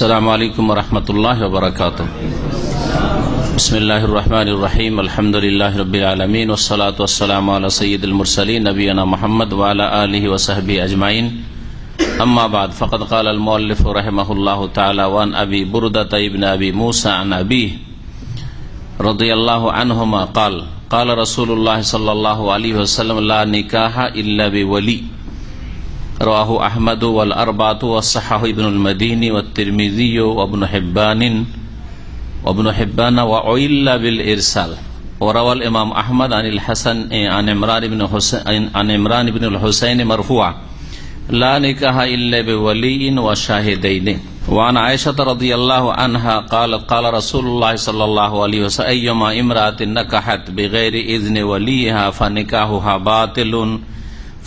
السلام علیکم ورحمۃ اللہ وبرکاتہ۔ بسم اللہ الرحمن الرحیم، الحمد للہ رب العالمین، والصلاة والسلام علی سید المرسلین، نبینا محمد وعلى آلہ وصحب اجمعین۔ اما بعد، فقد قال المؤلف رحمه اللہ تعالی وان ابی بردت ابن ابی موسیٰ عن ابی رضی اللہ عنہما قال قال رسول اللہ صلی اللہ علیہ وسلم، لا نکاح الا بولی۔ رواه أحمد والأربعة والصحح ابن المديني والترمذي وابن حبان وابن حبان وعيل بالإرسال. وروى الإمام أحمد عن الحسن عن عمران بن حسين عن عمران بن الحسين مرفوعا. لا نكاح إلا بولي وشاهدين. وعن عائشة رضي الله عنها قالت قال رسول الله صلى الله عليه وسلم أيما امرأة نكحت بغير إذن وليها فنكاحها باطل.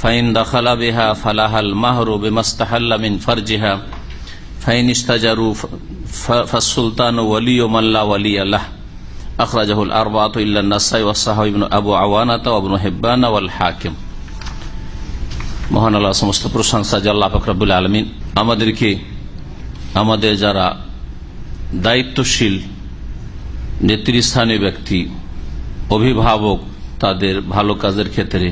Fine দখালা বেহা ফালাহাল মাহরু বেমাস্তাহাল্লামিন ফারজিহা fine ইস্তাজারু ফাসুলতান ওয়ালি ও মাল্লা ওয়ালি আল্লাহ আখরাজাহুল আরবাত ইল্লা নাসাই ওয়াসাহ ইবনু হাকিম মহান আল্লাহ সমস্ত প্রশংসা জাল্লা আলমিন আমাদেরকে, আমাদের যারা দায়িত্বশীল, নেতৃস্থানীয় ব্যক্তি, অভিভাবক, তাদের ভালো কাজের ক্ষেত্রে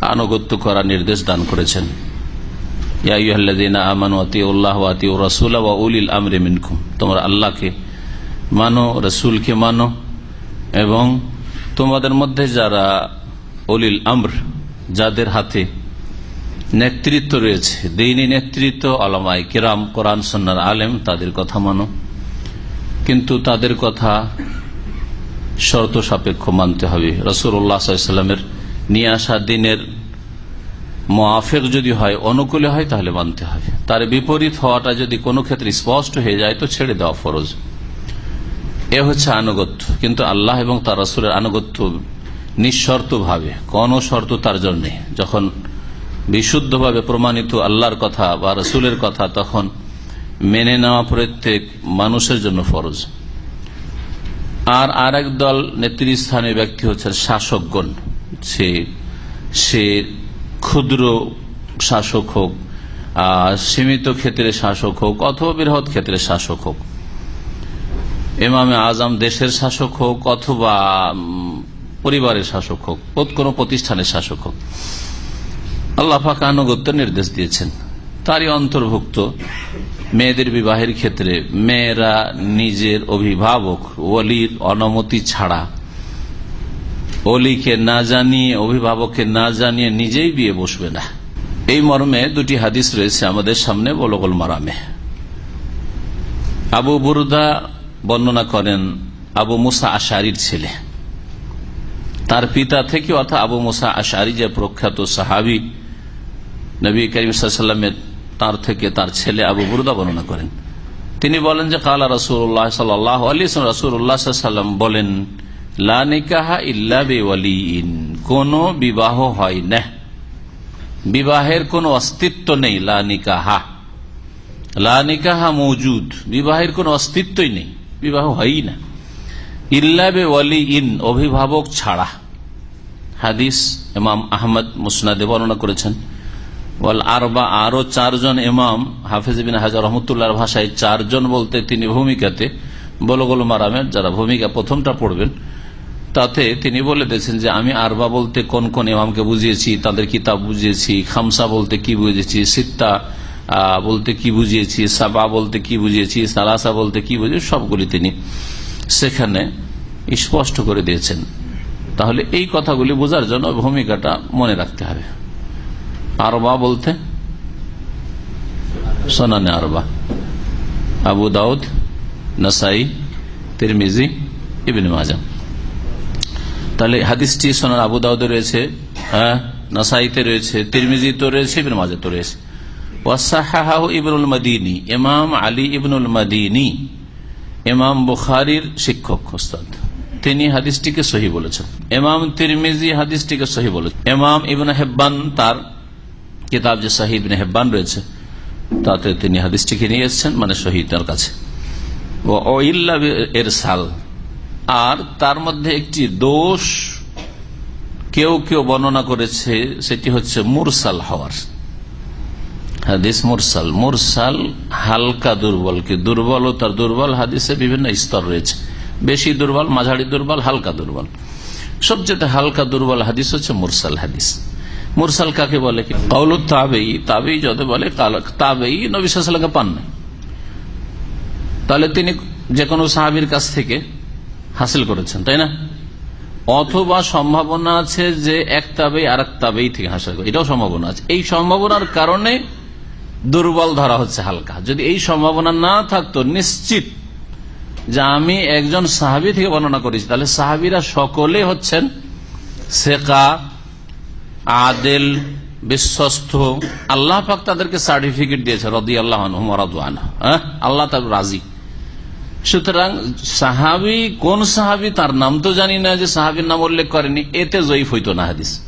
আনুগত্য করার নির্দেশ দান করেছেন। তোমরা আল্লাহকে মানো, রসুলকে মানো এবং তোমাদের মধ্যে যারা অলিল আমর, যাদের হাতে নেতৃত্ব রয়েছে, দিনী নেতৃত্ব আলমাই কিরাম, কোরআন সন্ন্যার আলেম, তাদের কথা মানো। কিন্তু তাদের কথা শর্ত সাপেক্ষ মানতে হবে। রসুল্লাহামের নিয়ে আসা দিনের মোয়াফেক যদি হয়, অনুকূলে হয়, তাহলে মানতে হবে। তার বিপরীত হওয়াটা যদি কোনো ক্ষেত্রে স্পষ্ট হয়ে যায়, তো ছেড়ে দেওয়া ফরজ। এ হচ্ছে আনুগত্য। কিন্তু আল্লাহ এবং তার রসুলের আনুগত্য নিঃশর্ত ভাবে কোন শর্ত তার জন্য। যখন বিশুদ্ধভাবে প্রমাণিত আল্লাহর কথা বা রসুলের কথা, তখন মেনে নেওয়া প্রত্যেক মানুষের জন্য ফরজ। আর আর দল নেতৃস্থানীয় ব্যক্তি হচ্ছেন শাসকগণ। সে ক্ষুদ্র শাসক হোক সীমিত ক্ষেত্রে শাসক হোক, অথবা বৃহৎ ক্ষেত্রে শাসক হোক এমামে আজম দেশের শাসক হোক, অথবা পরিবারের শাসক হোক কোন প্রতিষ্ঠানের শাসক হোক, আল্লাহ পাক আনুগত্য নির্দেশ দিয়েছেন। তারই অন্তর্ভুক্ত মেয়েদের বিবাহের ক্ষেত্রে মেয়েরা নিজের অভিভাবক, ওলির অনুমতি ছাড়া অলিকে না জানিয়ে, অভিভাবককে না জানিয়ে নিজেই বিয়ে বসবে না। এই মর্মে দুটি হাদিস রয়েছে আমাদের সামনে বলগল মারামে। আবু বুরদা বর্ণনা করেন, আবু মুসা আশারির ছেলে। তার পিতা থেকে অর্থাৎ আবু মুসা আশারি যে প্রখ্যাত সাহাবি, নবী করিম সাল্লামের তার থেকে তার ছেলে আবু বুরদা বর্ণনা করেন। তিনি বলেন যে, কালা রসুল্লাহ সাল্লাহ আলী রসুল্লাহ সাল্লাম বলেন লানিকাহা ইল্লা বেওয়ালিন কোন বিবাহ হয় না। বিবাহের কোন অস্তিত্ব নেই লানিকাহা লানিকাহা মৌজুদ। বিবাহের কোন অস্তিত্বই নেই, বিবাহ হয়ই না। ইল্লা ইন অভিভাবক ছাড়া। হাদিস ইমাম আহমদ মুসনাদে বর্ণনা করেছেন বল আর চারজন ইমাম, হাফিজ বিন হাজার রহমতুল্লাহ ভাষায় চারজন বলতে তিনি ভূমিকাতে বলগোল মারামের যারা ভূমিকা প্রথমটা পড়বেন তাতে তিনি বলে দিয়েছেন যে, আমি আরবা বলতে কোন কোন ইমামকে বুঝিয়েছি, তাদের কিতাব বুঝিয়েছি, খামসা বলতে কি বুঝেছি, সিত্তা বলতে কি বুঝিয়েছি, সাবা বলতে কি বুঝিয়েছি, সালাসা বলতে কি বুঝিয়েছি, সবগুলি তিনি সেখানে স্পষ্ট করে দিয়েছেন। তাহলে এই কথাগুলি বোঝার জন্য ভূমিকাটা মনে রাখতে হবে। আরবা বলতে? সোনানে আরবা। আবু দাউদ, নাসাই, তিরমিজি, ইবিন মাজা তাহলে হাদিসটি সোনার আবু দাউদে রয়েছে হ্যাঁ, নাসাইতে রয়েছে তিরমিজিতে রয়েছে ইবিন মাজাতে রয়েছে। ওয়াসাহাহ ইবনুল মদিনী ইমাম আলী ইবনুল মদিনী ইমাম বুখারির শিক্ষক ওস্তাদ। তিনি হাদিসটিকে সহি বলেছেন। ইমাম তিরমিজি হাদিসটিকে সহি বলেছেন। ইমাম ইবন হেব্বান তার কিতাব যে সাহিব হেব্বান রয়েছে তাতে তিনি হাদিসটিকে নিয়ে এসছেন মানে সহি তার কাছে। এর সাল আর তার মধ্যে একটি দোষ কেউ কেউ বর্ণনা করেছে, সেটি হচ্ছে মুরসাল হওয়ার। হাদিস মুরসাল। মুরসাল হালকা দুর্বল, কি দুর্বল ও তার দুর্বল হাদিসে বিভিন্ন স্তর রয়েছে। বেশি দুর্বল, মাঝারি দুর্বল, হালকা দুর্বল। সবচেয়ে হালকা দুর্বল হাদিস হচ্ছে মুরসাল হাদিস। মুরসাল কাকে বলে? কি কৌল তাবেই তাবেই যদি বলে তাবেই নবিসাকে পান নাই তাহলে তিনি যে কোনো সাহাবির কাছ থেকে হাসিল করেছেন, তাই না? অথবা সম্ভাবনা আছে যে এক তাবেই আর এক তাবেই থেকে হাসিল করে। এটাও সম্ভাবনা আছে। এই সম্ভাবনার কারণে দুর্বল ধরা হচ্ছে হালকা। যদি এই সম্ভাবনা না থাকতো, নিশ্চিত যে আমি একজন সাহাবি থেকে বর্ণনা করেছি, তাহলে সাহাবিরা সকলে হচ্ছেন শেখা আদেল, বিশ্বস্ত। আল্লাহ পাক তাদেরকে সার্টিফিকেট দিয়েছে রদি আল্লাহ? আল্লাহ তার রাজি। সুতরাং সাহাবি, কোন সাহাবি, তার নাম তো জানি না যে সাহাবির নাম উল্লেখ করেনি, এতে জয়ীফ হইতো না হাদিস।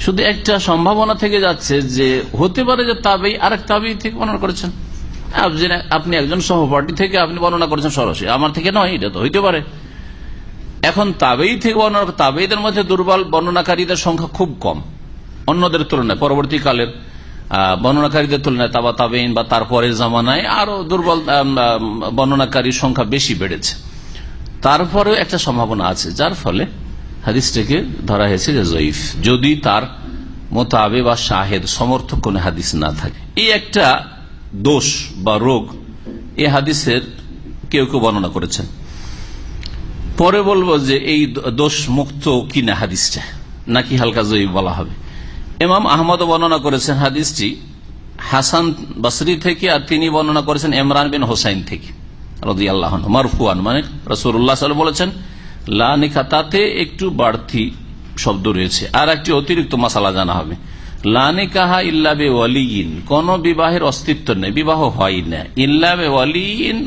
শুধু একটা সম্ভাবনা থেকে যাচ্ছে যে, হতে পারে যে তাবেই আরেক তাবেই থেকে বর্ণনা করেছেন। আপনি একজন সহপাঠী থেকে আপনি বর্ণনা করেছেন সরাসরি। আমার থেকে নয়, এটা তো হইতে পারে। এখন তাবেই থেকে বর্ণনা, তাবেইদের মধ্যে দুর্বল বর্ণনাকারীদের সংখ্যা খুব কম। অন্যদের তুলনায়, পরবর্তীকালের বর্ণনাকারীদের তুলনায় তাবা তাবেইন বা তারপরের জামানায় আরও দুর্বল বর্ণনাকারীর সংখ্যা বেশি বেড়েছে। তারপরেও একটা সম্ভাবনা আছে, যার ফলে হাদিসটাকে ধরা হয়েছে যে জয়ীফ। যদি তার মোতাবে বা শাহেদ, সমর্থক কোন হাদিস না থাকে। এই একটা দোষ বা রোগ এ হাদিসের কেউ কেউ বর্ণনা করেছেন। পরে বলব যে এই দোষ মুক্ত কিনা হাদিসটা, নাকি হালকা জয়ীফ বলা হবে? এমাম আহমদ বর্ণনা করেছেন হাদিসটি হাসান বসরি থেকে আর তিনি বর্ণনা করেছেন ইমরান বিন হোসাইন থেকে মানে বলেছেন তাতে একটু বাড়তি শব্দ রয়েছে। আর অতিরিক্ত জানা হবে। ইল্লাবে বিবাহের অস্তিত্ব নেই, বিবাহ হয় না। ইল্লাবে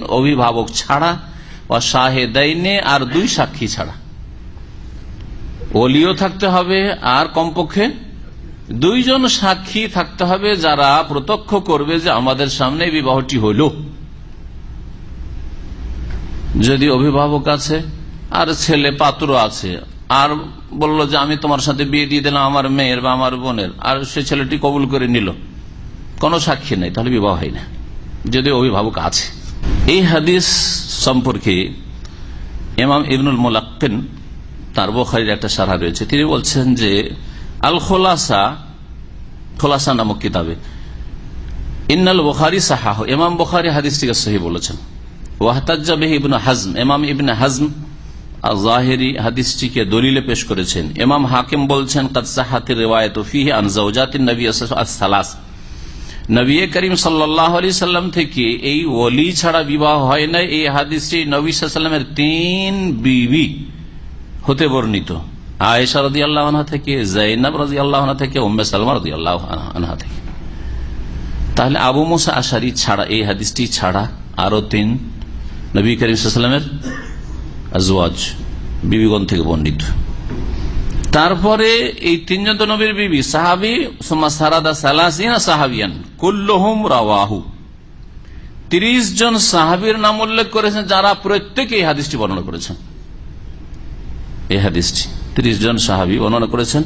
অভিভাবক ছাড়া ও শাহেদাইনে, আর দুই সাক্ষী ছাড়া। অলিও থাকতে হবে, আর কমপক্ষে দুইজন সাক্ষী থাকতে হবে যারা প্রত্যক্ষ করবে যে আমাদের সামনে বিবাহটি হইল। যদি অভিভাবক আছে, আর ছেলে পাত্র আছে, আর বলল যে আমি তোমার সাথে বিয়ে দিয়ে দিলাম আমার মেয়ের বা আমার বোনের, আর সে ছেলেটি কবুল করে নিল, কোন সাক্ষী নেই, তাহলে বিবাহ হয় না, যদি অভিভাবক আছে। এই হাদিস সম্পর্কে ইমাম ইবনুল মোলাক্কেন, তার বোখারির একটা সারা রয়েছে, তিনি বলছেন যে আল খোলাসা খোলাসা নামক কিতাবে। ইন্নাল বুখারি সাহাহ, ইমাম বুখারি হাদিসটিকে সহি বলেছেন। হাজম, ইমাম হাজম হাদিসটিকে দলিলে পেশ করেছেন। হাকিম নবী করিম আলি সাল্লাম থেকে এই ছাড়া বিবাহ এই সাল্লামের তিন বিবি হতে বর্ণিত। আয়েশা রদি আল্লাহ থেকে জৈনব রাজি আল্লাহ থেকে, উম্মে সালমা রদি আল্লাহ আনহা থেকে। তাহলে আবু মুসা আশারি ছাড়া, এই হাদিসটি ছাড়া আরও তিন নবী করিম সাল্লামের আজওয়াজ, বিবিগণ থেকে বর্ণিত। তারপরে এই তিনজন তো নবীর বিবি, সাহাবি সারাদা সালাসিনা সাহাবিয়ান, কুল্লুহুম রাওয়াহু। তিরিশ জন সাহাবির নাম উল্লেখ করেছেন যারা প্রত্যেকে এই হাদিসটি বর্ণনা করেছেন। এই হাদিসটি। তিরিশ জন সাহাবি বর্ণনা করেছেন,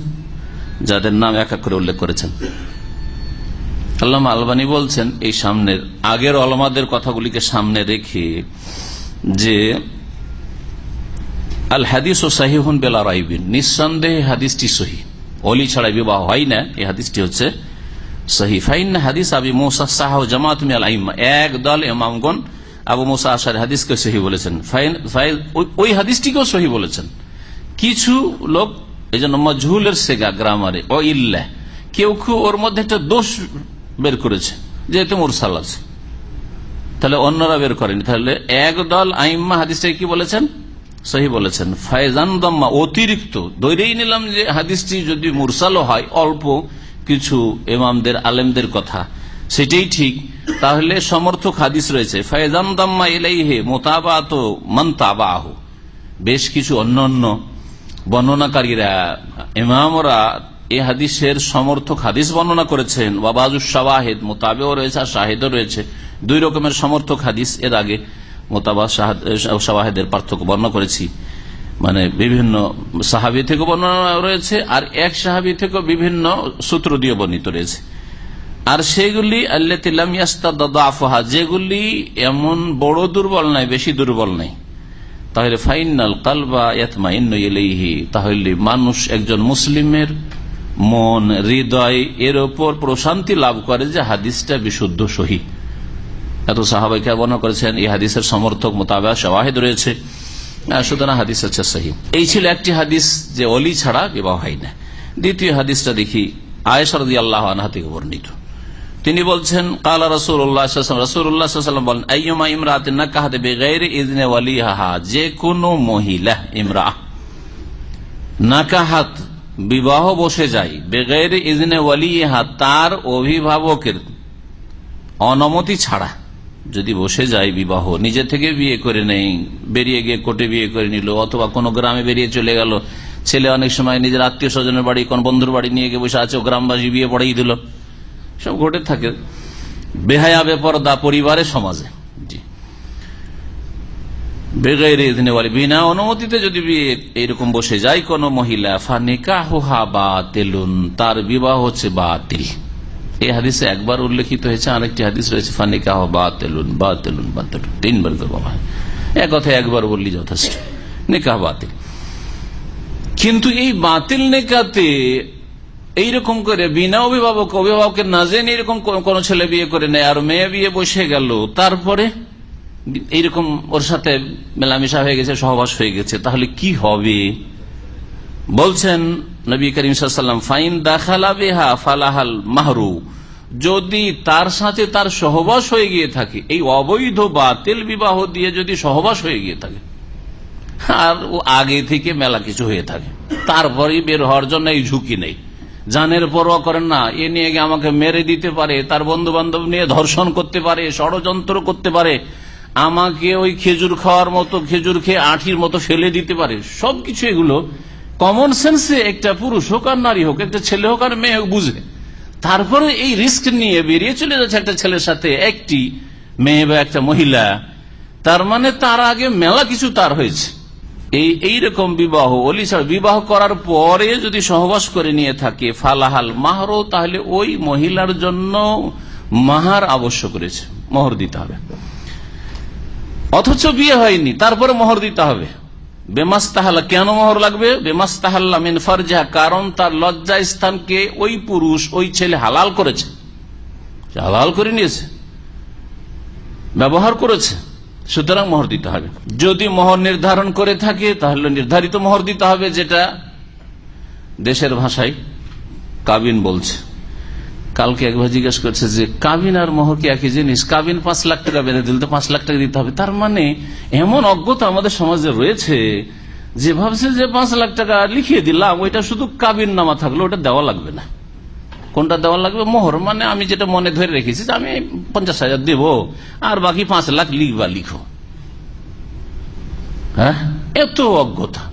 যাদের নাম এক এক করে উল্লেখ করেছেন। আল্লাহ আলবানী বলছেন, এই সামনের, আগের অলমাদের কথাগুলিকে সামনে রেখে যে আল হাদিস ও সাহিহুন বেলা রাইবিন, নিঃসন্দেহে হাদিসটি সহি। অলি ছাড়া বিবাহ হয় না, এই হাদিসটি হচ্ছে সহি। ফাইন হাদিস আবি মৌসা সাহ জামাত এক দল এমামগন আবু মোসা আসার হাদিসকে সহি বলেছেন। ফাইন ওই হাদিসটিকেও সহি বলেছেন। কিছু লোক এই জন্য মজহুলের সেগা গ্রামারে ও ইল্লা কেউ কেউ ওর মধ্যে একটা দোষ বের করেছে, যেহেতু মুরসাল আছে। তাহলে অন্যরা বের করেনি। তাহলে এক দল আইম্মা হাদিসটাকে কি বলেছেন? সহি বলেছেন ফায়জান দম্মা, অতিরিক্ত। ধরেই নিলাম যে হাদিসটি যদি মুরসালও হয়, অল্প কিছু এমামদের আলেমদের কথা। সেটাই ঠিক। তাহলে সমর্থক হাদিস রয়েছে ফায়জান দাম্মা এলাইহে মোতাবাত মন্তাবাহ বেশ কিছু অন্যান্য বর্ণনাকারীরা, ইমামরা এ হাদিসের সমর্থক হাদিস বর্ণনা করেছেন। বাবাজু শাহেদ মোতাবেও রয়েছে আর শাহেদও রয়েছে। দুই রকমের সমর্থক হাদিস এর আগে মোতাবা পার্থক্য বর্ণনা করেছি। মানে বিভিন্ন সাহাবি থেকে বর্ণনা রয়েছে আর এক সাহাবি থেকে বিভিন্ন সূত্র দিয়ে বর্ণিত রয়েছে। আর সেগুলি আল্লাহ যেগুলি এমন বড় দুর্বল নাই, বেশি দুর্বল নাই। তাহলে ফাইনাল কালবা ইতমাইনহি তাহলে মানুষ একজন মুসলিমের মন, হৃদয় এর ওপর প্রশান্তি লাভ করে যে হাদিসটা বিশুদ্ধ সহি। এত সাহাবাইকে বর্ণনা করেছেন, এই হাদিসের সমর্থক মোতাবেক সওয়াহিদ রয়েছে। সুতরাং হাদিস হচ্ছে সহি। এই ছিল একটি হাদিস যে অলি ছাড়া বিবাহ হয় না। দ্বিতীয় হাদিসটা দেখি আয়েশরদি আল্লাহ আনহা থেকে বর্ণিত। তিনি বলছেন, কালা রসুল্লাহ রসুল্লাহাম বলেন, আইয়মা ইমরাত নাকাহাতে যে কোনো মহিলা, ইমরা, নাকাহাত, বিবাহ বসে যায় বেগের ইজনে ওয়ালিহা তার অভিভাবকের অনুমতি ছাড়া, যদি বসে যায় বিবাহ, নিজে থেকে বিয়ে করে নেই, বেরিয়ে গিয়ে কোর্টে বিয়ে করে নিল, অথবা কোনো গ্রামে বেরিয়ে চলে গেল, ছেলে অনেক সময় নিজের আত্মীয় স্বজনের বাড়ি, কোন বন্ধুর বাড়ি নিয়ে গিয়ে বসে আছে গ্রামবাসী বিয়ে পড়াই দিল। সব ঘটে থাকে বেহায়া বেপরদা পরিবারের সমাজে। জি। বিনা অনুমতিতে যদি এইরকম বসে যায়, কোন মহিলা ফানিকাহা বা তেলুন তার বিবাহ হচ্ছে বাতিল। এই হাদিসে একবার উল্লেখিত হয়েছে, আরেকটি হাদিস রয়েছে ফানিকাহ বা তেলুন বা তেলুন বা তেলুন তিনবার করে বলা হয় এক কথায় একবার বললি যথেষ্ট। নিকাহ বাতিল। কিন্তু এই বাতিল নেকাতে এইরকম করে বিনা অভিভাবক, অভিভাবকের না জেনে এরকম কোন ছেলে বিয়ে করে নেয়, আর মেয়ে বিয়ে বসে গেল, তারপরে এইরকম ওর সাথে মেলামেশা হয়ে গেছে, সহবাস হয়ে গেছে, তাহলে কি হবে? বলছেন নবী করিম সাল্লাম ফাইন দাখালা বেহা ফালাহাল মাহরু। যদি তার সাথে তার সহবাস হয়ে গিয়ে থাকে, এই অবৈধ বাতিল বিবাহ দিয়ে যদি সহবাস হয়ে গিয়ে থাকে, আর ও আগে থেকে মেলা কিছু হয়ে থাকে তারপরে বের হওয়ার জন্য এই ঝুঁকি নেই। জানের পরোয়া করেন না, এ নিয়ে গিয়ে আমাকে মেরে দিতে পারে, তার বন্ধু বান্ধব নিয়ে ধর্ষণ করতে পারে, ষড়যন্ত্র করতে পারে, আমাকে ওই খেজুর খাওয়ার মতো, খেজুর খেয়ে আঠির মতো ফেলে দিতে পারে। সবকিছু এগুলো কমন সেন্সে একটা পুরুষ হোক আর নারী হোক, একটা ছেলে হোক আর মেয়ে হোক বুঝে। তারপরে এই রিস্ক নিয়ে বেরিয়ে চলে যাচ্ছে একটা ছেলের সাথে, একটি মেয়ে বা একটা মহিলা। তার মানে তার আগে মেলা কিছু তার হয়েছে। এই, এইরকম বিবাহ অলি বিবাহ করার পরে যদি সহবাস করে নিয়ে থাকে, ফালাহাল মাহরও তাহলে ওই মহিলার জন্য মাহার আবশ্যক রয়েছে। মোহর দিতে হবে। অথচ বিয়ে হয়নি, তারপরে মোহর দিতে হবে। বেমাস তাহাল্লা কেন মোহর লাগবে? বেমাস তাহাল্লা মিন ফারজা কারণ তার লজ্জা স্থানকে ওই পুরুষ, ওই ছেলে হালাল করেছে। হালাল করে নিয়েছে। ব্যবহার করেছে। সুতরাং মোহর দিতে হবে। যদি মোহর নির্ধারণ করে থাকে, তাহলে নির্ধারিত মোহর দিতে হবে, যেটা দেশের ভাষায় কাবিন বলছে। কালকে একবার জিজ্ঞেস করছে যে, কাবিন আর মোহর কি একই জিনিস? কাবিন পাঁচ লাখ টাকা বেঁধে দিলে তো পাঁচ লাখ টাকা দিতে হবে। তার মানে এমন অজ্ঞতা আমাদের সমাজে রয়েছে যে ভাবছে যে পাঁচ লাখ টাকা লিখিয়ে দিলাম, ওইটা শুধু কাবিন নামা থাকল, ওটা দেওয়া লাগবে না। কোনটা দেওয়া লাগবে? মোহর। মানে আমি যেটা মনে ধরে রেখেছি যে আমি পঞ্চাশ হাজার দেব। আর বাকি পাঁচ লাখ লিখবা লিখো। হ্যাঁ? এত অজ্ঞতা।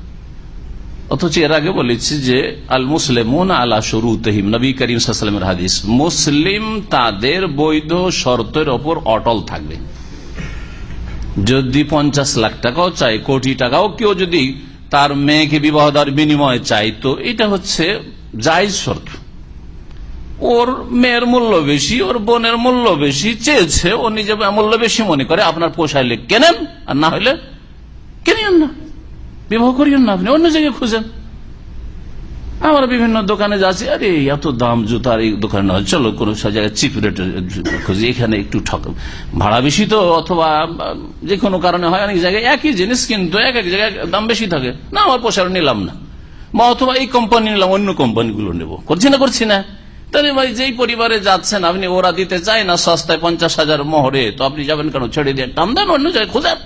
অথচ এর আগে বলেছি যে আল মুসলিম আলা শুরু তহিম নবী করিম হাদিস। মুসলিম তাদের বৈধ শর্তের ওপর অটল থাকবে। যদি পঞ্চাশ লাখ টাকাও চাই কোটি টাকাও কেউ যদি তার মেয়েকে বিবাহ দেওয়ার বিনিময়ে চাই তো এটা হচ্ছে জায়জ শর্ত। ওর মেয়ের মূল্য বেশি, ওর বোনের মূল্য বেশি, চেয়েছে, ও নিজে মূল্য বেশি মনে করে, আপনার পোষাইলে কেনেন? আর না হলে কেনেন না। বিবাহ করিয়েন না আপনি, অন্য জায়গায় খুঁজেন। আমরা বিভিন্ন দোকানে যাচ্ছি, আরে, এত দাম জুতার এই দোকানে নয় চলো কোন জায়গায় চিপ রেটের খুঁজি, এখানে একটু ঠক। ভাড়া বেশি তো, অথবা যে কোনো কারণে হয়, অনেক জায়গায় একই জিনিস কিন্তু এক এক জায়গায় দাম বেশি থাকে। না, আমার পোশাক নিলাম না। বা অথবা এই কোম্পানি নিলাম, অন্য কোম্পানিগুলো নেব। করছি না করছি না। তাহলে ভাই, যেই পরিবারে যাচ্ছেন, আপনি ওরা দিতে চায় না সস্তায় পঞ্চাশ হাজার মোহরে, তো আপনি যাবেন কেন? ছেড়ে দিয়ে টান দেন, অন্য জায়গায় খোঁজেন।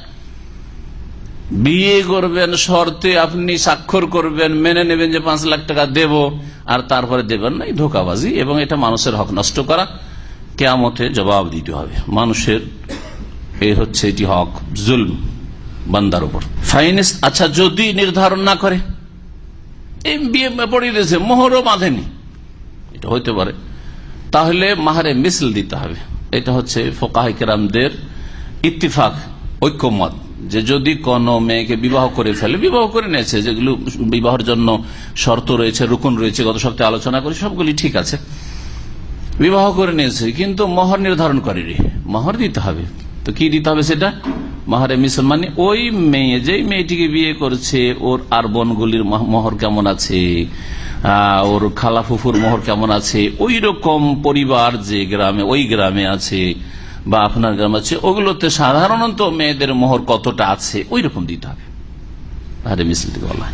বিয়ে করবেন শর্তে আপনি স্বাক্ষর করবেন, মেনে নেবেন যে পাঁচ লাখ টাকা দেব, আর তারপরে দেবেন না। এই ধোকাবাজি এবং এটা মানুষের হক নষ্ট করা, কেয়ামতে জবাব দিতে হবে। মানুষের এই হচ্ছে এটি হক, জুলম, বান্দার উপর। ফাইনেস আচ্ছা যদি নির্ধারণ না করে এই বিয়ে পড়িয়ে দিয়েছে মোহরও বাঁধেনি। এটা হইতে পারে। তাহলে মাহারে মিসল দিতে হবে। এটা হচ্ছে ফোকাহিকেরামদের ইত্তিফাক, ঐক্যমত, যে যদি কোনো মেয়েকে বিবাহ করে ফেলে, বিবাহ করে নিয়েছে, যেগুলো বিবাহের জন্য শর্ত রয়েছে, রুকুন রয়েছে, গত সপ্তাহে আলোচনা করি, সবগুলি ঠিক আছে। বিবাহ করে নিয়েছে, কিন্তু মহর নির্ধারণ করেনি। মহর দিতে হবে। তো কি দিতে হবে সেটা? মাহারে মিসল মানে ওই মেয়ে, যেই মেয়েটিকে বিয়ে করছে, ওর আর বোনগুলির মহর কেমন আছে? ওর খালা ফুফুর মোহর কেমন আছে? ওই রকম পরিবার যে গ্রামে, ওই গ্রামে আছে বা আপনার গ্রাম আছে, ওগুলোতে সাধারণত মেয়েদের মোহর কতটা আছে? ওই রকম দিতে হবে। আরে থেকে বলা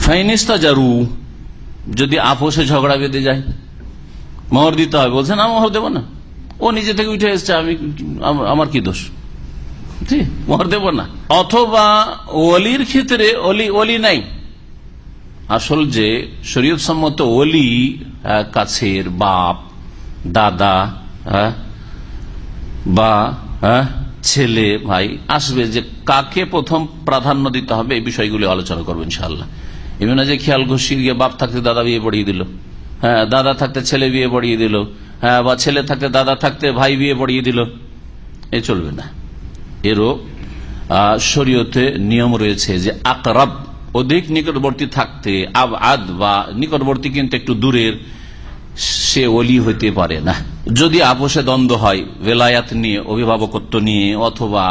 ফাইনিস্তা জারু, যদি আপোষে ঝগড়া বেঁধে যায়, মোহর দিতে হবে। বলছে, না, মোহর দেব না। ও নিজে থেকে উঠে এসছে, আমি আমার কি দোষ? মোহর দেব না। অথবা অলির ক্ষেত্রে অলি অলি নাই। আসল যে শরীয়ত সম্মত অলি কাছের বাপ, দাদা বা ছেলে, ভাই, আসবে যে কাকে প্রথম প্রাধান্য দিতে হবে এই বিষয়গুলি আলোচনা করব ইনশাল্লাহ এমন যে খেয়াল ঘুষি গিয়ে বাপ থাকতে দাদা বিয়ে পড়িয়ে দিল। হ্যাঁ দাদা থাকতে ছেলে বিয়ে পড়িয়ে দিল। হ্যাঁ বা ছেলে থাকতে দাদা থাকতে ভাই বিয়ে পড়িয়ে দিল। এ চলবে না। এরও শরীয়তে নিয়ম রয়েছে যে আকরাব অধিক নিকটবর্তী থাকতে আব আদ বা নিকটবর্তী কিন্তু একটু দূরের সে অলি হইতে পারে না। যদি আপোষে দ্বন্দ্ব হয় বেলায়াত নিয়ে, অভিভাবকত্ব নিয়ে অথবা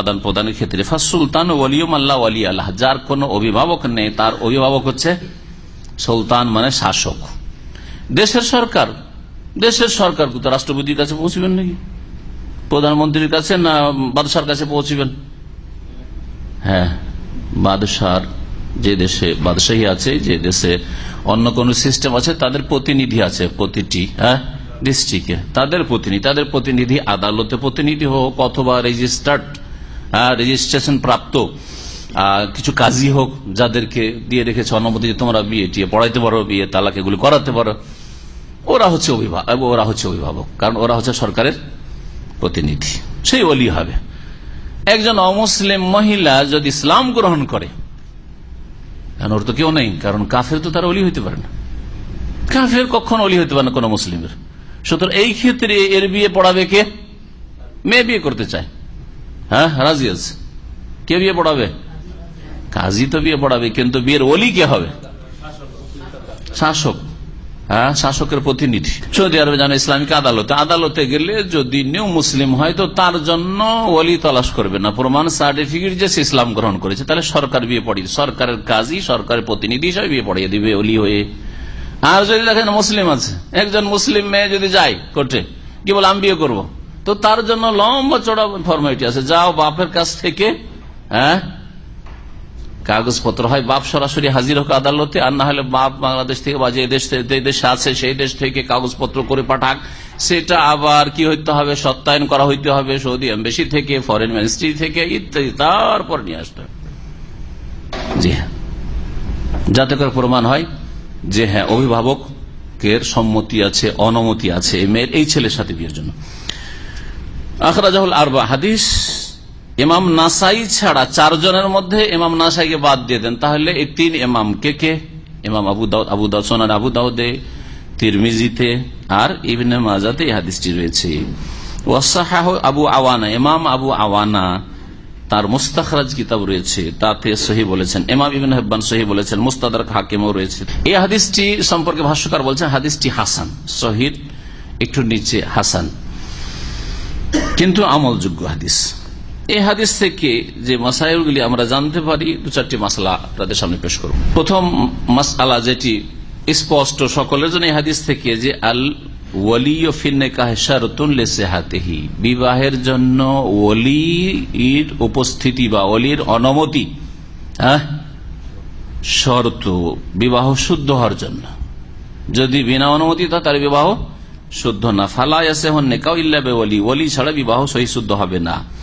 আদান প্রদানের ক্ষেত্রে সুলতান ওলিয়ম আল্লাহ আলী আল্লাহ, যার কোন অভিভাবক নেই, তার অভিভাবক হচ্ছে সুলতান মানে শাসক। দেশের সরকার দেশের সরকার তো রাষ্ট্রপতির কাছে পৌঁছবেন নাকি? প্রধানমন্ত্রীর কাছে না বাদশার কাছে পৌঁছবেন? হ্যাঁ বাদশার যে দেশে বাদশাহী আছে, যে দেশে অন্য কোন সিস্টেম আছে, তাদের প্রতিনিধি আছে, প্রতিটি হ্যাঁ? ডিস্ট্রিক্টে তাদের প্রতিনিধি তাদের প্রতিনিধি আদালতে প্রতিনিধি হোক অথবা রেজিস্টার্ড রেজিস্ট্রেশন প্রাপ্ত কিছু কাজী হোক, যাদেরকে দিয়ে রেখেছে অনুমতি তোমরা বিয়ে টিয়ে পড়াইতে পারো, বিয়ে তালাক এগুলি করাতে পারো। ওরা হচ্ছে অভিভাবক ওরা হচ্ছে অভিভাবক, কারণ ওরা হচ্ছে সরকারের প্রতিনিধি। সেই অলি হবে। একজন অমুসলিম মহিলা যদি ইসলাম গ্রহণ করে কারণ ওর তো কেউ নেই, কারণ কাফের তো তার অলি হইতে পারে না। কাফের কখন অলি হইতে পারে না কোন মুসলিমের। সুতরাং এই ক্ষেত্রে এর বিয়ে পড়াবে কে? মেয়ে বিয়ে করতে চায়। হ্যাঁ রাজি আছে। কে বিয়ে পড়াবে? কাজী তো বিয়ে পড়াবে, কিন্তু বিয়ের অলি কে হবে? শাসক। শাসকের প্রতিনিধি। সৌদি আরবে জানো ইসলামিক আদালতে। আদালতে গেলে যদি নিউ মুসলিম হয়, তো তার জন্য ওলি তলাশ করবে না। প্রমাণ সার্টিফিকেট যে সে ইসলাম গ্রহণ করেছে, তাহলে সরকার বিয়ে পড়িয়ে সরকারের কাজই সরকারের প্রতিনিধি হিসাবে বিয়ে পড়িয়ে দিবে অলি হয়ে। আর যদি দেখেন মুসলিম আছে, একজন মুসলিম মেয়ে যদি যায় কোর্টে, কি বলে, আমি বিয়ে করব। তো তার জন্য লম্বা চড়া ফর্মালিটি আছে। যাও বাপের কাছ থেকে হ্যাঁ কাগজপত্র হয়, বাপ সরাসরি হাজির হোক আদালতে, আর না হলে বাপ বাংলাদেশ থেকে বা যে দেশ দেশে আছে, সেই দেশ থেকে কাগজপত্র করে পাঠাক। সেটা আবার কি হইতে হবে? সত্যায়ন করা হইতে হবে সৌদি এম্বাসি থেকে, ফরেন মিনিস্ট্রি থেকে, ইত্যাদি। তারপর নিয়ে আসতে হবে। জি হ্যাঁ। যাতে করে প্রমাণ হয় যে হ্যাঁ অভিভাবকের সম্মতি আছে, অনুমতি আছে এই মেয়ের, এই ছেলের সাথে বিয়ের জন্য। আখরাজাহুল আরবা, হাদিস ইমাম নাসাই ছাড়া চারজনের মধ্যে ইমাম নাসাইকে বাদ দিয়ে দেন। তাহলে এই তিন ইমাম কে কে? ইমাম আবু দাউদ আবু দাউদ সোনার আবু দাউদে, তিরমিজিতে আর ইবনে মাজাতে এই হাদিসটি রয়েছে। ওয়াসাহ আবু আওয়ানা, ইমাম আবু আওয়ানা, তার মুস্তাখরাজ কিতাব রয়েছে, তাতে সহি বলেছেন। ইমাম ইবিন হেব্বান সহি বলেছেন মুস্তাদার হাকিমও রয়েছে। এই হাদিসটি সম্পর্কে ভাষ্যকার বলছেন, হাদিসটি হাসান শহীদ একটু নিচে হাসান। কিন্তু আমলযোগ্য হাদিস। এই হাদিস থেকে যে মাসাইলগুলি আমরা জানতে পারি, দু চারটি মাসালা আপনাদের সামনে পেশ করব। প্রথম মাসালা যেটি স্পষ্ট সকলের জন্য এই হাদিস থেকে যে, আল বিবাহের জন্য ওলির উপস্থিতি বা অলির অনুমতি হ্যাঁ শর্ত, বিবাহ শুদ্ধ হওয়ার জন্য। যদি বিনা অনুমতি তার বিবাহ শুদ্ধ না। ফালাই আসে হন নেকাও ইল্লাবে ওলি। ওলি ছাড়া বিবাহ সহি শুদ্ধ হবে না।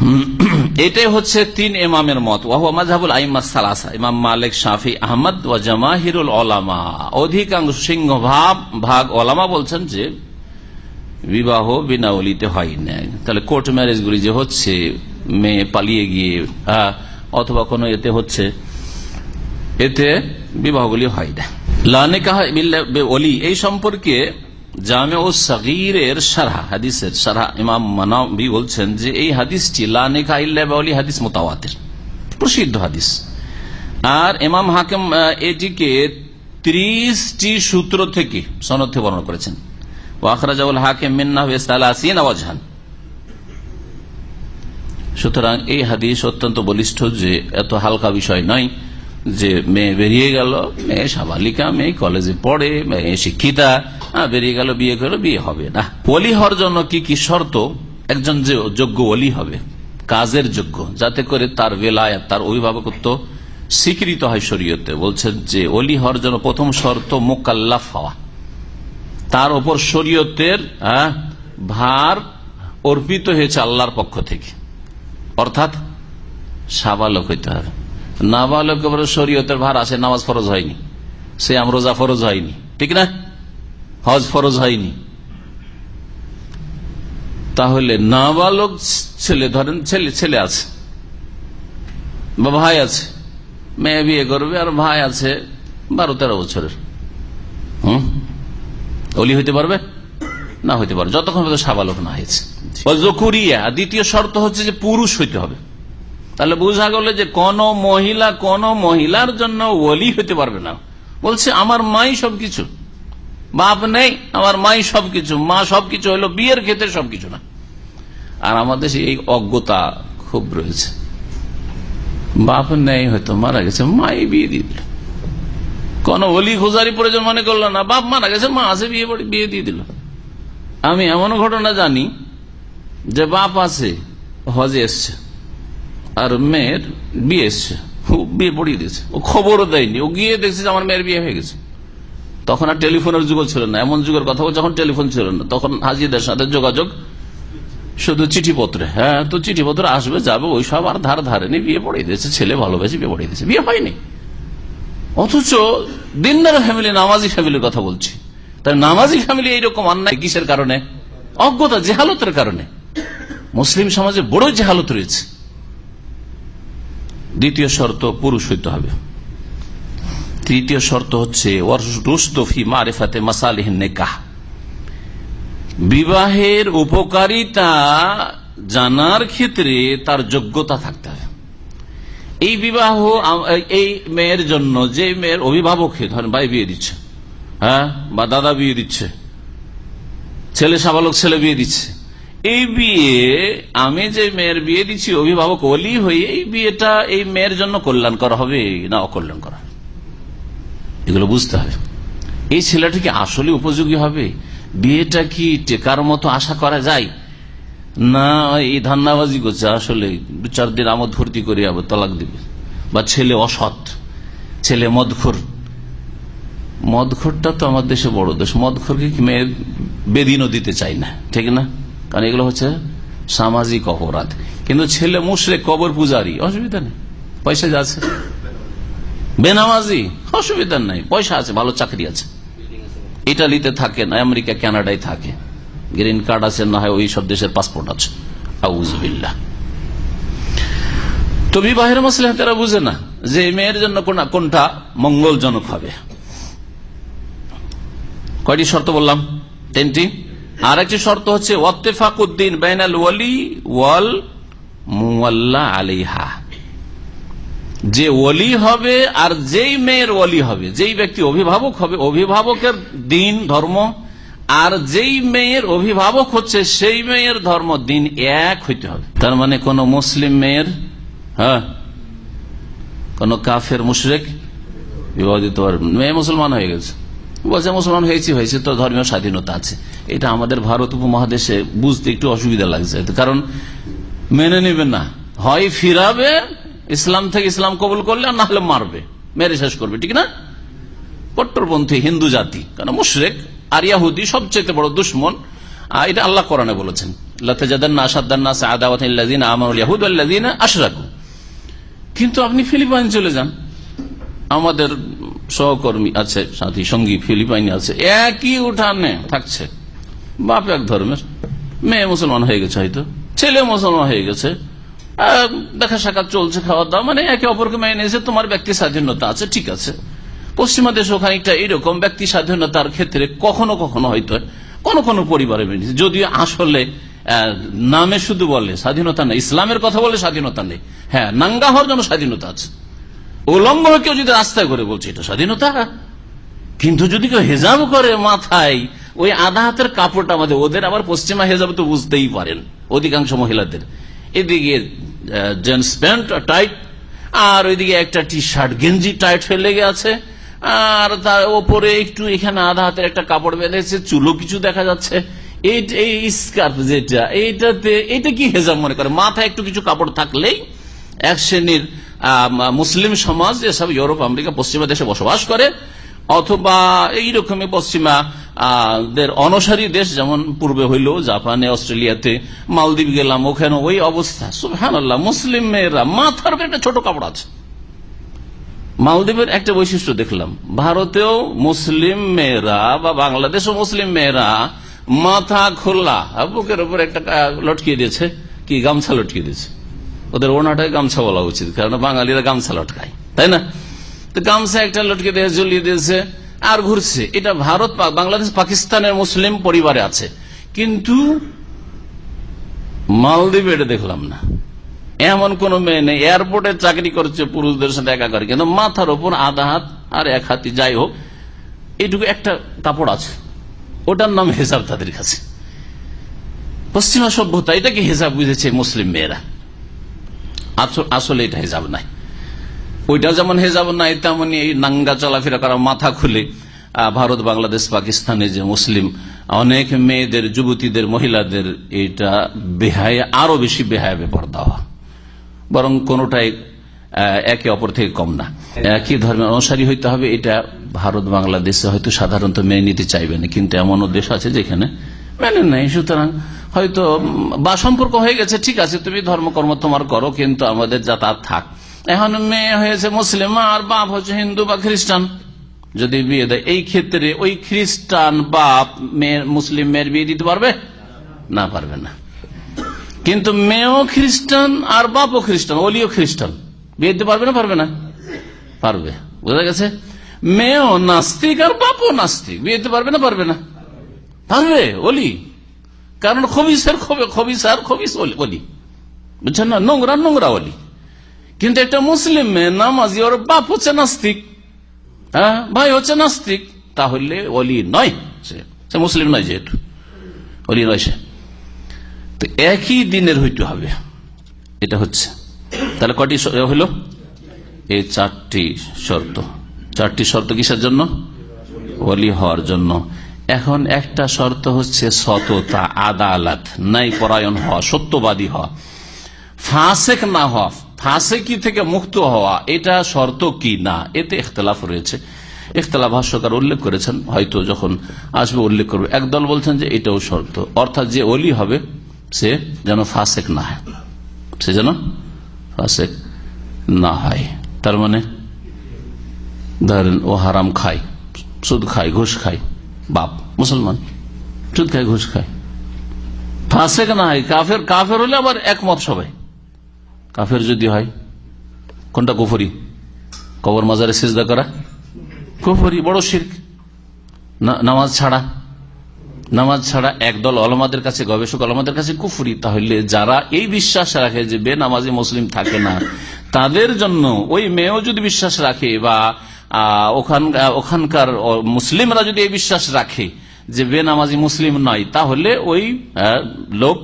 এটাই হচ্ছে তিন এমামের মত। ওয়াহ মাজহাবুল সালাসা। ইমাম মালিক, শাফি, আহমদ ও জামাহিরুল ওলামা অধিকাংশ সিংহ ভাব ভাগ ওলামা বলছেন যে বিবাহ বিনা অলিতে হয় না তাহলে কোর্ট ম্যারেজ গুলি যে হচ্ছে, মেয়ে পালিয়ে গিয়ে অথবা কোনো এতে হচ্ছে, এতে বিবাহগুলি হয় না লানে কাহা অলি। এই সম্পর্কে জামে ও হাদিসের ইমাম বলছেন যে এই হাদিসটি হাদিস মোতাওয়াতের, প্রসিদ্ধ হাদিস। আর ইমাম হাকিম এটিকে ত্রিশটি সূত্র থেকে বর্ণনা করেছেন। ওয়াখরাজাউল হাকিম সুতরাং এই হাদিস অত্যন্ত বলিষ্ঠ যে এত হালকা বিষয় নয় যে মেয়ে বেরিয়ে গেল, মেয়ে সাবালিকা, মেয়ে কলেজে পড়ে, মেয়ে শিক্ষিতা বেরিয়ে গেল বিয়ে করল বিয়ে হবে না। অলি হওয়ার জন্য কি কি শর্ত? একজন যে যোগ্য অলি হবে কাজের যোগ্য যাতে করে তার বেলায় তার অভিভাবকত্ব স্বীকৃত হয় শরীয়তে। বলছেন যে অলি হওয়ার জন্য প্রথম শর্ত মোকাল্লাফ হওয়া। তার ওপর শরীয়তের হ্যাঁ, ভার অর্পিত হয়েছে আল্লাহর পক্ষ থেকে। অর্থাৎ সাবালক হইতে হবে। নাবালক শরীয়তের ভার আসে নামাজ ফরজ হয়নি। সে আমরোজা ফরজ হয়নি। ঠিক না? হজ ফরজ হয়নি। তাহলে নাবালক ছেলে ধরেন ছেলে ছেলে আছে বা ভাই আছে মেয়ে বিয়ে করবে আর ভাই আছে বারো তেরো বছরের। হম? অলি হইতে পারবে? না হইতে পারবে। যতক্ষণ পর্যন্ত সাবালক না হয়েছে। জকুরিয়া দ্বিতীয় শর্ত হচ্ছে যে পুরুষ হইতে হবে। তাহলে বোঝা গেল যে কোন মহিলা কোন মহিলার জন্য ওলি হইতে পারবে না। বলছে আমার মাই সবকিছু। বাপ নেই, আমার মাই সবকিছু, মা সবকিছু হলো বিয়ের ক্ষেত্রে সবকিছু না। আর আমাদের এই অজ্ঞতা খুব রয়েছে। বাপ নেই, হয়তো মারা গেছে, মাই বিয়ে দিয়ে দিল। কোন অলি খোঁজারি প্রয়োজন মনে করল না, বাপ মারা গেছে, মা আছে বিয়ে বিয়ে দিয়ে দিল। আমি এমন ঘটনা জানি যে বাপ আছে, হজে এসছে, আর মেয়ের বিয়ে এসছে বিয়ে পড়িয়ে দিয়েছে, ও খবরও দেয়নি, ও গিয়ে দেখছে আমার মেয়ের বিয়ে হয়ে গেছে। তখন আর টেলিফোনের যুগ ছিল না। এমন যুগের কথা বল যখন টেলিফোন ছিল না, তখন হাজিদের সাথে যোগাযোগ শুধু চিঠিপত্রে। হ্যাঁ তো চিঠিপত্র আসবে, যাবে, ওই সব আর ধার ধারে নি বিয়ে পড়িয়ে দিয়েছে, ছেলে ভালোবেসে বিয়ে পড়িয়ে দিয়েছে, বিয়ে হয়নি। অথচ দিনদার ফ্যামিলি নামাজি ফ্যামিলির কথা বলছি। তাই নামাজি ফ্যামিলি এইরকম অন্যায় কিসের কারণে? অজ্ঞতা, জেহালতের কারণে। মুসলিম সমাজে বড় জেহালত রয়েছে। দ্বিতীয় শর্ত, পুরুষ হইতে হবে। তৃতীয় শর্ত হচ্ছে বিবাহের উপকারিতা জানার ক্ষেত্রে তার যোগ্যতা থাকতে হবে। এই বিবাহ, এই মেয়ের জন্য যে মেয়ের অভিভাবক ভাই বিয়ে দিচ্ছে হ্যাঁ বা দাদা বিয়ে দিচ্ছে, ছেলে সাবালক ছেলে বিয়ে দিচ্ছে, এই বিয়ে আমি যে মেয়ের বিয়ে দিচ্ছি, অভিভাবক অলি হয়ে এই বিয়েটা এই মেয়ের জন্য কল্যাণ করা হবে না অকল্যাণ করা এগুলো বুঝতে হবে। এই ছেলেটা কি আসলে উপযোগী হবে? বিয়েটা কি টেকার মতো আশা করা যায়? না, এই ধান্নাবাজি করছে, আসলে দু চার দিন আমদ ভর্তি করে আবার তলাক দিবে। বা ছেলে অসৎ, ছেলে মদখোর। মদখোরটা তো আমার দেশে বড় দেশ মদখোরকে মেয়ে বেদিনও দিতে চাই না, ঠিক না? কারণ এগুলো হচ্ছে সামাজিক অপরাধ। কিন্তু ছেলে মুশরে কবর পূজারি, অসুবিধা নেই, পয়সা যাচ্ছে বেনামাজি, অসুবিধা নাই, পয়সা আছে, ভালো চাকরি আছে। ইটালিতে থাকে না, আমেরিকা, কানাডায় থাকে। গ্রিন কার্ড আছে, না হয় ওই সব দেশের পাসপোর্ট আছে। তো বিবাহের মশলা তারা বুঝে না যে মেয়ের জন্য কোনটা মঙ্গলজনক হবে। কয়টি শর্ত বললাম? তিনটি। আর একটি শর্ত হচ্ছে, ওয়াত্তেফাকুদ্দিন বেনাল ওয়ালি ওয়াল আলিহা যে ওলি হবে আর যেই মেয়ের ওলি হবে, যেই ব্যক্তি অভিভাবক হবে, অভিভাবকের দিন, ধর্ম, আর যেই মেয়ের অভিভাবক হচ্ছে, সেই মেয়ের ধর্ম দিন এক হইতে হবে। তার মানে কোন মুসলিম মেয়ের হ্যাঁ কোন কাফের মুশরেক বিবাহ দিতে পারবে মেয়ে মুসলমান হয়ে গেছে। বলছে, মুসলমান হয়েছি, হয়েছে তো ধর্মীয় স্বাধীনতা আছে। এটা আমাদের ভারত উপমহাদেশে বুঝতে একটু অসুবিধা লাগছে। কারণ মেনে নেবে না। হয় ফিরাবে ইসলাম থেকে ইসলাম কবুল করলে আর না হলে মারবে। মেরে শেষ করবে, ঠিক না? কট্টরপন্থী, হিন্দু জাতি কারণ মুশরেক আর ইয়াহুদি সবচেয়ে বড় দুশ্মন। এটা আল্লাহ কোরআনে বলেছেন কিন্তু আপনি ফিলিপাইন চলে যান। আমাদের সহকর্মী আছে, সাথী, সঙ্গী ফিলিপাইনে আছে, একই উঠানে থাকছে। বাপ এক ধর্মের, মেয়ে মুসলমান হয়ে গেছে হয়তো, ছেলে মুসলমান হয়ে গেছে। দেখা সাক্ষাৎ চলছে খাওয়া দাওয়া মানে একে অপরকে মেনে নিয়েছে, তোমার ব্যক্তি স্বাধীনতা আছে, ঠিক আছে। পশ্চিমা দেশ খানিকটা এরকম ব্যক্তি স্বাধীনতার ক্ষেত্রে কখনো কখনো হয়তো কোন কোন পরিবারে মেনে নিয়েছে। যদিও আসলে নামে শুধু বলে স্বাধীনতা নেই, ইসলামের কথা বলে স্বাধীনতা নেই। হ্যাঁ নাঙ্গা হওয়ার জন্য স্বাধীনতা আছে। হয়ে কেউ যদি রাস্তায় করে বলছে, এটা স্বাধীনতা? কিন্তু যদি কেউ হেজাব করে মাথায়, ওই আধা হাতের কাপড়টা আমাদের, ওদের আবার পশ্চিমা হেজাব তো বুঝতেই পারেন, অধিকাংশ মহিলাদের। এদিকে জেন্টস প্যান্ট টাইট, আর ওইদিকে একটা টি শার্ট গেঞ্জি টাইট হয়ে লেগে আছে, আর তার ওপরে একটু এখানে আধা হাতের একটা কাপড় বেঁধেছে চুলো কিছু দেখা যাচ্ছে। এই- স্কার্ফ যেটা, এইটাতে এটা কি মনে করে? মাথায় একটু কিছু কাপড় থাকলেই এক শ্রেণির মুসলিম সমাজ যেসব ইউরোপ, আমেরিকা, পশ্চিমা দেশে বসবাস করে অথবা এইরকমই পশ্চিমা দের অনসারী দেশ যেমন পূর্বে হইল, জাপানে, অস্ট্রেলিয়াতে, মালদ্বীপ গেলাম, ওখানে ওই অবস্থা। সুহান আল্লাহ মুসলিম মেয়েরা মাথার উপরে একটা ছোট কাপড় আছে। মালদ্বীপের একটা বৈশিষ্ট্য দেখলাম। ভারতেও মুসলিম মেয়েরা বা বাংলাদেশও মুসলিম মেয়েরা মাথা খোলা, বুকের উপর একটা লটকিয়ে দিয়েছে। কি গামছা লটকিয়ে দিয়েছে? ওদের ওনাটাই গামছা বলা উচিত, কারণ বাঙালিরা গামছা লটকায়, তাই না? তো গামছা একটা লটকে দিয়ে ঝুলিয়ে দিয়েছে আর ঘুরছে। এটা ভারত বাংলাদেশ, পাকিস্তানের মুসলিম পরিবারে আছে। কিন্তু মালদ্বীপে এটা দেখলাম না। এমন কোন মেয়ে নেই। এয়ারপোর্টে চাকরি করছে পুরুষদের সাথে একা করে কিন্তু মাথার ওপর আধা হাত আর এক হাতি, যাই হোক এইটুকু একটা কাপড় আছে। ওটার নাম হেসাব তাদের কাছে। পশ্চিমা সভ্যতা এটাকে হেসাব বুঝেছে মুসলিম মেয়েরা? আসলে এটা হেজাব নাই। ওইটা যেমন হেজাব নাই, তেমনি এই নাঙ্গা চলাফেরা করা, মাথা খুলে। ভারত, বাংলাদেশ, পাকিস্তানে যে মুসলিম, অনেক মেয়েদের, যুবতীদের, মহিলাদের এটা বেহায়, আরও বেশি বেহায় ব্যাপার দেওয়া বরং কোনটাই একে অপর থেকে কম না। একই ধর্মের অনুসারী হইতে হবে, এটা ভারত, বাংলাদেশে হয়তো সাধারণত মেনে নিতে চাইবে না। কিন্তু এমনও দেশ আছে যেখানে মেনে নেই সুতরাং হয়তো বা সম্পর্ক হয়ে গেছে, ঠিক আছে, তুমি ধর্মকর্ম তোমার করো, কিন্তু আমাদের যাতায়াত থাক। এখন মেয়ে হয়েছে মুসলিম, আর বাপ হচ্ছে হিন্দু বা খ্রিস্টান। যদি বিয়ে দেয়, এই ক্ষেত্রে ওই খ্রিস্টান বাপ মেয়ের, মুসলিম মেয়ের বিয়ে দিতে পারবে? না পারবে না। কিন্তু মেয়েও খ্রিস্টান, আর বাপও খ্রিস্টান, অলিও খ্রিস্টান। বিয়ে দিতে পারবে না পারবে না? পারবে। বোঝা গেছে? মেয়েও নাস্তিক আর বাপও নাস্তিক। বিয়ে দিতে পারবে না পারবে না? পারবে, অলি। কারণ খবিসের খবিসার খবিস অলি। বুঝছেন না? নোংরা নোংরা অলি। কিন্তু একটা মুসলিম মেয়ে নামাজি ওর বাপ হচ্ছে নাস্তিক। হ্যাঁ? ভাই হচ্ছে নাস্তিক। তাহলে অলি নয় সে। মুসলিম নয় যেহেতু। অলি নয় সে। তো একই দিনের হইতে হবে। এটা হচ্ছে। তাহলে কটি হইল এই চারটি শর্ত। চারটি শর্ত কিসের জন্য? অলি হওয়ার জন্য। এখন একটা শর্ত হচ্ছে সততা, আদালত নাই পরায়ণ হওয়া, সত্যবাদী হওয়া। ফাঁসেক না হওয়া। ফাঁসেকি থেকে মুক্ত হওয়া, এটা শর্ত কি? না, এতে ইখতলাফ রয়েছে। ইখতলাফ ভাষ্যকার উল্লেখ করেছেন, হয়তো যখন আসবে উল্লেখ করবে। একদল বলছেন যে এটাও শর্ত। অর্থাৎ যে অলি হবে, সে যেন ফাঁসেক না হয়। সে যেন ফাঁসেক না হয়। তার মানে ধরেন ও হারাম খায়, সুদ খায়, ঘুষ খায়, বাপ মুসলমান, সুদ খায়, ঘুষ খায়। ফাঁসেক না হয়, কাফের কাফের হলে আবার একমত সবাই। কাফের যদি হয়, কোনটা কুফরি? কবর মাজারে সিজদা করা? কুফরি, বড় শির্ক। নামাজ ছাড়া। নামাজ ছাড়া একদল অলমাদের কাছে, গবেষক অলমাদের কাছে কুফুরি। তাহলে যারা এই বিশ্বাস রাখে যে বে নামাজি মুসলিম থাকে না, তাদের জন্য ওই মেয়েও যদি বিশ্বাস রাখে বা ওখান- ওখানকার মুসলিমরা যদি এই বিশ্বাস রাখে যে বে নামাজি মুসলিম নয়, তাহলে ওই লোক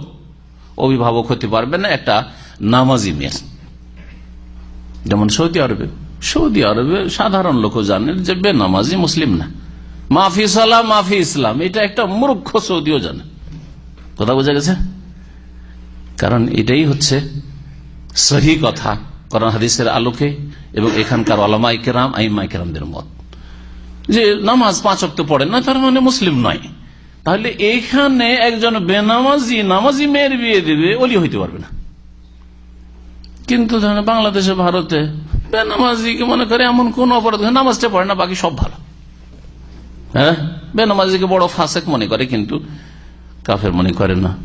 অভিভাবক হতে পারবে না। একটা নামাজি মেয়ে। যেমন সৌদি আরবে। সৌদি আরবে সাধারণ লোক জানেন যে বে নামাজি মুসলিম না। মাফি সালাম, মাফি ইসলাম, এটা একটা মূর্খ সৌদিও জানে। কথা বোঝা গেছে? কারণ এটাই হচ্ছে সহি কথা করন হাদিসের আলোকে এবং এখানকার আলমাই কেরাম আইমাই কেরামদের মত। যে নামাজ পাঁচ অক্ট পড়ে না, তার মানে মুসলিম নয়। তাহলে এখানে একজন বেনামাজি, নামাজি মেয়ের বিয়ে দেবে, অলি হইতে পারবে না। কিন্তু ধরেন বাংলাদেশে, ভারতে বেনামাজিকে মনে করে এমন কোন অপরাধ নামাজটা পড়ে না, বাকি সব ভালো। হ্যাঁ? বেনামাজিকে বড় ফাঁসেক মনে করে, কিন্তু কাফের মনে করে না।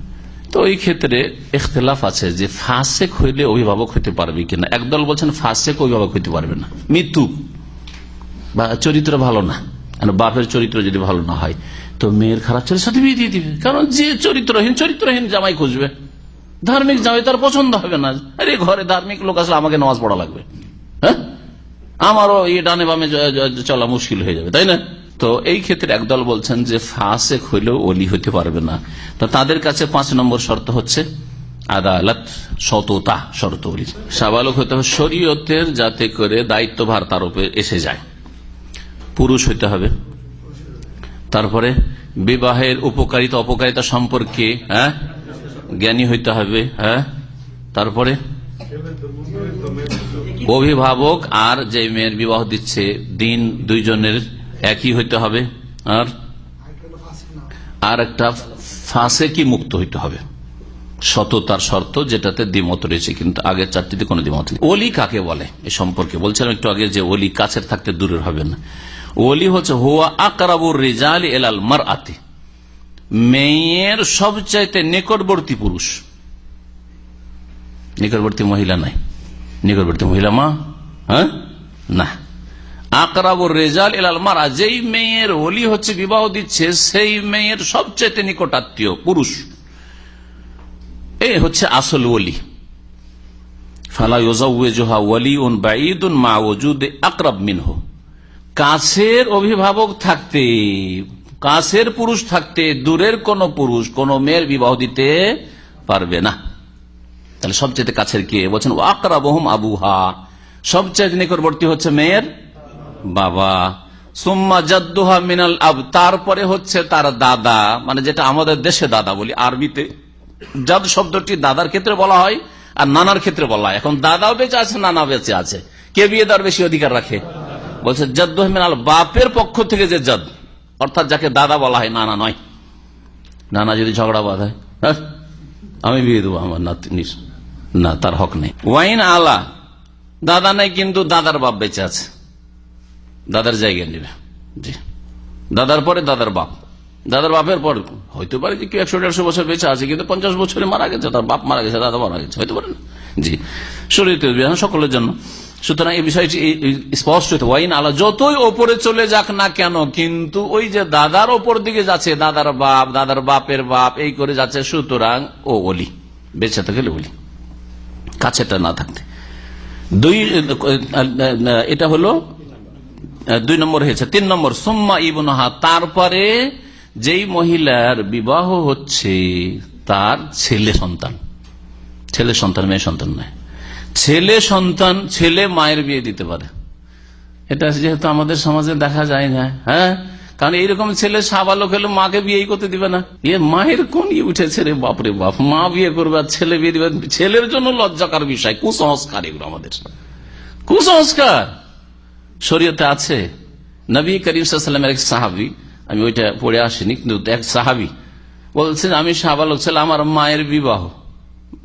তো ওই ক্ষেত্রে ইখতলাফ আছে যে ফাঁসেক হইলে অভিভাবক হইতে পারবে কিনা। একদল বলছেন ফাঁসেক অভিভাবক হইতে পারবে না। মৃত্যু বা চরিত্র ভালো না। বাপের চরিত্র যদি ভালো না হয়, তো মেয়ের খারাপ ছেলের সাথে বিয়ে দিয়ে দিবে। কারণ যে চরিত্রহীন চরিত্রহীন জামাই খুঁজবে। ধার্মিক জামাই তার পছন্দ হবে না। আরে ঘরে ধার্মিক লোক আসলে আমাকে নামাজ পড়া লাগবে। হ্যাঁ? আমারও এই ডানে বামে চলা মুশকিল হয়ে যাবে, তাই না? তো এই ক্ষেত্রে একদল বলছেন যে ফাঁসেক হইলেও অলি হইতে পারবে না। তো তাদের কাছে পাঁচ নম্বর শর্ত হচ্ছে আদালত, সততা শর্ত সাবালক হতে হবে, শরীয়তের যাতে করে দায়িত্বভার তার উপরে এসে যায়। পুরুষ হইতে হবে। তারপরে বিবাহের উপকারিতা, অপকারিতা সম্পর্কে হ্যাঁ? জ্ঞানী হইতে হবে হ্যাঁ? তারপরে? অভিভাবক আর যে মেয়ের বিবাহ দিচ্ছে, দিন দুইজনের একই হইতে হবে, আর? আর একটা ফাঁসে কি মুক্ত হইতে হবে? সততার শর্ত যেটাতে দ্বিমত রয়েছে, কিন্তু আগের চারটিতে কোনো দ্বিমত নেই। ওলি কাকে বলে? এ সম্পর্কে বলছিলাম একটু আগে যে ওলি কাছের থাকতে দূরের হবে না। ওলি হচ্ছে, হুয়া আকরাবুর রেজাল এলাল মার আতি মেয়ের সবচাইতে নিকটবর্তী পুরুষ। নিকটবর্তী মহিলা নাই। নিকটবর্তী মহিলা মা? হ্যাঁ? না। আকরাবুর রেজাল এলাল মারা, যেই মেয়ের ওলি হচ্ছে বিবাহ দিচ্ছে, সেই মেয়ের সবচাইতে নিকটাত্মীয় পুরুষ। এই হচ্ছে আসল ওলি। ফালা মা ওজুদে আকরাব মিনহ। কাছের অভিভাবক থাকতে কাছের পুরুষ থাকতে দূরের কোন পুরুষ, কোন মেয়ের বিবাহ দিতে পারবে না। তাহলে সবচেয়ে কাছের কে? বলছেন আকরা বহুম আবুহা। সবচেয়ে নিকটবর্তী হচ্ছে মেয়ের বাবা। সুম্মা জাদ্দুহা মিনাল আব। তারপরে হচ্ছে তার দাদা মানে যেটা আমাদের দেশে দাদা বলি, আরবিতে। জাদ শব্দটি দাদার ক্ষেত্রে বলা হয়, আর নানার ক্ষেত্রে বলা হয়। এখন দাদাও বেঁচে আছে, নানা বেঁচে আছে। কে বিয়ে দেওয়ার বেশি অধিকার রাখে? বলছে জদ্দ মিনাল বাপের পক্ষ থেকে যে জদ। অর্থাৎ যাকে দাদা বলা হয়, নানা নয়। নানা যদি ঝগড়া বাঁধায় হ্যাঁ? আমি বিয়ে দেবো আমার নাতিনির। না, তার হক নেই। ওয়াইন আলা, দাদা নাই কিন্তু দাদার বাপ বেঁচে আছে। দাদার জায়গা নেবে। জি। দাদার পরে দাদার বাপ। দাদার বাপের পর হইতে পারে যে কেউ একশো দেড়শো বছর বেঁচে আছে, কিন্তু পঞ্চাশ বছরে মারা গেছে, তার বাপ মারা গেছে, দাদা মারা গেছে, হইতে পারে না। জি। শরীর সকলের জন্য। সুতরাং এই বিষয়টি স্পষ্ট ওয়াইন আলা যতই ওপরে চলে যাক না কেন, কিন্তু ওই যে দাদার ওপর দিকে যাচ্ছে, দাদার বাপ, দাদার বাপের বাপ, এই করে যাচ্ছে, সুতরাং ও ওলি, বেঁচে থাকলে ওলি, কাছেটা না থাকতে। দুই এটা হলো দুই নম্বর হয়েছে। তিন নম্বর, সোম্মা ইবনহা তারপরে যেই মহিলার বিবাহ হচ্ছে, তার ছেলে সন্তান। ছেলে সন্তান, মেয়ে সন্তান নয়। ছেলে সন্তান, ছেলে মায়ের বিয়ে দিতে পারে। এটা যেহেতু আমাদের সমাজে দেখা যায় না হ্যাঁ? কারণ এইরকম ছেলে সাবালক হলে মাকে বিয়ে করতে দিবে না। এ মায়ের কোন ইয়ে উঠেছে রে বাপরে বাপ? মা বিয়ে করবে আর ছেলে বিয়ে দিবে। ছেলের জন্য লজ্জাকার বিষয়, কুসংস্কার এগুলো আমাদের। কুসংস্কার! শরীয়তে আছে। নবী করিম সাল্লামের এক সাহাবি, আমি ওইটা পড়ে আসিনি, কিন্তু এক সাহাবি বলছেন, আমি সাবালক ছেলে, আমার মায়ের বিবাহ।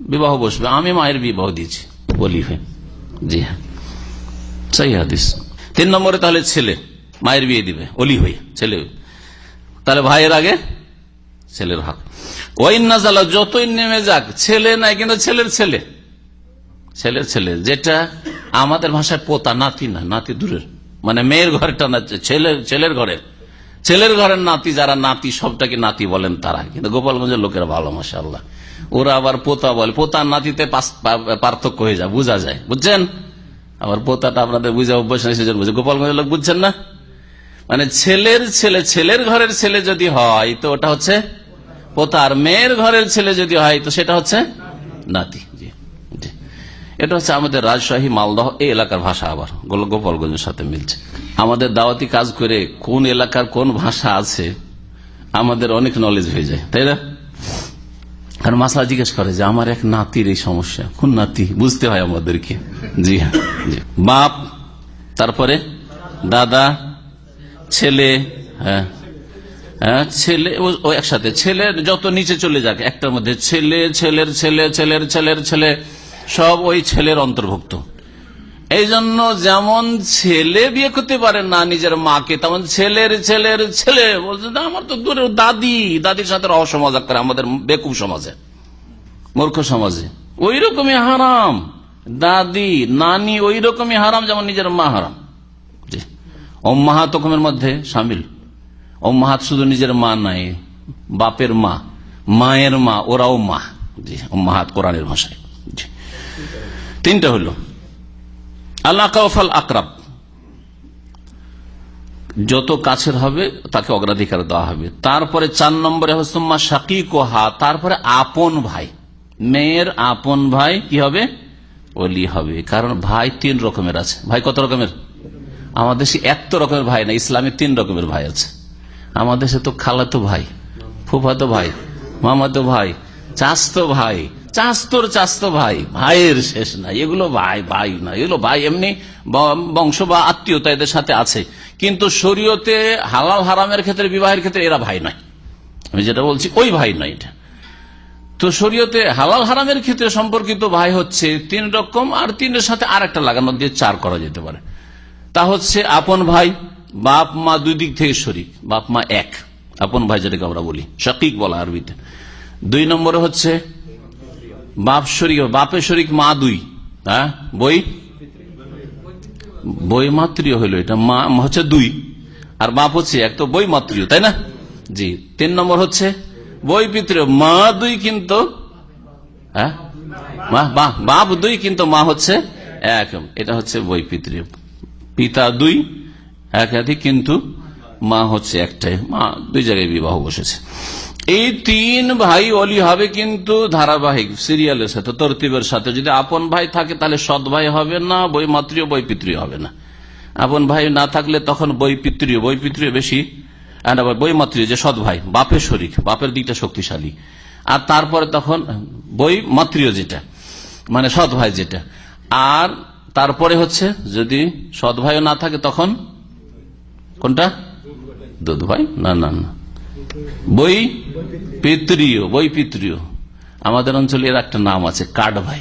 বিবাহ বসবে, আমি মায়ের বিবাহ দিয়েছি। বলি হয়ে জি হ্যাঁ। সেই হাদিস। তিন নম্বরে তাহলে ছেলে, মায়ের বিয়ে দিবে, অলি হয়ে, ছেলে তাহলে ভাইয়ের আগে ছেলের হক ওই নাজালা যতই নেমে যাক, ছেলে নাই, কিন্তু ছেলের ছেলে। ছেলের ছেলে, যেটা আমাদের ভাষায় পোতা, নাতি না, নাতি দূরের। মানে মেয়ের ঘরটা না ছেলের ছেলের ঘরের। ছেলের ঘরের নাতি, যারা নাতি, সবটাকে নাতি বলেন তারা। কিন্তু গোপালগঞ্জের লোকেরা ভালো মাসা আল্লাহ ওরা আবার পোতা বলে, পোতার নাতিতে পার্থক্য হয়ে যায়, বোঝা যায়, বুঝছেন? আবার পোতাটা আপনাদের বুঝে অভ্যাস বুঝে গোপালগঞ্জের লোক বুঝছেন না? মানে ছেলের ছেলে, ছেলের ঘরের ছেলে যদি হয়, তো ওটা হচ্ছে পোতার মেয়ের ঘরের ছেলে যদি হয়, তো সেটা হচ্ছে নাতি। জি এটা হচ্ছে আমাদের রাজশাহী, মালদহ, এই এলাকার ভাষা আবার গোপালগঞ্জের সাথে মিলছে। আমাদের দাওয়াতি কাজ করে কোন এলাকার কোন ভাষা আছে আমাদের অনেক নলেজ হয়ে যায় তাই না? কারণ মাসলা জিজ্ঞেস করে যে আমার এক নাতির এই সমস্যা কোন নাতি? বুঝতে হয় আমাদেরকে। জি হ্যাঁ বাপ তারপরে দাদা ছেলে হ্যাঁ হ্যাঁ, ছেলে ও- ও একসাথে। ছেলে যত নিচে চলে যাক একটার মধ্যে ছেলে ছেলের ছেলে ছেলের ছেলের ছেলে সব ওই ছেলের অন্তর্ভুক্ত। এই জন্য যেমন ছেলে বিয়ে করতে পারে না নিজের মাকে তেমন ছেলের ছেলের ছেলে। বলছে "না, আমার তো দূরের দাদি। দাদির সাথে মজা করে আমাদের বেকুব সমাজে মূর্খ সমাজে। ওই রকমই হারাম। দাদি নানি ওই রকমই হারাম যেমন নিজের মা হারাম। অম্মাহাত রকমের মধ্যে সামিল। অম্মাহাত শুধু নিজের মা নাই বাপের মা মায়ের মা ওরাও মা। জি অম্মাহাত কোরআনের ভাষায়। তিনটা হলো। আল্লাহ কাউফাল আকরাব যত কাছের হবে, তাকে অগ্রাধিকার দেওয়া হবে। তারপরে চার নম্বরে হস্তম্মা শাকিক ও হা তারপরে আপন ভাই। মেয়ের আপন ভাই কি হবে? অলি হবে। কারণ ভাই তিন রকমের আছে। ভাই কত রকমের? আমাদের দেশে এত রকমের ভাই না ইসলামে তিন রকমের ভাই আছে। আমাদের দেশে তো খালাতো ভাই, ফুফাতো ভাই, মামাতো ভাই চাস্তো ভাই চাস্তর চাস্তো ভাই, ভাইয়ের শেষ নাই। এগুলো ভাই ভাই না। এগুলো ভাই এমনি বংশ বা আত্মীয়তা এদের সাথে আছে। কিন্তু শরীয়তে হালাল হারামের ক্ষেত্রে, বিবাহের ক্ষেত্রে এরা ভাই নয়। আমি যেটা বলছি, ওই ভাই নয় এটা। তো শরীয়তে হালাল হারামের ক্ষেত্রে সম্পর্কিত ভাই হচ্ছে তিন রকম আর তিনের সাথে আর একটা লাগানো দিয়ে চার করা যেতে পারে। তা হচ্ছে আপন ভাই, বাপ, মা দুই দিক থেকে শরিক, বাপ, মা এক। আপন ভাই যেটাকে আমরা বলি, শকিক বলা আরবিতে। দুই নম্বরে হচ্ছে বাপ শরিক বাপে শরিক মা দুই হ্যাঁ? বই? বই মাতৃয় হইল এটা, মা হচ্ছে দুই, আর বাপ হচ্ছে এক, তো বই মাতৃয় তাই না? জি, তিন নম্বর হচ্ছে, বই পিতৃ, মা দুই কিন্তু হ্যাঁ? বাপ দুই কিন্তু মা হচ্ছে এক, এটা হচ্ছে বই পিতৃ। পিতা দুই, একাধিক কিন্তু মা হচ্ছে একটাই, মা দুই জায়গায় বিবাহ বসেছে। এই তিন ভাই অলি হবে কিন্তু ধারাবাহিক, সিরিয়ালের সাথে, তরতিবের সাথে। যদি আপন ভাই থাকে, তাহলে সৎ ভাই হবে না, বই মাতৃ বই পিতৃ হবে না। আপন ভাই না থাকলে তখন বই পিতৃ বই পিতৃ বেশি। বই মাতৃ, যে সৎ ভাই, বাপের শরিক, বাপের দিকটা শক্তিশালী। আর তারপরে তখন বই মাতৃয় যেটা মানে সৎ ভাই যেটা। আর তারপরে হচ্ছে, যদি সৎ ভাইও না থাকে, তখন কোনটা? দুধ ভাই? না না না। বই পিতৃয় বই পিতৃয় আমাদের অঞ্চলে এর একটা নাম আছে কাঠ ভাই।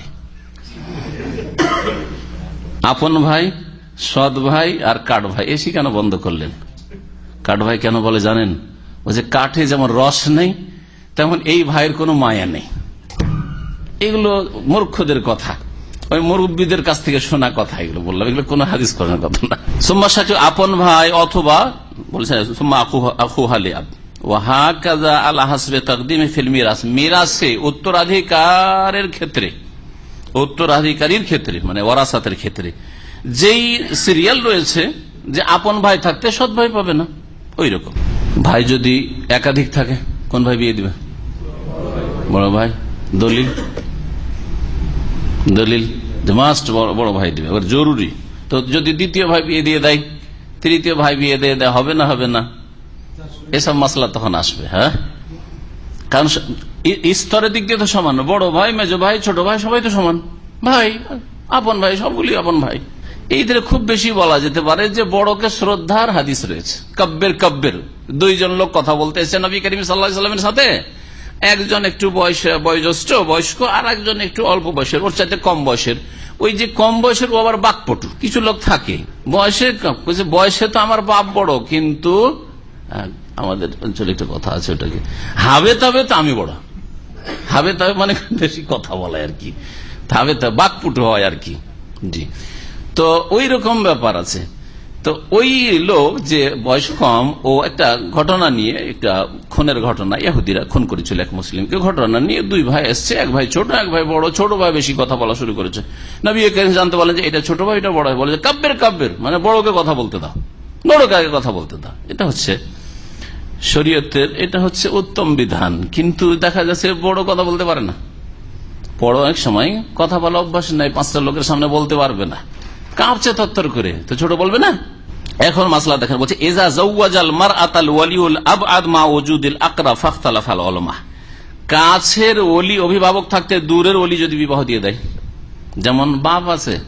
আপন ভাই, সৎ ভাই আর কাঠ ভাই। এসি কেন বন্ধ করলেন? কাঠ ভাই কেন বলে জানেন? ও যে কাঠে যেমন রস নেই, তেমন এই ভাইয়ের কোনো মায়া নেই। এগুলো মূর্খদের কথা। ওই মুরব্বীদের কাছ থেকে শোনা কথা এগুলো বললাম। এগুলো কোন হাদিস করার কথা না। সোম্মা সাচু আপন ভাই অথবা বলছে সোম্মা আখু হালে ওয়াহা কাজা আল্লাহ হাসবে তকদিমে ফিল মিরাস। মিরাসে উত্তরাধিকারের ক্ষেত্রে, উত্তরাধিকারীর ক্ষেত্রে মানে ওরাসাতের ক্ষেত্রে, যেই সিরিয়াল রয়েছে যে আপন ভাই থাকতে সৎ ভাই পাবে না, ওই রকম। ভাই যদি একাধিক থাকে, কোন ভাই বিয়ে দিবে? বড় ভাই, দলিল। দলিল মাস্ট বড় ভাই দিবে, এবার জরুরি। তো যদি দ্বিতীয় ভাই বিয়ে দিয়ে দেয়, তৃতীয় ভাই বিয়ে দিয়ে দেয়, হবে না হবে না। এসব মশলা তখন আসবে হ্যাঁ? কারণ স্তরের দিক দিয়ে তো সমান। বড় ভাই, মেজো ভাই, ছোট ভাই, সবাই তো সমান। ভাই, আপন ভাই, সবগুলি আপন ভাই। এই এইদের খুব বেশি বলা যেতে পারে যে বড়কে শ্রদ্ধার হাদিস রয়েছে। কব্বের কব্বের দুইজন লোক কথা বলতে এসে নবী করিম সাল্লা সাল্লামের সাথে। একজন একটু বয়স, বয়োজ্যেষ্ঠ, বয়স্ক আর একজন একটু অল্প বয়সের, ওর চাইতে কম বয়সের। ওই যে কম বয়সের ও আবার বাকপটু। কিছু লোক থাকে। বয়সে বয়সে তো আমার বাপ বড়, কিন্তু আমাদের অঞ্চলে একটা কথা আছে ওটাকে। হাবে তবে তো আমি বড়। হাবে তবে মানে বেশি কথা বলে আর কি। হাবে তবে বাকপুটু হয় আর কি। জি। তো ওই রকম ব্যাপার আছে। তো ওই লোক যে বয়স কম, ও একটা ঘটনা নিয়ে, একটা খুনের ঘটনা, ইহুদিরা খুন করেছিল এক মুসলিমকে। ঘটনা নিয়ে দুই ভাই এসছে, এক ভাই ছোট, এক ভাই বড়। ছোট ভাই বেশি কথা বলা শুরু করেছে। নবী জানতে বলেন যে, এটা ছোট ভাই, এটা বড় ভাই। বলে কাব্যের কাব্যের। মানে বড়কে কথা বলতে দাও। বড়কে আগে কথা বলতে দাও? এটা হচ্ছে শরীয়তের, এটা হচ্ছে উত্তম বিধান। কিন্তু দেখা যাচ্ছে বড় কথা বলতে পারে না। বড় এক সময় কথা বলা অভ্যাস নাই, পাঁচটা লোকের সামনে বলতে পারবে না। কাঁপছে তত্তর করে। তো ছোট বলবে না? এখন মাসলা দেখেন, বলছে এজা জৌয়াজাল মার আতাল ওয়ালিউল আব আদমা ওজুদিল আকরা ফাখতালা ফাল অলমা কাছের অলি অভিভাবক থাকতে দূরের অলি যদি বিবাহ দিয়ে দেয়, যেমন বাপ আছে,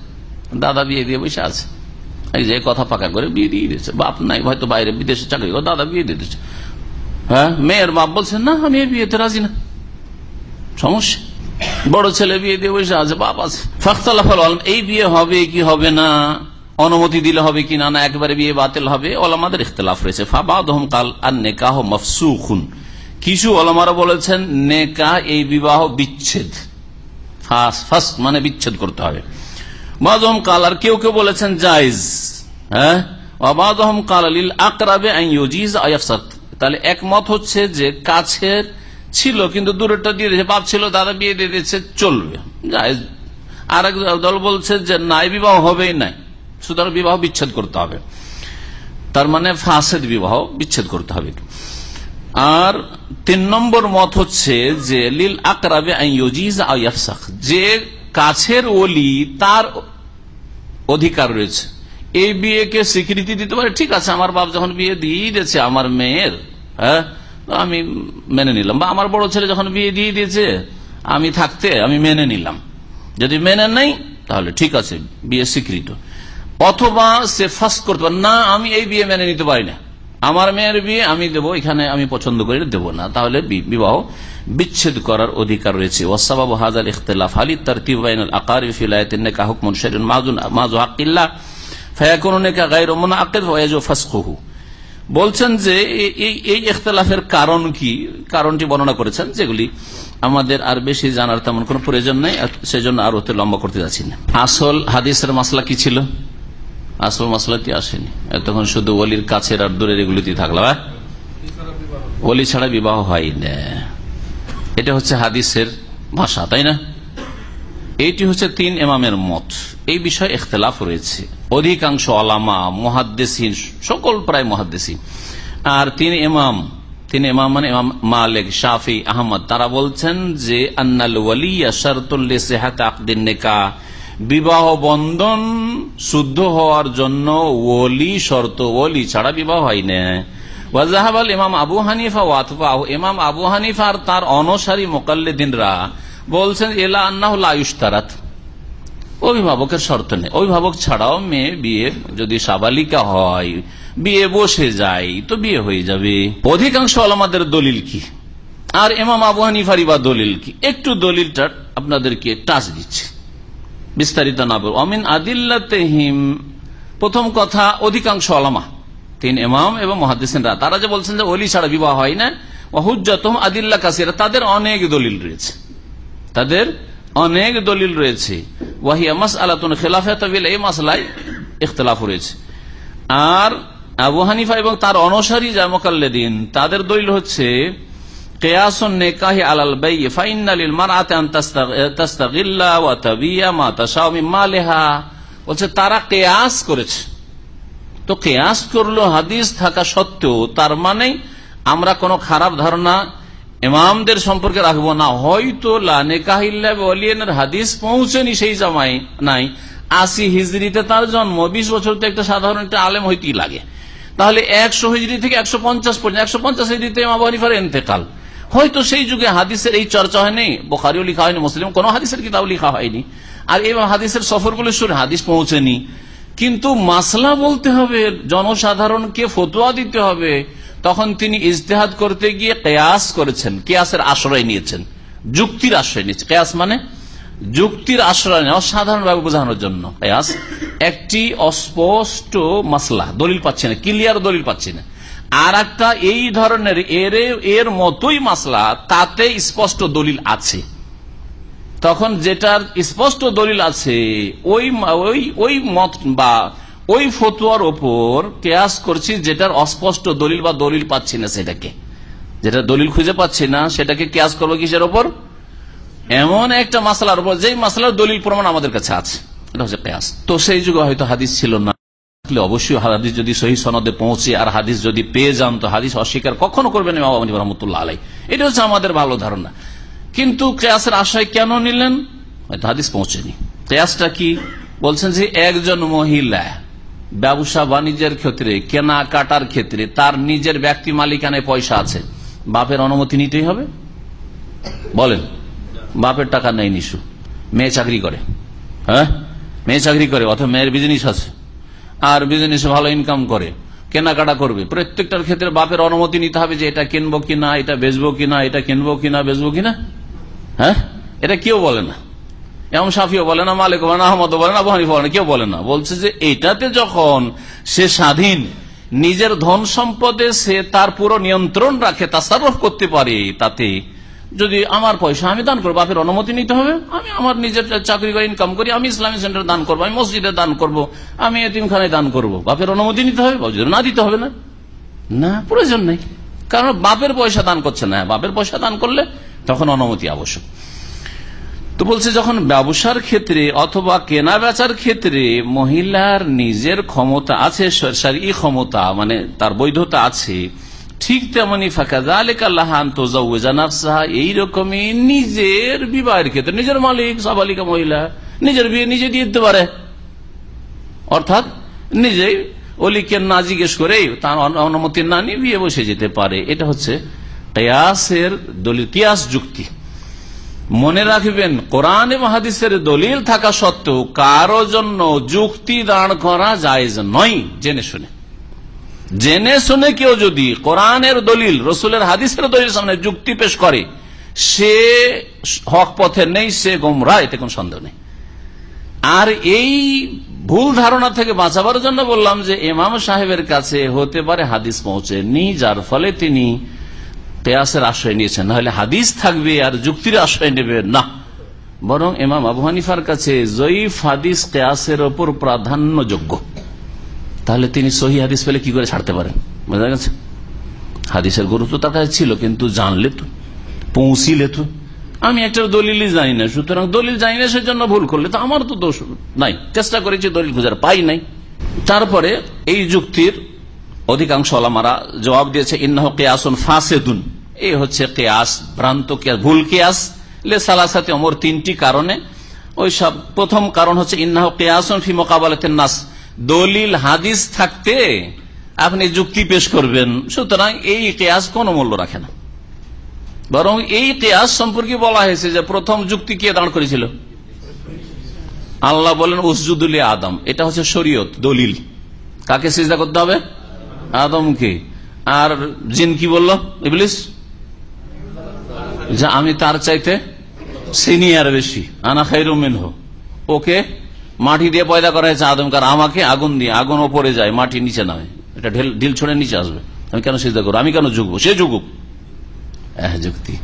দাদা বিয়ে দিয়ে বসে আছে। যে কথা পাকা করে বিয়ে দিয়ে দিয়েছে। বাপ নাই, হয়তো বাইরে বিদেশে চাকরি করে, দাদা বিয়ে দিয়ে দিচ্ছে হ্যাঁ মেয়ের বাপ বলছেন না, আমি বিয়েতে রাজি না। সমস্যা। বড় ছেলে বিয়ে দিয়ে বসে আছে, বাপ আছে। ফাখতালাফাল এই বিয়ে হবে কি হবে না? অনুমতি দিলে হবে কি না? না, একবারে বিয়ে বাতিল হবে। ওলামাদের ইখতলাফ রয়েছে। ফাবাদহম আর নেকাহ মফসুখুন। কিছু ওলামারা বলেছেন নেকা এই বিবাহ বিচ্ছেদ। ফার্স্ট মানে বিচ্ছেদ করতে হবে। বাদহম কাল, আর কেউ কেউ বলেছেন জায়জ হ্যাঁ? অবাদহম কাল আলিল আকরাবে তাহলে একমত হচ্ছে যে কাছের ছিল, কিন্তু দূরেরটা দিয়ে দিয়েছে, বাপ ছিল, দাদা বিয়ে দিয়ে দিয়েছে, চলবে। জায়েজ। আর এক দল বলছে যে নাই, বিবাহ হবেই নাই। সুতরাং বিবাহ বিচ্ছেদ করতে হবে। তার মানে ফাঁসেদ বিবাহ বিচ্ছেদ করতে হবে। আর তিন নম্বর মত হচ্ছে যে লিল আকরাবে যে কাছের ওলি তার অধিকার রয়েছে। এই বিয়েকে স্বীকৃতি দিতে পারে, ঠিক আছে, আমার বাপ যখন বিয়ে দিয়ে দিয়েছে, আমার মেয়ের হ্যাঁ আমি মেনে নিলাম। বা আমার বড় ছেলে যখন বিয়ে দিয়ে দিয়েছে, আমি থাকতে আমি মেনে নিলাম। যদি মেনে নেই, তাহলে ঠিক আছে, বিয়ে স্বীকৃত। অথবা সে ফার্স্ট করতে পারে, না, আমি এই বিয়ে মেনে নিতে পারি না। আমার মেয়ের বিয়ে আমি দেবো, এখানে আমি পছন্দ করে দেব না। তাহলে বিবাহ বিচ্ছেদ করার অধিকার রয়েছে। ওয়াসাবাব হাজার ইখতলাফ। আলী তারতিব আকারি ফিলায়তিন কাহুক মুনশরিন মাজু ফাসকুহু। বলছেন যে এই ইখতলাফের কারণ কি? কারণটি বর্ণনা করেছেন যেগুলি আমাদের আর বেশি জানার তেমন কোন প্রয়োজন নেই সেজন্য আর ওতে লম্বা করতে যাচ্ছি না। আসল হাদিসের মাসলা কি ছিল? আসল মাসলাটি আসেনি। তখন শুধু অলির কাছের আর দূরের এগুলিতে থাকল অলি ছাড়া বিবাহ হয় না। এটা হচ্ছে হাদিসের ভাষা, তাই না? এইটি হচ্ছে তিন এমামের মত। এই বিষয়ে ইখতলাফ রয়েছে। অধিকাংশ আলামা, মহাদ্দেসিন, সকল প্রায় মহাদ্দেসিন। আর তিন এমাম তিন ইমাম মানে ইমাম মালিক, শাফি, আহমদ, তারা বলছেন যে, আন্নাল ওয়ালিয়া শরতুল্লি সেহাত আকদিন নেকা বিবাহ বন্ধন শুদ্ধ হওয়ার জন্য ওলি শর্ত, ওলি ছাড়া বিবাহ হয় না। ওয়াজাহাবাল ইমাম আবু হানিফা ওয়াতফাহ ইমাম আবু হানিফা আর তার অনসারী মোকাল্লেদিনরা বলছেন, এলা আন্না হল আয়ুস্তারাত অভিভাবকের শর্ত নেই। অভিভাবক ছাড়াও মেয়ে বিয়ে যদি সাবালিকা হয়, বিয়ে বসে যায়, তো বিয়ে হয়ে যাবে। অধিকাংশ আলামাদের দলিল কি? আর এমাম আবু হানিফারি বা দলিল কি? একটু দলিলটা আপনাদেরকে টাচ দিচ্ছে। বিস্তারিত না বল। অমিন আদিল্লাতেহিম, প্রথম কথা অধিকাংশ আলামা, তিন এমাম এবং মহাদিসরা তারা যে বলছেন যে অলি ছাড়া বিবাহ হয় না আদিল্লা কাসিরা, তাদের অনেক দলিল রয়েছে। তাদের অনেক দলিল রয়েছে। মাস আলাতুন আর আবু হানিফা এবং তার অনসারী মোকাল্লেদিন, তাদের দলিল হচ্ছে লেহা বলছে, তারা কেয়াস করেছে। তো কেয়াস করল, হাদিস থাকা সত্ত্বেও তার আমরা কোনো খারাপ ধারণা ইমামদের সম্পর্কে রাখব না। হয়তো হাদিস পৌঁছেনি সেই জামাই নাই। আশি হিজড়িতে তার জন্ম, বিশ বছর তো একটা সাধারণ একটা আলেম হইতেই লাগে। তাহলে একশো হিজড়ি থেকে একশো পঞ্চাশ পর্যন্ত, একশো পঞ্চাশ হিজড়িতে ইমাম হানিফার হয়তো সেই যুগে হাদিসের এই চর্চা হয়নি, বোখারিও লিখা হয়নি মুসলিম কোন হাদিসের কিতাব লিখা হয়নি। আর এই হাদিসের সফরগুলো শুনে হাদিস পৌঁছেনি। কিন্তু মাসলা বলতে হবে, জনসাধারণকে ফতুয়া দিতে হবে। তখন তিনি ইজতেহাদ করতে গিয়ে কেয়াস করেছেন, কেয়াসের আশ্রয় নিয়েছেন, যুক্তির আশ্রয় নিয়েছে কেয়াস মানে যুক্তির আশ্রয় নেওয়া, সাধারণভাবে বোঝানোর জন্য। কেয়াস একটি অস্পষ্ট মাসলা, দলিল পাচ্ছে না, ক্লিয়ার দলিল পাচ্ছে না। আর একটা এই ধরনের এর এর মতোই মাসলা, তাতে স্পষ্ট দলিল আছে। তখন যেটার স্পষ্ট দলিল আছে, ওই ওই ওই মত বা ওই ফতুয়ার ওপর কেয়াস করছি যেটার অস্পষ্ট দলিল বা দলিল পাচ্ছি না সেটাকে। যেটা দলিল খুঁজে পাচ্ছি না, সেটাকে কেয়াস করব কিসের ওপর? এমন একটা মাসলার উপর যেই মাসলার দলিল প্রমাণ আমাদের কাছে আছে। এটা হচ্ছে কেয়াস। তো সেই যুগে হয়তো হাদিস ছিল না। অবশ্যই হাদিস যদি সহি সনদে পৌঁছে আর হাদিস যদি পেয়ে যান, তো হাদিস অস্বীকার কখনো করবেন রহমতুল্লাহ আলাই এটা হচ্ছে আমাদের ভালো ধারণা। কিন্তু কেয়াসের আশায় কেন নিলেন? হয়তো হাদিস পৌঁছেনি। কেয়াসটা কি? বলছেন যে একজন মহিলা ব্যবসা বাণিজ্যের ক্ষেত্রে কেনা কাটার ক্ষেত্রে, তার নিজের ব্যক্তি মালিকানায় পয়সা আছে। বাপের অনুমতি নিতেই হবে। বলেন, বাপের টাকা নেই নিশু মেয়ে চাকরি করে। হ্যাঁ? মেয়ে চাকরি করে, অথবা মেয়ের বিজনেস আছে। আর বিজনেসে ভালো ইনকাম করে, কেনাকাটা করবে। প্রত্যেকটার ক্ষেত্রে বাপের অনুমতি নিতে হবে যে এটা কিনবো কিনা এটা বেচবো কিনা এটা কিনবো কিনা বেচবো কিনা হ্যাঁ? এটা কেউ বলে না। এমন সাফিও বলে না মালিক বলে না আহমদ বলে না বহানি বলে না, কেউ বলে না। বলছে যে এটাতে যখন সে স্বাধীন, নিজের ধন সম্পদে সে তার পুরো নিয়ন্ত্রণ রাখে তা তাসারফ করতে পারে, তাতে যদি আমার পয়সা আমি দান করব, বাপের অনুমতি নিতে হবে, আমি আমার নিজের চাকরি করে ইনকাম করি, আমি ইসলামী সেন্টার দান করব, আমি মসজিদে দান করব, আমি এতিমখানায় দান করব, বাপের অনুমতি নিতে হবে না দিতে হবে না। না, প্রয়োজন নেই। কারণ বাপের পয়সা দান করছে না, বাপের পয়সা দান করলে তখন অনুমতি আবশ্যক। তো বলছে, যখন ব্যবসার ক্ষেত্রে অথবা কেনা বেচার ক্ষেত্রে মহিলার নিজের ক্ষমতা আছে ক্ষমতা মানে তার বৈধতা আছে ঠিক তেমনি এইরকমই নিজের বিবাহের ক্ষেত্রে। নিজের মালিক, সাবালিকা মহিলা, নিজের বিয়ে নিজে দিয়ে দিতে পারে। অর্থাৎ নিজেই অলিকে না জিজ্ঞেস করে তার অনুমতি না নিয়ে বিয়ে বসে যেতে পারে। এটা হচ্ছে কেয়াসের দলিল যুক্তি। মনে রাখবেন, কোরআন মহাদিসের দলিল থাকা সত্ত্বেও কারও জন্য যুক্তি দাঁড় করা যায় নয়, জেনে শুনে। জেনে শুনে কেউ যদি কোরআনের দলিল, রসুলের হাদিসের দলিল সামনে যুক্তি পেশ করে, সে হক পথে নেই, সে গোমরা, এতে কোন সন্দেহ নেই। আর এই ভুল ধারণা থেকে বাঁচাবার জন্য বললাম যে, ইমাম সাহেবের কাছে হতে পারে হাদিস পৌঁছেনি, যার ফলে তিনি কেয়াসের আশ্রয় নিয়েছেন। নাহলে হাদিস থাকবে আর যুক্তির আশ্রয় নেবে না। বরং এমাম আবু হানিফার কাছে জয়ীফ হাদিস কেয়াসের ওপর প্রাধান্যযোগ্য তাহলে তিনি সহি হাদিস পেলে কি করে ছাড়তে পারেন? বোঝা গেছে? হাদিসের গুরুত্ব তার কাছে ছিল, কিন্তু জানলে তো, পৌঁছিলে তো। আমি একটা দলিলই জানি না, সুতরাং দলিল জানি না, সেজন্য ভুল করলে তো আমার তো দোষ নাই। চেষ্টা করেছি দলিল খুঁজার, পাই নাই। তারপরে এই যুক্তির অধিকাংশ আলামারা জবাব দিয়েছে, ইন্নাহ কেয়াসন ফাঁসেদুন। এই হচ্ছে কেয়াস, ভ্রান্ত কেয়াস, ভুল কেয়াস। লে সালাসাতে অমর তিনটি কারণে। ওই সব প্রথম কারণ হচ্ছে, ইন্নাহ কেয়াসন ফি মোকাবালাতে নাস। দলিল হাদিস থাকতে আপনি যুক্তি পেশ করবেন, সুতরাং এই কেয়াস কোন মূল্য রাখে না। বরং এই কেয়াস সম্পর্কে বলা হয়েছে যে প্রথম যুক্তি কে দাঁড় করেছিল? আল্লাহ বলেন, উসজুদুল আদম। এটা হচ্ছে শরীয়ত, দলিল। কাকে সিজদা করতে হবে? আদমকে। আর জিন কি বলল? ইবলিস? আমি তার চাইতে সিনিয়র বেশি, আনা খাইরুমিন হো ওকে মাটি দিয়ে পয়দা করা হয়েছে আদম কার আমাকে আগুন দিয়ে, আগুন ওপরে যায়, মাটি নিচে নামে। এটা ঢিল ছড়ে নিচে আসবে। আমি কেন সিদ্ধা করব? আমি কেন যুগবো? সে যুগুক। যুক্তি।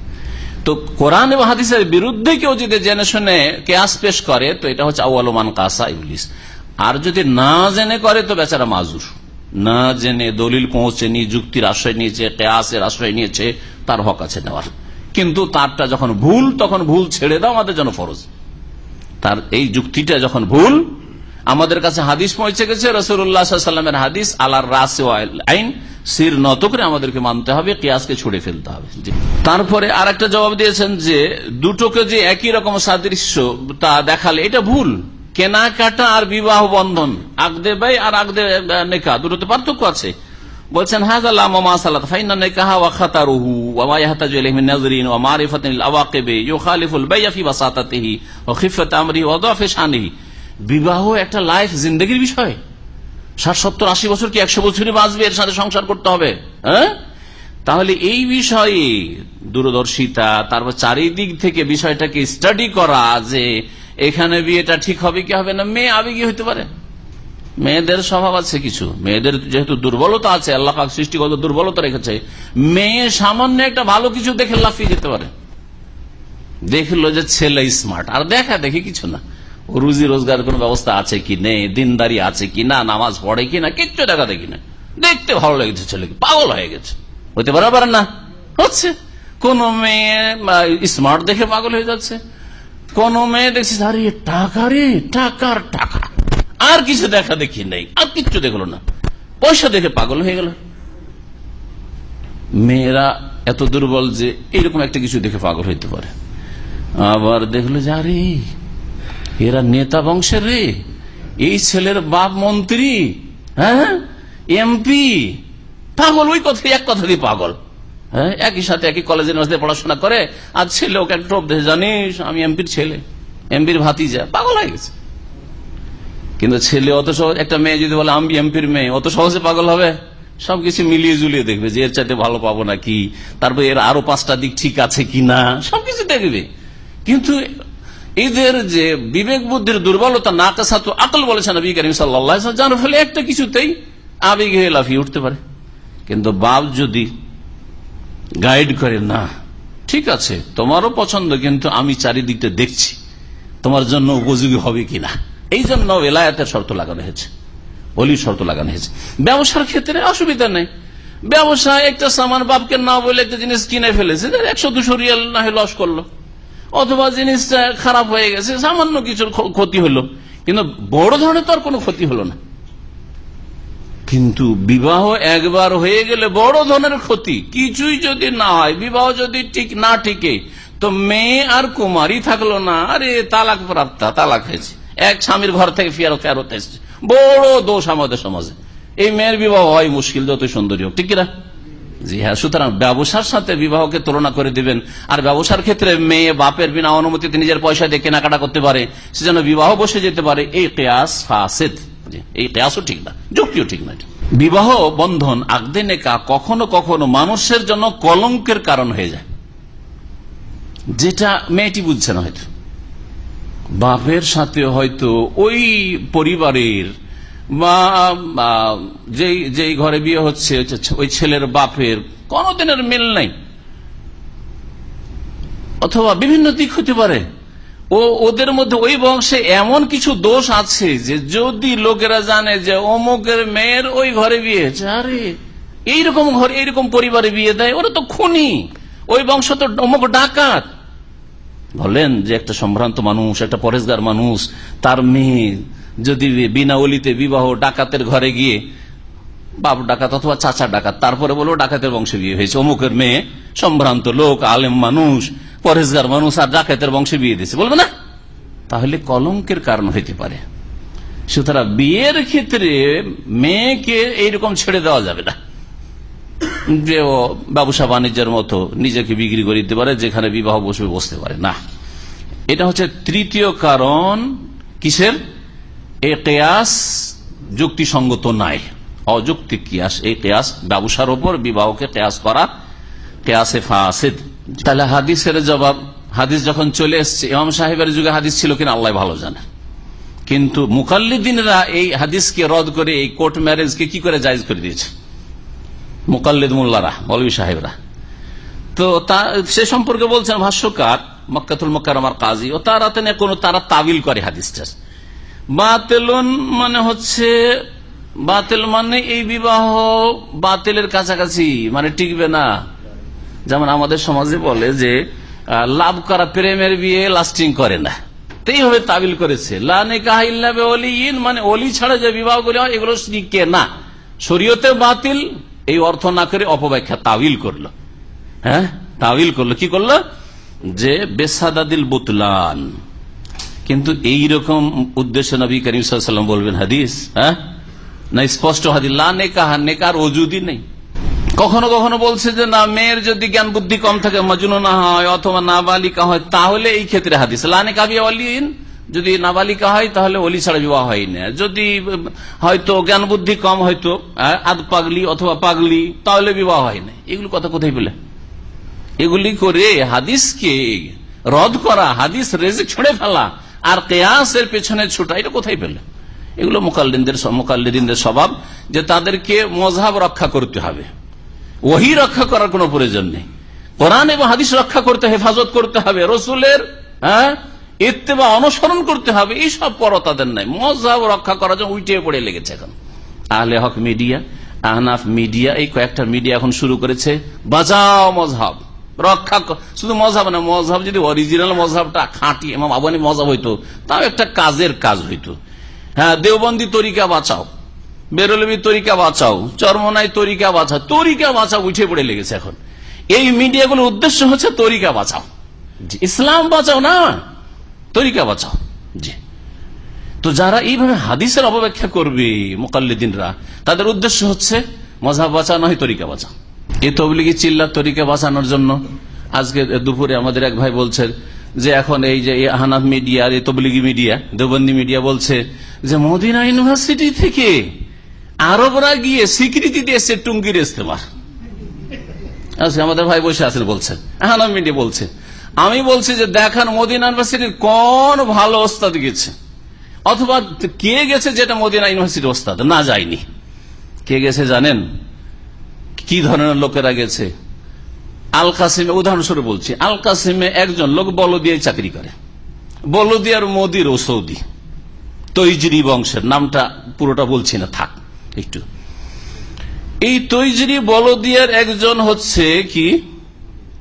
তো কোরআন এবং হাদিসের বিরুদ্ধে কেউ যদি জেনে শুনে কেয়াস পেশ করে, তো এটা হচ্ছে আউআলমান কাসা ইবলিস। আর যদি না জেনে করে, তো বেচারা মাজুর। না জেনে দলিল পৌঁছেনি যুক্তির আশ্রয় নিয়েছে, কেয়াসের আশ্রয় নিয়েছে, তার হক আছে নেওয়ার। কিন্তু তারটা যখন ভুল, তখন ভুল ছেড়ে দাও, আমাদের জন্য ফরজ। তার এই যুক্তিটা যখন ভুল, আমাদের কাছে হাদিস পৌঁছে গেছে রসুল্লাহামের হাদিস, আলার রাস আইন, সির নত করে আমাদেরকে মানতে হবে, কেয়াসকে ছুড়ে ফেলতে হবে। তারপরে আর একটা জবাব দিয়েছেন যে, দুটোকে যে একই রকম সাদৃশ্য তা দেখালে এটা ভুল। কেনাকাটা আর বিবাহ বন্ধন আগদে ব্যয় আর আগদে নেকা, দুটোতে পার্থক্য আছে। বলছেন বিবাহ একটা লাইফ, জিন্দগির বিষয়। ষাট, সত্তর, আশি বছর কি একশো বছরই বাঁচবে? এর সাথে সংসার করতে হবে। হ্যাঁ? তাহলে এই বিষয়ে দূরদর্শিতা, তারপর চারিদিক থেকে বিষয়টাকে স্টাডি করা যে এখানে বিয়েটা ঠিক হবে কি হবে না, মেয়ে আবেগী হইতে পারে। মেয়েদের স্বভাব আছে কিছু। মেয়েদের যেহেতু দুর্বলতা আছে, আল্লাহ পাক সৃষ্টিগত দুর্বলতা রেখেছে, মেয়ে সামান্য একটা ভালো কিছু দেখে লাফিয়ে যেতে পারে। দেখল যে ছেলে স্মার্ট আর দেখা দেখি কিছু না। রুজি রোজগার কোন ব্যবস্থা আছে কি নেই, দিনদারি আছে কি না, নামাজ পড়ে কি না, কিচ্ছু দেখা দেখি না। দেখতে ভালো লেগেছে ছেলেকে, পাগল হয়ে গেছে। হইতে পারে না। হচ্ছে। কোন মেয়ে স্মার্ট দেখে পাগল হয়ে যাচ্ছে। কোন মেয়ে দেখছিস আরে, টাকা রে, টাকার টাকা। আর কিছু দেখা দেখি নেই, আর কিচ্ছু দেখল না। পয়সা দেখে পাগল হয়ে গেল। মেয়েরা এত দুর্বল যে এরকম একটা কিছু দেখে পাগল হইতে পারে। আবার দেখল যে, আরে, এরা নেতা বংশের রে। এই ছেলের বাপ মন্ত্রী হ্যাঁ এমপি। পাগল, ওই কথা এক কথা দিয়ে পাগল। হ্যাঁ একই সাথে একই কলেজে ইউনিভার্সিটি পড়াশোনা করে, আর ছেলে ওকে একটা জানিস, আমি এমপির ছেলে, এমপির ভাতিজা, পাগল হয়ে গেছে। কিন্তু ছেলে অত সহজ একটা মেয়ে যদি বলে, আমি এমপির মেয়ে, অত সহজে পাগল হবে? সবকিছু মিলিয়ে জুলিয়ে দেখবে যে, এর চাইতে ভালো পাবো নাকি? তারপর এর আরও পাঁচটা দিক ঠিক আছে কিনা? সবকিছু দেখবে। কিন্তু এদের যে বিবেক বুদ্ধির দুর্বলতা না কাসাতো আকল বলেছেন নবী করিম সাল্লাহ যার ফলে একটা কিছুতেই আবেগে লাফিয়ে উঠতে পারে। কিন্তু বাপ যদি গাইড করে, না, ঠিক আছে, তোমারও পছন্দ, কিন্তু আমি চারিদিকটা দেখছি, তোমার জন্য উপযোগী হবে কিনা? এই জন্য এলায়াতের শর্ত লাগানো হয়েছে অলির শর্ত লাগানো হয়েছে। ব্যবসার ক্ষেত্রে অসুবিধা নেই। ব্যবসায় একটা সামান বাপকে না বলে একটা জিনিস কিনে ফেলেছে একশো দুশো রিয়াল না হয় লস করল। অথবা জিনিসটা খারাপ হয়ে গেছে, সামান্য কিছুর ক্ষতি হলো। কিন্তু বড় ধরনের তো আর কোনো ক্ষতি হলো না। কিন্তু বিবাহ একবার হয়ে গেলে বড় ধরনের ক্ষতি। কিছুই যদি না হয়, বিবাহ যদি ঠিক না ঠিকে, তো মেয়ে আর কুমারই থাকল না। আরে, তালাক প্রাপ্তা, তালাক হয়েছে। এক স্বামীর ঘর থেকে ফেরত ফেরত এসছে। বড় দোষ আমাদের সমাজে। এই মেয়ের বিবাহ হয় মুশকিল যত সুন্দরী হোক, ঠিক কিনা? জি হ্যাঁ সুতরাং ব্যবসার সাথে বিবাহকে তুলনা করে দিবেন। আর ব্যবসার ক্ষেত্রে মেয়ে বাপের বিনা অনুমতিতে নিজের পয়সা দিয়ে কেনাকাটা করতে পারে সেজন্য বিবাহ বসে যেতে পারে, এই কেয়াস ফাসেদ। এই কেয়াসও ঠিক না, যুক্তিও ঠিক না বিবাহ বন্ধন আগদে নেকা কখনো কখনো মানুষের জন্য কলঙ্কের কারণ হয়ে যায়। যেটা মেয়েটি বুঝছে না হয়তো। বাপের সাথে হয়তো ওই পরিবারের বা যেই যেই ঘরে বিয়ে হচ্ছে, ওই ছেলের বাপের কোনদিনের মিল নাই। অথবা বিভিন্ন দিক হতে পারে। ও, ওদের মধ্যে ওই বংশে এমন কিছু দোষ আছে যে যদি লোকেরা জানে যে অমুকের মেয়ের ওই ঘরে বিয়ে আরে, এইরকম ঘরে, এইরকম পরিবারে বিয়ে দেয়, ওরা তো খুনি। ওই বংশ তো অমুক ডাকাত। বলেন যে একটা সম্ভ্রান্ত মানুষ, একটা পরেশগার মানুষ, তার মেয়ে যদি বিনা অলিতে বিবাহ ডাকাতের ঘরে গিয়ে, বাপ ডাকাত অথবা চাচা ডাকাত, তারপরে বলব ডাকাতের বংশে বিয়ে হয়েছে। অমুকের মেয়ে সম্ভ্রান্ত লোক, আলেম মানুষ, পরেশগার মানুষ, আর ডাকাতের বংশে বিয়ে দিয়েছে। বলবে না? তাহলে কলঙ্কের কারণ হইতে পারে। সুতরাং বিয়ের ক্ষেত্রে মেয়েকে এইরকম ছেড়ে দেওয়া যাবে না। ব্যবসা বাণিজ্যের মতো নিজেকে বিক্রি করে দিতে পারে, যেখানে বিবাহ বসবে বসতে পারে। না। এটা হচ্ছে তৃতীয় কারণ কিসের? এ কেয়াস যুক্তিসঙ্গত নাই। অযৌক্তিক কিয়াস। এই কেয়াস ব্যবসার ওপর বিবাহকে কেয়াস করা, কেয়াসে ফাসেদ। তাহলে হাদিসের জবাব, হাদিস যখন চলে এসছে, ইমাম সাহেবের যুগে হাদিস ছিল কিনা আল্লাহ ভালো জানে। কিন্তু মুকাল্লিদিনরা এই হাদিসকে রদ করে এই কোর্ট ম্যারেজকে কি করে জায়জ করে দিয়েছে? মুকাল্লিদ মোল্লারা, মৌলবী সাহেবরা। তো সে সম্পর্কে বলছেন ভাষ্যকার মক্কাতুল মক্কার কাজী, ও তারা তেনে কোনো তারা তাবিল করে হাদিসটা। বাতেলন মানে হচ্ছে, বাতিল মানে এই বিবাহ বাতিলের কাছাকাছি মানে টিকবে না। যেমন আমাদের সমাজে বলে যে লাভ করা প্রেমের বিয়ে লাস্টিং করে না। এইভাবে তাবিল করেছে। মানে অলি ছাড়া যে বিবাহ হয়, এগুলো টিকে না। শরীয়তে বাতিল এই অর্থ না করে অপব্যাখ্যা তাবিল করল। হ্যাঁ? তাবিল করল। কি করল? যে বেসাদাদিল বুতলান। কিন্তু এই রকম উদ্দেশ্য নবী করিম সাল্লাম বলবেন হাদিস হ্যাঁ? না, স্পষ্ট হাদিস। লা নেকা নেকার অজুদি নেই। কখনো কখনো বলছে যে, না, মেয়ের যদি জ্ঞান বুদ্ধি কম থাকে, মজনু না হয় অথবা নাবালিকা হয়, তাহলে এই ক্ষেত্রে হাদিস। লানে কাবি অলিন যদি নাবালিকা হয়, তাহলে অলি ছাড়া বিবাহ হয় না যদি হয়তো জ্ঞান বুদ্ধি কম হয়তো আদ পাগলি অথবা পাগলি, তাহলে বিবাহ হয় না এগুলো কথা কোথায় পেলে? এগুলি করে হাদিসকে রদ করা, হাদিস রেজে ছুঁড়ে ফেলা আর কেয়াসের পেছনে ছুটা, এটা কোথায় পেলে? এগুলো মোকাল্লিনদের মোকাল্লিদিনদের স্বভাব যে তাদেরকে মজাব রক্ষা করতে হবে। ওহি রক্ষা করার কোন প্রয়োজন নেই। কোরআন এবং হাদিস রক্ষা করতে, হেফাজত করতে হবে। রসুলের হ্যাঁ ইত্তেবা অনুসরণ করতে হবে এইসব পর তাদের নাই। মজাব রক্ষা করার জন্য উল্টে পড়ে লেগেছে এখন। আহলে হক মিডিয়া, আহনাফ মিডিয়া, এই কয়েকটা মিডিয়া এখন শুরু করেছে। বাজাও মজহাব। রক্ষা শুধু মজাব না মজাব যদি অরিজিনাল মজাবটা খাঁটি এবং আবানি মজাব হইতো, তাও একটা কাজের কাজ হইতো। হ্যাঁ দেওবন্দি তরিকা বাঁচাও। বেরলবি তরিকা বাঁচাও। চরমনাই তরিকা বাঁচাও। তরিকা বাঁচাও, উঠে পড়ে লেগেছে এখন। এই মিডিয়াগুলোর উদ্দেশ্য হচ্ছে তরিকা বাঁচাও। ইসলাম বাঁচাও না। তরিকা বাঁচাও। জি। তো যারা এইভাবে হাদিসের অপব্যাখ্যা করবে, মোকাল্লিদিনরা, তাদের উদ্দেশ্য হচ্ছে মজা বাঁচা নয় তরিকা বাঁচাও। এ তবলিগি চিল্লার তরিকা বাঁচানোর জন্য আজকে দুপুরে আমাদের এক ভাই বলছেন যে এখন এই যে আহনাফ মিডিয়া, এই তবলিগি মিডিয়া দেবন্দি মিডিয়া বলছে যে মদিনা ইউনিভার্সিটি থেকে আরবরা গিয়ে স্বীকৃতি দিয়েছে টুঙ্গির ইস্তেমার। আজকে আমাদের ভাই বসে আছেন বলছেন হ্যাঁ মিডিয়া বলছে আমি বলছি যে দেখান মদিনা ইউনিভার্সিটির কোন ভালো ওস্তাদ গেছে। অথবা কে গেছে যেটা মদিনা ইউনিভার্সিটির ওস্তাদ? না যায়নি। কে গেছে জানেন? কি ধরনের লোকেরা গেছে? আল কাসিমে উদাহরণস্বরূপ বলছি আল কাসিমে একজন লোক বলদিয়ায় চাকরি করে। বলদিয়ার মোদির ও সৌদি তৈজরি বংশের, নামটা পুরোটা বলছি না, থাক, একটু। এই তৈজরি বলদিয়ার একজন হচ্ছে কি?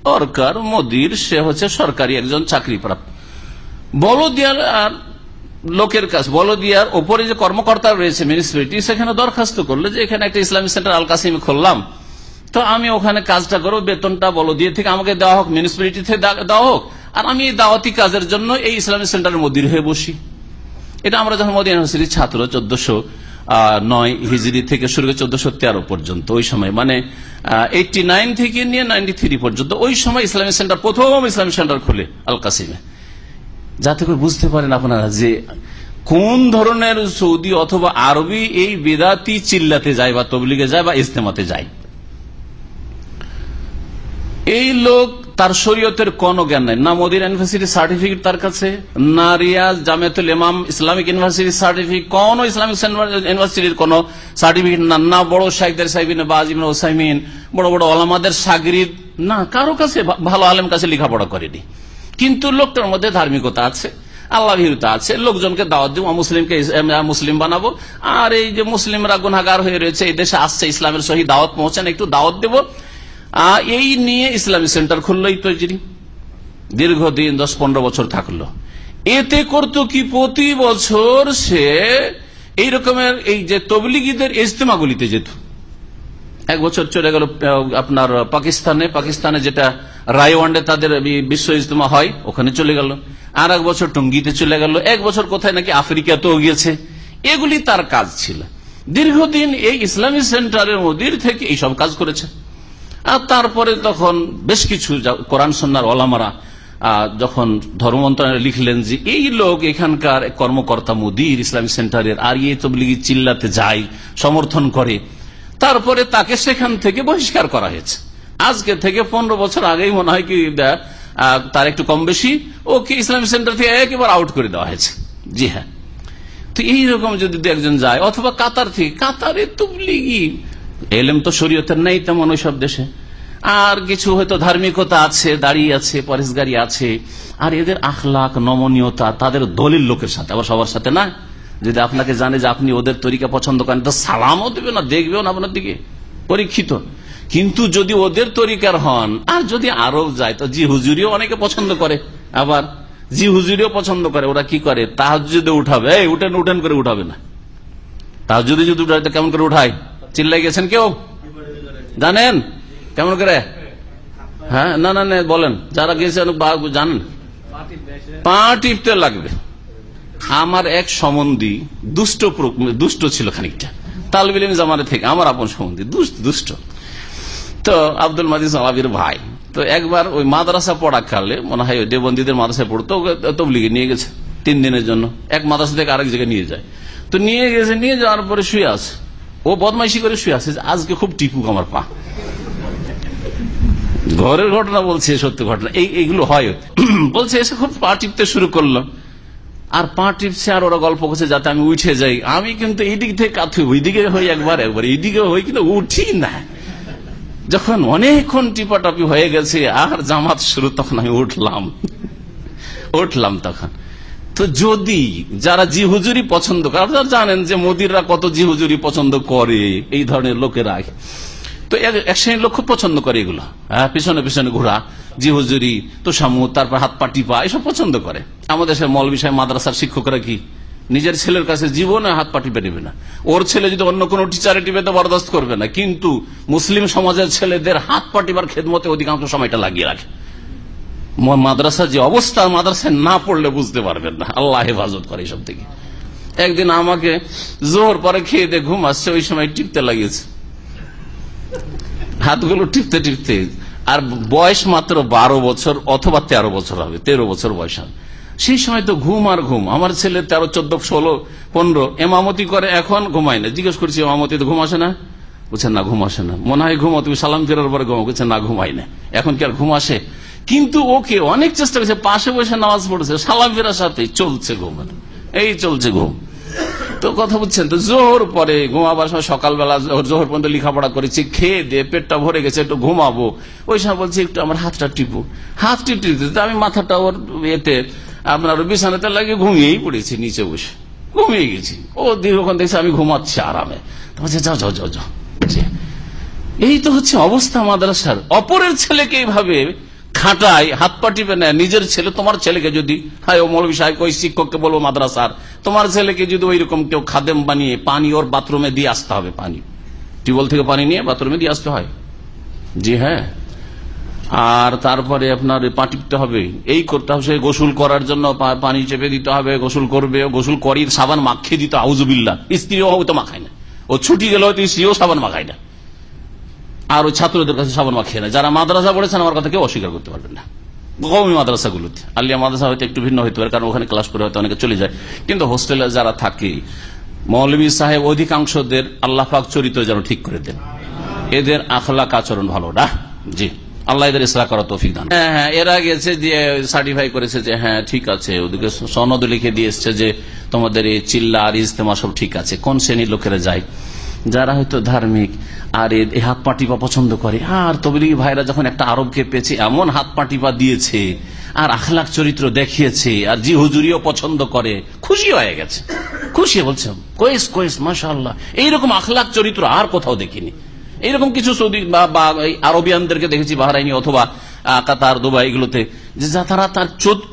সরকার মোদির, সে হচ্ছে সরকারি একজন চাকরি প্রাপ্ত বলদিয়ার আর লোকের কাছে বলদিয়ার ওপরে যে কর্মকর্তা রয়েছে মিনিস্ট্রিটি, সেখানে দরখাস্ত করলে যে এখানে একটা ইসলামিক সেন্টার আল কাসিমে খুললাম। তো আমি ওখানে কাজটা করব, বেতনটা বলো দিয়ে থেকে আমাকে দেওয়া হোক মিউনিসিপালিটি থেকে দেওয়া হোক, আর আমি এই দাওয়াতি কাজের জন্য এই ইসলামিক সেন্টারের মদির হয়ে বসি। এটা আমরা যখন মোদী ইউনিভার্সিটির ছাত্র, চোদ্দশো নয় হিজড়ি থেকে শুরু করে চোদ্দশো তেরো পর্যন্ত ওই সময়। মানে এইটি নাইন থেকে নিয়ে নাইনটি থ্রি পর্যন্ত ওই সময় ইসলামিক সেন্টার, প্রথম ইসলামিক সেন্টার খুলে আল কাসিমে যাতে করে বুঝতে পারেন আপনারা যে কোন ধরনের সৌদি অথবা আরবি এই বেদাতি চিল্লাতে যায় বা তবলিগে যায় বা ইস্তেমাতে যায়। এই লোক তার শরীয়তের কোন জ্ঞান নাই। না মোদির ইউনিভার্সিটির সার্টিফিকেট তার কাছে, না রিয়াজ জামিয়াতুল ইমাম ইসলামিক ইউনিভার্সিটির সার্টিফিকেট, কোন ইসলামিক ইউনিভার্সিটির কোন সার্টিফিকেট না। না বড় শাহিদের সাহিবিন বাজিমিন ওসাইমিন বড় বড় আলামাদের সাগরিদ, না, কারও কাছে ভালো আলেম কাছে লেখাপড়া করেনি। কিন্তু লোকটার মধ্যে ধার্মিকতা আছে আল্লাহ ভীরতা আছে, লোকজনকে দাওয়াত দিব, মুসলিমকে মুসলিম বানাবো। আর এই যে মুসলিমরা গুনাগার হয়ে রয়েছে, এই দেশে আসছে, ইসলামের সহি দাওয়াত পৌঁছান, একটু দাওয়াত দেবো। এই নিয়ে ইসলামী সেন্টার খুললো এই তৈরি দীর্ঘদিন দশ পনেরো বছর থাকল। এতে করত কি, প্রতি বছর সে এই রকমের এই যে তবলিগীদের ইজতেমাগুলিতে যেত। এক বছর চলে গেল আপনার পাকিস্তানে। পাকিস্তানে যেটা রায়ওয়ান্ডে তাদের বিশ্ব ইজতেমা হয়, ওখানে চলে গেল। আর এক বছর টঙ্গিতে চলে গেল। এক বছর কোথায় নাকি আফ্রিকাতেও গিয়েছে। এগুলি তার কাজ ছিল। দীর্ঘদিন এই ইসলামী সেন্টারের মদির থেকে এইসব কাজ করেছে। আর তারপরে তখন বেশ কিছু কোরআন সন্ন্যার ওলামারা যখন ধর্ম মন্ত্রণালয় লিখলেন যে, এই লোক এখানকার কর্মকর্তা মোদির ইসলামিক সেন্টারের আর ইয়ে তবলিগি চিল্লাতে যায়, সমর্থন করে। তারপরে তাকে সেখান থেকে বহিষ্কার করা হয়েছে। আজকে থেকে পনেরো বছর আগেই মনে হয় কি তার একটু কম বেশি, ওকে ইসলামিক সেন্টার থেকে একেবারে আউট করে দেওয়া হয়েছে। জি হ্যাঁ। তো এইরকম যদি একজন যায়, অথবা কাতার থেকে, কাতারে তবলিগি এলেম তো শরীয়তের নেই তেমন ওই সব দেশে। আর কিছু হয়তো ধার্মিকতা আছে দাঁড়িয়ে আছে পরেশগারি আছে। আর এদের আখলাখ নমনীয়তা তাদের দলিল লোকের সাথে। আবার সবার সাথে না? যদি আপনাকে জানে যে আপনি ওদের তরিকা পছন্দ করেন, তো সালামও দেবে না, দেখবেও না আপনার দিকে। পরীক্ষিত। কিন্তু যদি ওদের তরিকার হন, আর যদি আরব যায়, তো জি হুজুরিও অনেকে পছন্দ করে। আবার জি হুজুরিও পছন্দ করে, ওরা কি করে? তাহাজ যদি উঠাবে উঠেন উঠেন করে উঠাবে না। তাহাজ যদি যদি উঠায় কেমন করে উঠায়? চিল্লাই গেছেন কেউ? জানেন? কেমন করে? হ্যাঁ না না না, বলেন। যারা গেছেন জানেন। পা টিপতে লাগবে। আমার এক সম্বন্ধী দুষ্ট দুষ্ট ছিল খানিকটা। তালবিলিম জামানে থেকে আমার আপন সম্বন্ধী, দুষ্ট তো আব্দুল মাদিস আলাবির ভাই। তো একবার ওই মাদ্রাসা পড়া পড়াকালে মনে হয় দেবন্দীদের মাদ্রাসায় পড়তো তবলিগে নিয়ে গেছে তিন দিনের জন্য। এক মাদ্রাসা থেকে আরেক জায়গায় নিয়ে যায়। তো নিয়ে গেছে, নিয়ে যাওয়ার পরে শুয়ে আছে। ও বদমাইশি করে শুয়ে আছে আজকে খুব টিপুক আমার পা। ঘরের ঘটনা বলছে সত্য ঘটনা। এই, এইগুলো হয় বলছে, এসে খুব পা টিপতে শুরু করল আর পা টিপছে আর ওরা গল্প করছে যাতে আমি উঠে যাই। আমি কিন্তু এই দিক থেকে কাথু, ওইদিকে হই একবার একবার এইদিকে হই কিন্তু উঠি না। যখন অনেকক্ষণ টিপাটাপি হয়ে গেছে আর জামাত শুরু, তখন আমি উঠলাম। উঠলাম তখন। তো যদি যারা জি হুজুরি পছন্দ করে, আপনারা জানেন যে মোদিররা কত জি হুজুরি পছন্দ করে, এই ধরনের লোকেরা। তো এক শ্রেণির লোক খুব পছন্দ করে এগুলো। হ্যাঁ পিছনে পিছনে ঘোরা জি হুজুরি তো সামু তারপর হাত পা টিপা, এসব পছন্দ করে। আমাদের দেশের মল বিষয় মাদ্রাসার শিক্ষকরা কি? নিজের ছেলের কাছে জীবনে হাত পা টিপে নেবে না। ওর ছেলে যদি অন্য কোনো টিচারে টিপে, তো বরদাস্ত করবে না। কিন্তু মুসলিম সমাজের ছেলেদের হাত পা টিপার খেদমতে অধিকাংশ সময়টা লাগিয়ে রাখে। মাদ্রাসা যে অবস্থা, মাদ্রাসায় না পড়লে বুঝতে পারবেন না। আল্লাহ হেফাজত করে এসব থেকে। একদিন আমাকে জোর পরে খেয়ে দিয়ে ঘুম আসছে, ওই সময় টিপতে লাগিয়েছে। হাতগুলো টিপতে টিপতে, আর বয়স মাত্র বারো বছর অথবা তেরো বছর হবে, তেরো বছর বয়স হবে। সেই সময় তো ঘুম আর ঘুম। আমার ছেলে তেরো, চোদ্দ, ষোলো, পনেরো, এমামতি করে এখন ঘুমায় না। জিজ্ঞেস করছি, এমামতি তো ঘুম আসে না? বলছে, না, ঘুম আসে না। মনে হয় ঘুমো তুমি সালাম ফেরার পরে ঘুমো বলছে, না, ঘুমাই না। এখন কি আর ঘুম আসে? কিন্তু ওকে অনেক চেষ্টা করছে, পাশে বসে নামাজ পড়েছে সালাফিরার সাথে চলছে ঘুম। এই চলছে ঘুম। তো কথা বুঝছেন তো জোহর পরে ঘুমাবার সময় সকালবেলা জোহর পর্যন্ত লেখাপড়া করেছি, খেয়ে দিয়ে পেটটা ভরে গেছে, একটু ঘুমাবো। ওই সময় বলছি, একটু আমার হাতটা টিপু। হাত টিপতে আমি মাথাটা ওর এতে আপনার বিছানাতে লাগিয়ে ঘুমিয়েই পড়েছি, নিচে বসে। ঘুমিয়ে গেছি। ও দীর্ঘক্ষণ দেখছি, আমি ঘুমাচ্ছি আরামে। বলছে, যাও যাও যাও যাও। এই তো হচ্ছে অবস্থা মাদ্রাসার। অপরের ছেলেকে এইভাবে খাটায়, হাত পা টিপে নেয়, নিজের ছেলে, তোমার ছেলেকে যদি, হায় ও মৌলবী সাহেব ওই শিক্ষককে বলব মাদ্রাসার? তোমার ছেলেকে যদি ওই রকম কেউ খাদেম বানিয়ে পানি ওর বাথরুমে দিয়ে আসতে হবে, পানি। টিউবওয়েল থেকে পানি নিয়ে বাথরুমে দিয়ে আসতে হয়। জি হ্যাঁ। আর তারপরে আপনার পা টিপতে হবে। এই করতে হবে, সে গোসল করার জন্য পানি চেপে দিতে হবে, গোসল করবে গোসল করি সাবান মাখিয়ে দিতে আউজুবিল্লা স্ত্রীও হয়তো মাখায় না। ও ছুটি গেলে হয়তো স্ত্রীও সাবান মাখায় না। আর ওই ছাত্রদের কাছে সাবান মাখিয়ে না যারা মাদ্রাসা পড়েছেন, আমার কথা কেউ অস্বীকার করতে পারবেন না। কমই মাদ্রাসাগুলোতে। আলিয়া মাদ্রাসা হয়তো একটু ভিন্ন হইতে পারে, কারণ ওখানে ক্লাস করে হয়তো অনেকে চলে যায়। কিন্তু হোস্টেলে যারা থাকে, মৌলবী সাহেব অধিকাংশদের আল্লাহ পাক চরিত্র যেন ঠিক করে দেন। এদের আখলাক আচরণ ভালো না। জি, আল্লাহ এদের ইসলাম করা তৌফিক দান। হ্যাঁ হ্যাঁ এরা গেছে দিয়ে সার্টিফাই করেছে যে হ্যাঁ ঠিক আছে। ওদিকে সনদ লিখে দিয়ে এসছে যে, তোমাদের এই চিল্লা আর ইজতেমা সব ঠিক আছে। কোন শ্রেণির লোকেরা যায়? যারা হয়তো ধার্মিক, আর এই হাত পাটিপা পছন্দ করে। আর তবলিগি ভাইরা যখন একটা আরবকে পেয়েছে, এমন হাত পাটিপা দিয়েছে, আর আখলাখ চরিত্র দেখিয়েছে, আর জি হুজুরিও পছন্দ করে, খুশি হয়ে গেছে। খুশি বলছে, কোয়েস কোয়েস মাসা আল্লাহ এইরকম আখলাখ চরিত্র আর কোথাও দেখিনি। এইরকম কিছু সৌদি বা আরবিয়ানদেরকে দেখেছি, বাহারাইনি অথবা কাতার, দুবাই, এগুলোতে, যে তারা তার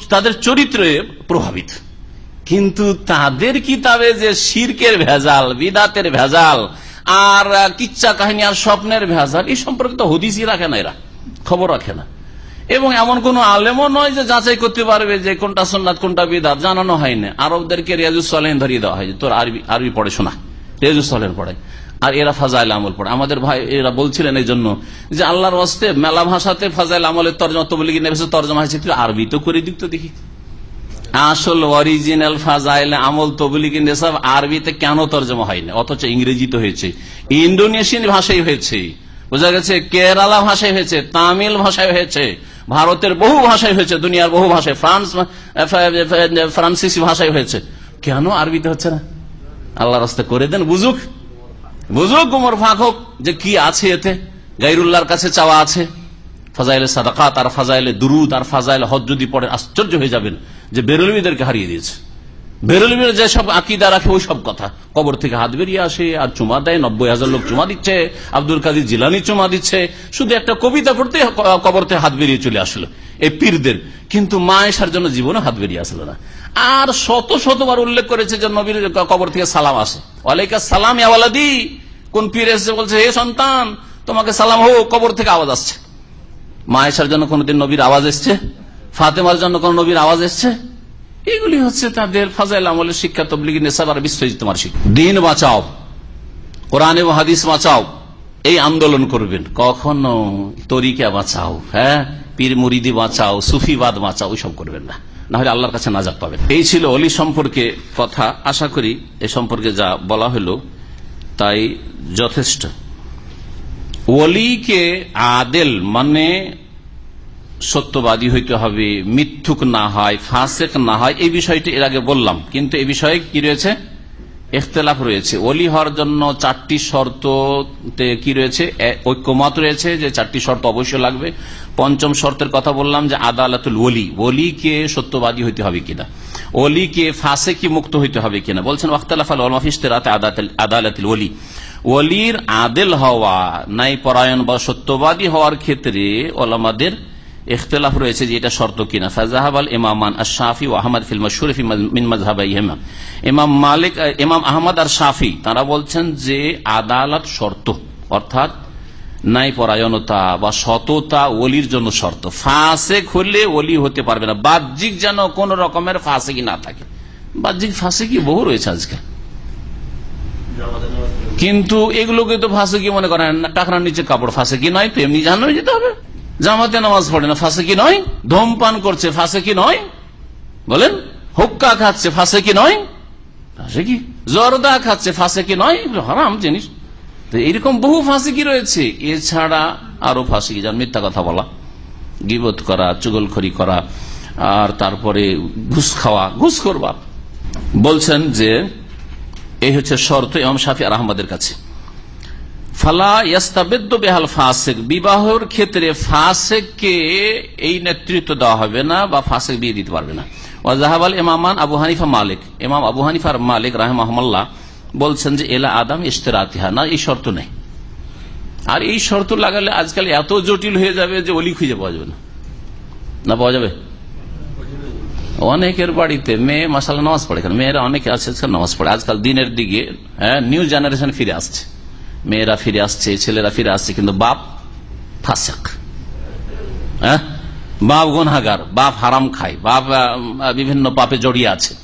তাদের চরিত্রে প্রভাবিত। কিন্তু তাদের কিতাবে যে শিরকের ভেজাল, বিদাতের ভেজাল, আর কিচ্ছা কাহিনী আর স্বপ্নের ভেজাল, এই সম্পর্কে তো হদিসই রাখে না এরা, খবর রাখে না। এবং এমন কোন আলেমও নয় যে যাচাই করতে পারবে যে কোনটা সন্ন্যাত কোনটা বিদাত, জানানো হয় না আরবদেরকে রিয়াজুস সালেন ধরিয়ে দেওয়া হয় তোর আরবি আরবি পড়ে শোনা। রিয়াজুস সালেন পড়ে। আর এরা ফাজাইল আমল পড়ে। আমাদের ভাই, এরা বলছিলেন এই জন্য যে আল্লাহর ওয়াস্তে মেলা ভাষাতে ফাজাইল আমলের তর্জমা, তবলিগি নেবেছে তর্জমা হয়েছে তুই আরবি তো করে দিক তো দেখি। আসল অরিজিনাল ফাজাইল, আমল, তবলিগি নেশাব আরবিতে কেন তর্জমা হয়নি? অথচ ইংরেজিতে হয়েছে। ইন্দোনেশিয়ান ভাষায় হয়েছে। বোঝা গেছে কেরালা ভাষায় হয়েছে, তামিল ভাষায় হয়েছে, ভারতের বহু ভাষায় হয়েছে, দুনিয়ার বহু ভাষায় ফ্রান্স ফ্রান্সিস ভাষায় হয়েছে। কেন আরবিতে হচ্ছে না? আল্লাহ রাস্তা করে দেন, বুঝুক। বুঝুক গুমর ফাঁক হোক যে কি আছে এতে? গাইরুল্লাহর কাছে চাওয়া আছে। ফাজাইলে সাদাকাত, আর ফাজাইলে দুরুদ, আর ফাজাইলে হজ যদি পড়ে আশ্চর্য হয়ে যাবেন যে বেরলমিদেরকে হারিয়ে দিয়েছে। বেরলমির যে সব আকিদা রাখে, ওই সব কথা। কবর থেকে হাত বেরিয়ে আসে, আর চুমা দেয়, নব্বই হাজার লোক চুমা দিচ্ছে, আব্দুল কাদির জিলানি চুমা দিচ্ছে। শুধু একটা কবিতা পড়তে কবর থেকে হাত বেরিয়ে চলে আসলো, এই পীরদের। কিন্তু মায়েশার জন্য জীবনে হাত বেরিয়ে আসলো না। আর শত শতবার উল্লেখ করেছে যে নবীর কবর থেকে সালাম আসে। ওয়ালাইকা সালাম ইয়াওয়ালাদি কোন পীর এসে বলছে হে সন্তান, তোমাকে সালাম হোক, কবর থেকে আওয়াজ আসছে। মায়েশার জন্য কোনদিন নবীর আওয়াজ এসছে? ফাতেমার জন্য কোন নবীর আওয়াজ এসছে? এগুলি হচ্ছে তাদের ফাজাইল আমলের শিক্ষা তবলিগি নেশাব আর বিশ্বজিৎ তোমার শিক্ষা দিন বাঁচাও। কোরআন হাদিস বাঁচাও। এই আন্দোলন করবেন। কখনো তরিকা বাঁচাও হ্যাঁ? পীর মুরিদি বাঁচাও, সুফিবাদ বাঁচাও, ওইসব করবেন না। না হলে আল্লাহর কাছে নাজাত পাবেন। এই ছিল অলি সম্পর্কে কথা। আশা করি এ সম্পর্কে যা বলা হলো তাই যথেষ্ট। ওলিকে আদেল মানে সত্যবাদী হইতে হবে, মিথ্যুক না হয়, ফাঁসেক না হয়, এই বিষয়টি এর আগে বললাম। কিন্তু এই বিষয়ে কি রয়েছে? এখতলাফ রয়েছে। অলি হওয়ার জন্য চারটি শর্ত কি রয়েছে? ঐক্যমত রয়েছে যে চারটি শর্ত অবশ্যই লাগবে। পঞ্চম শর্তের কথা বললাম যে আদালতুল ওলি। ওলিকে সত্যবাদী হইতে হবে কিনা? ওলিকে ফাঁসে কি মুক্ত হইতে হবে কিনা? বলছেন ওয়াক্তালাফ আল আদালতুল ওলি। ওলির আদেল হওয়া, নাই পরায়ণ বা সত্যবাদী হওয়ার ক্ষেত্রে ওলামাদের ইখতলাফ রয়েছে যে এটা শর্ত কিনা। ফাজাহাব আল ইমামান আর শাফি ও আহমদ ফিল মশহুর মিন মজহাবাই ইমাম মালিক ইমাম আহমদ আর শাফি তারা বলছেন যে আদালত শর্ত, অর্থাৎ নাই পরায়ণতা বা সততা ওলির জন্য শর্ত। ফাঁসেক হলে ওলি হতে পারবে না। বাহ্যিক যেন কোন রকমের ফাঁসেকি না থাকে। বাহ্যিক ফাঁসেকি বহু রয়েছে আজকে কিন্তু এগুলোকে তো ফাঁসে কি মনে করেন, টাকরার নিচে কাপড় ফাঁসে কি নয় তো এমনি জাহান্ন যেতে হবে। জামাতে নামাজ পড়ে না ফাঁসে কি নয়, ধূমপান করছে ফাঁসে কি নয়। বলেন, হুক্কা খাচ্ছে ফাঁসে কি নয়। ফাঁসে কি জর্দা খাচ্ছে ফাঁসে কি নয় হারাম জিনিস। তো এইরকম বহু ফাঁসি কি রয়েছে। এছাড়া আরও ফাঁসি কি যান মিথ্যা কথা বলা, গিবত করা, চুগলখড়ি করা, আর তারপরে ঘুষ খাওয়া, ঘুষ করবা। বলছেন যে এই হচ্ছে শর্ত ইমাম শাফি আর আহমদের কাছে। ফালা ইয়াস্তাবেদ্য বেহাল ফাসেক, বিবাহের ক্ষেত্রে ফাসেককে এই নেতৃত্ব দেওয়া হবে না বা ফাসেক বিয়ে দিতে পারবে না। ওয়াজাহাবাল ইমামান আবু হানিফা মালিক, ইমাম আবু হানিফার মালিক রাহমাহমাল্লাহ বলছেন যে, এলা আদাম ইস্তেরাতিহা না, এই শর্ত নেই। আর এই শর্ত লাগালে আজকাল এত জটিল হয়ে যাবে যে অলি খুঁজে পাওয়া যাবে না। না পাওয়া যাবে? অনেকের বাড়িতে মেয়ে মাসাল নামাজ পড়ে কারণ মেয়েরা অনেকে আছে নামাজ পড়ে। আজকাল দিনের দিকে হ্যাঁ নিউ জেনারেশন ফিরে আসছে। মেয়েরা ফিরে আসছে, ছেলেরা ফিরে আসছে, কিন্তু বাপ ফাঁসেক। হ্যাঁ? বাপ গুনাগার বাপ হারাম খায়, বাপ বিভিন্ন পাপে জড়িয়ে আছে।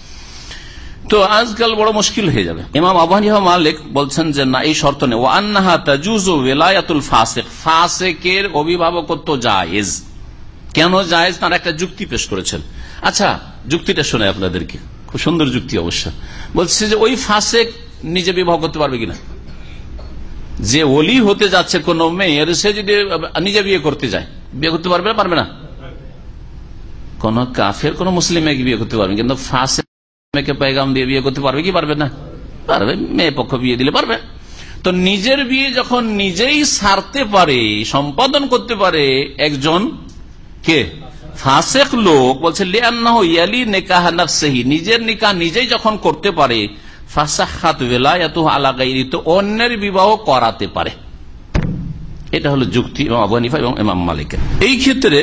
তো আজকাল বড় মুশকিল হয়ে যাবে। ইমাম আবহানিহা মালিক বলছেন যে, না, এই শর্ত নেই। ও আন্নাহা তাজুজ ওয়েলায়াতুল ফাসেক। ফাসেকের অভিভাবকত্ব জায়েজ। কেন জায়েজ তার একটা যুক্তি পেশ করেছেন। আচ্ছা যুক্তিটা শোনায় আপনাদেরকে। খুব সুন্দর যুক্তি অবশ্য। বলছে যে ওই ফাসেক নিজে বিবাহ করতে পারবে কিনা? যে ওলি হতে যাচ্ছে কোন মেয়ের, সে যদি নিজে বিয়ে করতে যায়, বিয়ে করতে পারবে না পারবে না? কোন কাফের, কোন মুসলিম মেয়েকে বিয়ে করতে পারবে কিন্তু ফাঁসে মেয়েকে পেগাম দিয়ে বিয়ে করতে পারবে কি পারবে না? পারবে। মেয়ে পক্ষ বিয়ে দিলে পারবে। তো নিজের বিয়ে যখন নিজেই সারতে পারে, সম্পাদন করতে পারে, একজন কে? ফাঁসেক লোক বলছে নিজের নিকাহ নিজেই যখন করতে পারে অন্যের বিবাহ করাতে পারে। এটা হলো যুক্তি এবং আবু হানিফা এবং ইমাম মালিকের। এই ক্ষেত্রে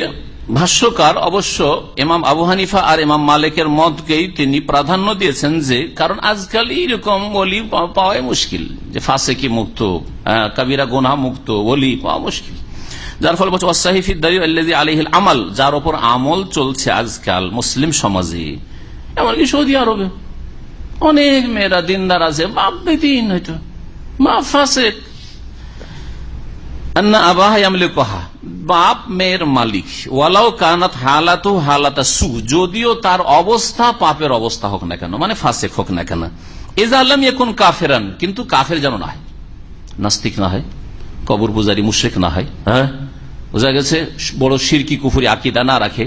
ভাষ্যকার অবশ্য ইমাম আবু হানিফা আর ইমাম মালিকের মতকেই তিনি প্রাধান্য দিয়েছেন যে, কারণ আজকাল এইরকম অলি পাওয়াই মুশকিল, যে ফাঁসে কি মুক্ত কাবিরা গোনা মুক্ত অলি পাওয়া মুশকিল। যার ফলে বলছে ওয়াসাহিফিদ্দারি আলহিল আমাল যার ওপর আমল চলছে আজকাল মুসলিম সমাজে। এমনকি সৌদি আরবে। অনেক মেয়েরা দিনদার আছে বাপ বেদিন হয়তো। মা ফাসেক। বাপ মেয়ের মালিক। ওয়ালাও কানাত হালাতু হালাতা সু। যদিও তার অবস্থা পাপের অবস্থা হোক না কেন মানে ফাঁসেক হোক না কেন। এজালাম এখন কাফেরান। কিন্তু কাফের যেন না হয়। নাস্তিক না হয়। কবর পূজারি মুশ্রিক না হয়। হ্যাঁ? বোঝা গেছে? বড় সিরকি কুফুরি আকিদা না রাখে।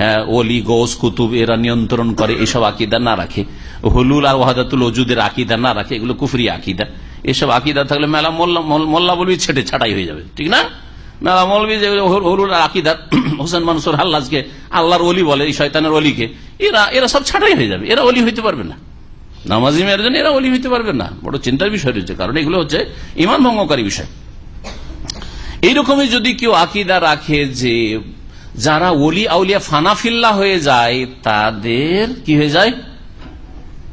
হ্যাঁ ওলি, গোস, কুতুব, এরা নিয়ন্ত্রণ করে, এসব আকিদা না রাখে। হলুল আর ওয়াহাদাতুল ওজুদের আকিদা না রাখে, এগুলো কুফরি আকিদা। এসব আকিদা থাকলে মেলা মোল্লা বলবি ছেটে ছাটাই হয়ে যাবে, ঠিক না? মেলা যে হলুল আর আকিদার হোসেন মানুষের হাল্লাজকে আল্লাহর অলি বলে, এই শয়তানের অলিকে এরা এরা সব ছাটাই হয়ে যাবে, এরা অলি হইতে পারবে না। নামাজি মেয়ের জন্য এরা অলি হইতে পারবে না। বড় চিন্তার বিষয় রয়েছে, কারণ এগুলো হচ্ছে ইমান ভঙ্গকারী বিষয়। এইরকমই যদি কেউ আকিদা রাখে যে যারা ওলি আউলিয়া ফানাফিল্লা হয়ে যায়, তাদের কি হয়ে যায়?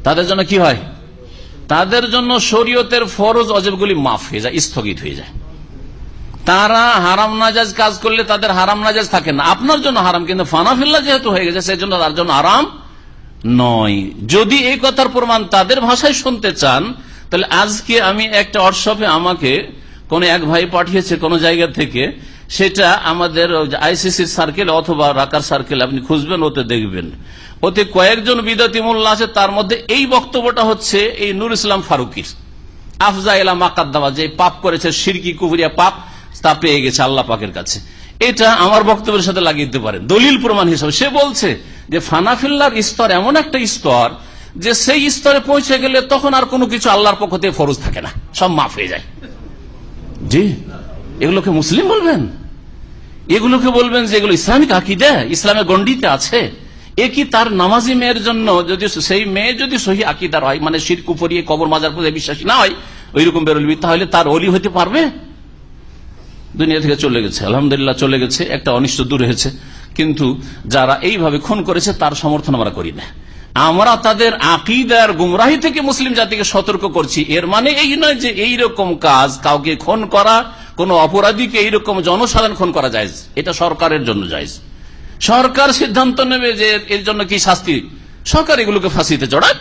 তাদের জন্য কি হয়? তাদের জন্য শরীয়তের ফরজ অজেবগুলি মাফ হয়ে যায়, স্থগিত হয়ে যায়। তারা হারাম নাজাজ কাজ করলে তাদের হারাম নাজাজ থাকে না। আপনার জন্য হারাম, কিন্তু ফানাফিল্লা যেহেতু হয়ে গেছে সেই জন্য তার জন্য আরাম নয়। যদি এই কথার প্রমাণ তাদের ভাষায় শুনতে চান, তাহলে আজকে আমি একটা হোয়াটসঅ্যাপে আমাকে কোন এক ভাই পাঠিয়েছে কোন জায়গা থেকে, সেটা আমাদের আইসিসি সার্কেল অথবা রাকার সার্কেল আপনি খুঁজবেন, ওতে দেখবেন। ওতে কয়েকজন বিদাতি মোল্লা আছে, তার মধ্যে এই বক্তব্যটা হচ্ছে এই নুর ইসলাম ফারুকির। আফজা এলাম আকাদ্দামা যে পাপ করেছে, সিরকি কুবরিয়া পাপ, তা পেয়ে গেছে আল্লাহ পাকের কাছে। এটা আমার বক্তব্যের সাথে লাগিয়ে দিতে পারেন। দলিল প্রমাণ হিসাবে সে বলছে যে ফানাফিল্লার স্তর এমন একটা স্তর যে সেই স্তরে পৌঁছে গেলে তখন আর কোনো কিছু আল্লাহর পক্ষ থেকে ফরজ থাকে না, সব মাফ হয়ে যায়। জি, এগুলোকে মুসলিম বলবেন? এগুলোকে বলবেন যে এগুলো ইসলামিক আকিদা, ইসলামের গণ্ডিতে আছে। এ কি তার নামাজি মেয়ের জন্য যদি সেই মেয়ে যদি সহি আকিদার হয় মানে শির কুপরিয়ে কবর মাজার পূজায় বিশ্বাসী না হয় ওই রকম বেরোলবি তাহলে তার অলি হতে পারবে? দুনিয়া থেকে চলে গেছে, আলহামদুলিল্লাহ চলে গেছে, একটা অনিষ্ট দূর হয়েছে। কিন্তু যারা এইভাবে খুন করেছে, তার সমর্থন আমরা করি না। আমরা তাদের আকিদার গুমরাহি থেকে মুসলিম জাতিকে সতর্ক করছি। এর মানে এই নয় যে এই রকম কাজ কাউকে খুন করা, কোন অপরাধীকে এইরকম জনসাধারণ খুন করা যায় এটা সরকারের জন্য যায় সরকার সিদ্ধান্ত নেবে যে এর জন্য কি শাস্তি। সরকার এগুলোকে ফাঁসিতে চড়াক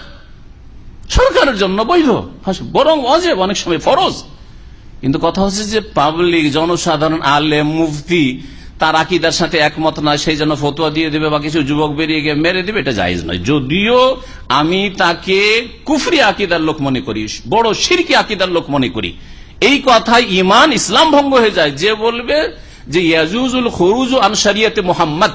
সরকারের জন্য বৈধ। বরং অজেব, অনেক সময় ফরজ। কিন্তু কথা হচ্ছে যে পাবলিক, জনসাধারণ আলে মুফতি তার আকিদার সাথে একমত নয়, সেই জন্য ফতুয়া দিয়ে দেবে বা কিছু যুবক বেরিয়ে গিয়ে মেরে দেবে, এটা জায়জ নয়। যদিও আমি তাকে কুফরি আকিদার লোক মনে করি, বড় সিরকি আকিদার লোক মনে করি। এই কথায় ইমান ইসলাম ভঙ্গ হয়ে যায়। যে বলবে যে, ইয়াজুজুল খরুজ আনসারিয়াতে মোহাম্মদ।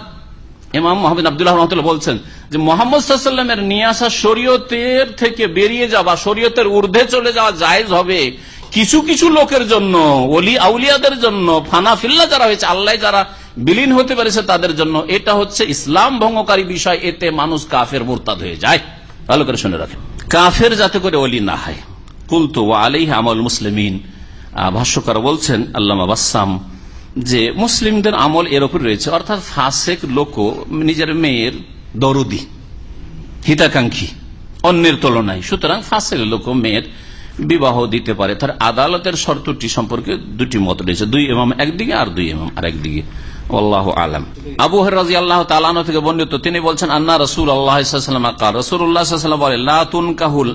ইমাম মোহাম্মদ আবদুল্লাহ রহমতুল্লাহ বলছেন যে, মোহাম্মদ সাল্লামের নিয়ে আসা শরীয়তের থেকে বেরিয়ে যাওয়া, শরীয়তের ঊর্ধ্বে চলে যাওয়া জায়েজ হবে। কিছু কিছু লোকের জন্য অলি আউলিয়াদের জন্য, ফানাফিল্লা যারা হয়েছে, আল্লাহ যারা বিলীন হতে পেরেছে তাদের জন্য, এটা হচ্ছে ইসলাম ভঙ্গকারী বিষয়, এতে মানুষ কাফের মোরতাদ হয়ে যায়। ভালো করে শুনে রাখেন। কাফের যাতে করে অলি না হয়। কুলতু আলাই আমল মুসলিমিন। ভাষ্যকার বলছেন, আল্লামা বাসাম, যে মুসলিমদের আমল এর উপর রয়েছে, অর্থাৎ ফাসেক লোক নিজের মেয়ের দরদি, হিতাকাঙ্ক্ষী, অন্যের তুলনায়। সুতরাং ফাঁসের লোক মেয়ের বিবাহ দিতে পারে। তার আদালতের শর্তটি সম্পর্কে দুটি মত রয়েছে। দুই এমাম একদিকে আর দুই এমাম আর একদিকে আল্লাহ আলম। আবু আল্লাহ থেকে বর্ণিত, তিনি বলছেন, আন্না রসুল আল্লাহ কাহুল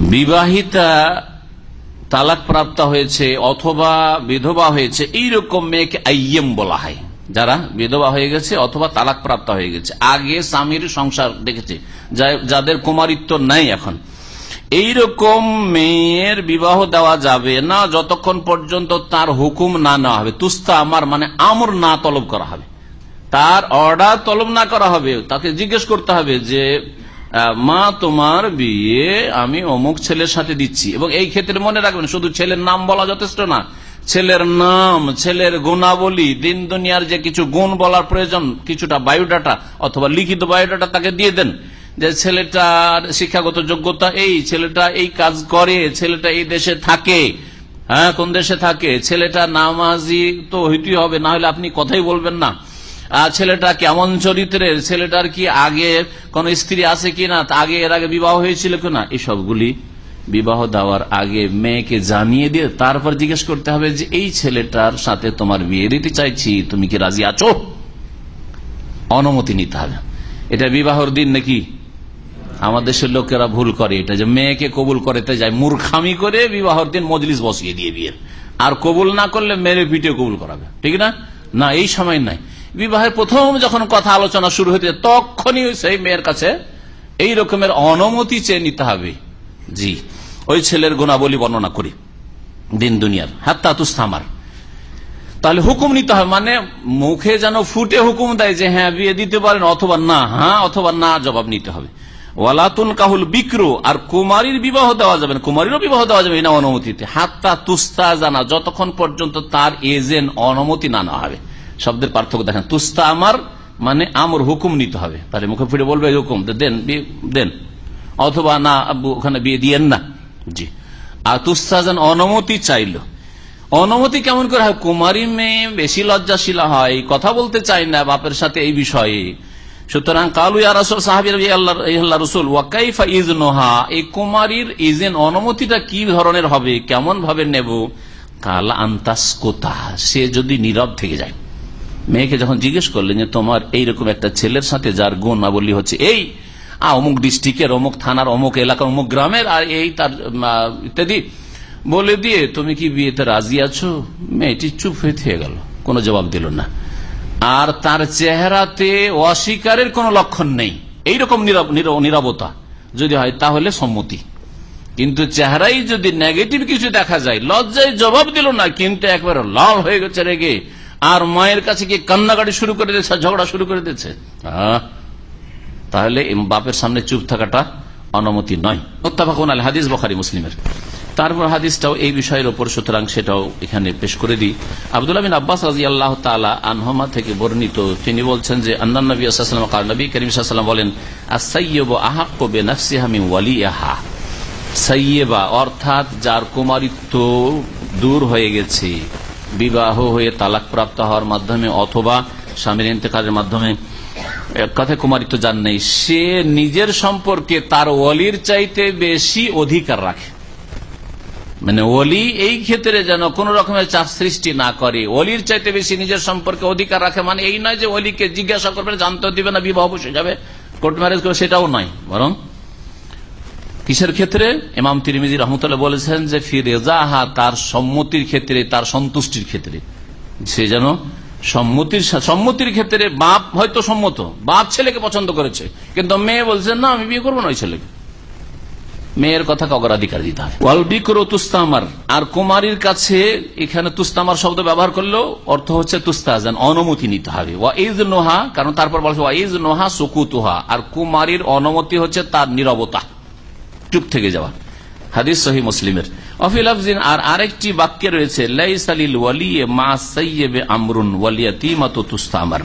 বিবাহিতা তালাক প্রাপ্ত হয়েছে অথবা বিধবা হয়েছে, এইরকম মেয়েকে আইয়েম বলা হয়। যারা বিধবা হয়ে গেছে অথবা তালাক প্রাপ্ত হয়ে গেছে। আগে স্বামীর সংসার দেখেছে যাদের কুমারিত্ব নাই এখন। এইরকম মেয়ের বিবাহ দেওয়া যাবে না যতক্ষণ পর্যন্ত তার হুকুম না নেওয়া হবে। তুস্তা আমার মানে আমর না তলব করা হবে। তার অর্ডার তলব না করা হবে, তাকে জিজ্ঞেস করতে হবে যে মা, তোমার বিয়ে আমি অমুক ছেলের সাথে দিচ্ছি। এবং এই ক্ষেত্রে মনে রাখবেন, শুধু ছেলের নাম বলা যথেষ্ট না, ছেলের নাম, ছেলের গুণাবলী, দিন দুনিয়ার যে কিছু গুণ বলার প্রয়োজন, কিছুটা বায়োডাটা অথবা লিখিত বায়োডাটা তাকে দিয়ে দেন। যে ছেলেটার শিক্ষাগত যোগ্যতা এই, ছেলেটা এই কাজ করে, ছেলেটা এই দেশে থাকে। হ্যাঁ কোন দেশে থাকে? ছেলেটা নামাজি তো হইতেই হবে, না হলে আপনি কথাই বলবেন না। ছেলেটা কেমন চরিত্রের? ছেলেটার কি আগে কোন স্ত্রী আছে কিনা? আগে, এর আগে বিবাহ হয়েছিল কিনা? এই সবগুলি বিবাহ দেওয়ার আগে মেয়েকে জানিয়ে দিয়ে তারপর জিজ্ঞেস করতে হবে যে, এই ছেলেটার সাথে তোমার বিয়ে দিতে চাইছি, তুমি কি রাজি আছো? অনুমতি নিতে হবে। এটা বিবাহর দিন নাকি? আমার দেশের লোকেরা ভুল করে, এটা যে মেয়েকে কবুল করতে যায়, মূর্খামি করে বিবাহর দিন মজলিস বসিয়ে দিয়ে বিয়ের। আর কবুল না করলে মেরে পিঠে কবুল করাবে। ঠিক না? না, এই সময় নাই। বিবাহের প্রথম যখন কথা আলোচনা শুরু হতে তখনই সেই মেয়ের কাছে এই রকমের অনুমতি চেয়ে নিতে হবে। জি, ওই ছেলের গুণাবলী বর্ণনা করি। দিন দুনিয়ার। হাত হাত্তা তুস্তামার। তাহলে হুকুম নিতে হবে মানে মুখে যেন ফুটে হুকুম দেয় যে হ্যাঁ বিয়ে দিতে পারেন অথবা না হ্যাঁ অথবা না, জবাব নিতে হবে। ওয়ালাতুন কাহুল বিক্রু, আর কুমারীর বিবাহ দেওয়া যাবে না। কুমারীরও বিবাহ দেওয়া যাবে না অনুমতিতে। হাত্তা তুস্তা জানা যতক্ষণ পর্যন্ত তার এজেন্ট অনুমতি না নেওয়া হবে। শব্দের পার্থক্য দেখেন। তুস্তা আমার মানে আমর হুকুম নিতে হবে। তাহলে মুখে ফিরে বলবে হুকুম। দেন দেন। অথবা না ওখানে বিয়ে দিয়েন না। জি। আর তুস্তাজান অনুমতি চাইল। অনুমতি কেমন করে হয়? কুমারী মেয়ে বেশি লজ্জাশীলা হয়, কথা বলতে চাই না, বাপের সাথে এই বিষয়ে। সুতরাং কালু রাসুল সাহাবির আল্লাহ রসুল ওয়াকাইফা ইজ নোহা এই কুমারীর ইজেন অনুমতিটা কি ধরনের হবে? কেমন ভাবে নেব? কালা আন্তাস কোথা সে যদি নীরব থেকে যায়। মেয়েকে যখন জিজ্ঞেস করলেন যে, তোমার এইরকম একটা ছেলের সাথে যার গুণাবলী হচ্ছে এই? অমুক ডিস্ট্রিক্টের, অমুক থানার, অমুক এলাকার, অমুক গ্রামের, আর এই তার ইত্যাদি। বলে দিয়ে, তুমি কি বিয়েতে রাজি আছো? মেয়েটি চুপ হয়ে থেকে গেল। কোনো জবাব দিল না। আর তার চেহারাতে অস্বীকারের কোন লক্ষণ নেই। এইরকম নিরবতা। যদি হয়, তাহলে সম্মতি। কিন্তু চেহারাই যদি নেগেটিভ কিছু দেখা যায়, লজ্জায় জবাব দিল না, কিন্তু একবার লাল হয়ে গেছে রেগে, আর মায়ের কাছে গিয়ে কান্নাকাটি শুরু করে দিয়েছে, ঝগড়া শুরু করে দিয়েছে তাহলে বাপের সামনে চুপ থাকাটা অনুমতি নয়। মোত্তাফাকুন আল হাদিস বখারি মুসলিমের। তারপর হাদিসটাও এই বিষয়ের ওপর সুতরাং সেটাও এখানে পেশ করে দিই। আবদুল্লাহ বিন আব্বাস রাজি আল্লাহ তালা আনহমা থেকে বর্ণিত, তিনি বলছেন যে আন্না নবী নবী করিম বলেন আসাইয়ব আহাক্ক বে নাফসিহামি ওয়ালি আহা সাইয়েবা অর্থাৎ যার কুমারিত্ব দূর হয়ে গেছে, বিবাহ হয়ে তালাক প্রাপ্ত হওয়ার মাধ্যমে অথবা স্বামীর ইন্তেকালের মাধ্যমে কথা কুমারিত্ব যান নেই, সে নিজের সম্পর্কে তার ওয়ালির চাইতে বেশি অধিকার রাখে। মানে অলি এই ক্ষেত্রে যেন কোন রকমের চাপ সৃষ্টি না করে। অলির চাইতে বেশি নিজের সম্পর্কে অধিকার রাখে মানে এই নয় যে অলিকে জিজ্ঞাসা করবে, জানতে দিবে না বিবাহ বসে যাবে কোর্ট ম্যারেজ করে সেটাও নয়। বরং কিসের ক্ষেত্রে? ইমাম তিরমিজি রহমতুল্লাহ বলেছেন যে ফিরেজাহা তার সম্মতির ক্ষেত্রে, তার সন্তুষ্টির ক্ষেত্রে। সে যেন সম্মতির সম্মতির ক্ষেত্রে বাপ হয়তো সম্মত, বাপ ছেলেকে পছন্দ করেছে, কিন্তু মেয়ে বলছে, না, আমি বিয়ে করব না ওই ছেলেকে। মেয়ের কথাকে অগ্রাধিকার দিতে হবে। ওয়াল বিক্র তুস্তামার। আর কুমারীর কাছে এখানে তুস্তামার শব্দ ব্যবহার করলেও অর্থ হচ্ছে তুস্তাজান, অনুমতি নিতে হবে। ওয়া ইজ নোহা, কারণ তারপর বলছে ওয়া ইজ নোহা সুকুতুহা। আর কুমারীর অনুমতি হচ্ছে তার নিরবতা। চুপ থেকে যাওয়া। হাদিস সহি মুসলিমের। অফিল আফজিন আর আরেকটি বাক্যে রয়েছে, লাইসালিল ওয়ালিয়ে মা সাইয়েবে আমরুন ওয়ালিয়াতিমাত তুস্তামার।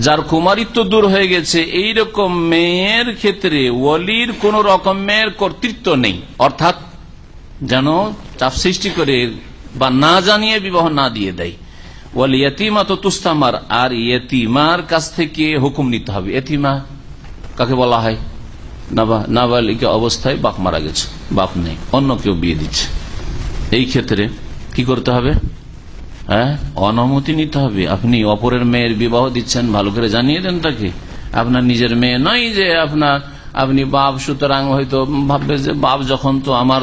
যার কুমারিত্ব দূর হয়ে গেছে এই রকম মেয়ের ক্ষেত্রে ওলির কোন রকমের কর্তৃত্ব নেই। অর্থাৎ যেন চাপ সৃষ্টি করে বা না জানিয়ে বিবাহ না দিয়ে দেয়। ওয়াল ইয়তিমা তো তুস্তামার, আর ইয়তিমার কাছ থেকে হুকুম নিতে হবে। এতিমা কাকে বলা হয়? নাবা- নাবালিকা অবস্থায় বাপ মারা গেছে, বাপ নেই, অন্য কেউ বিয়ে দিচ্ছে। এই ক্ষেত্রে কি করতে হবে? হ্যাঁ? অনুমতি নিতে হবে। আপনি অপরের মেয়ের বিবাহ দিচ্ছেন, ভালো করে জানিয়ে দেন তাকে। আপনার নিজের মেয়ে নয় যে আপনার, আপনি বাপ, সুতরাং হয়তো ভাববে যে বাপ যখন তো আমার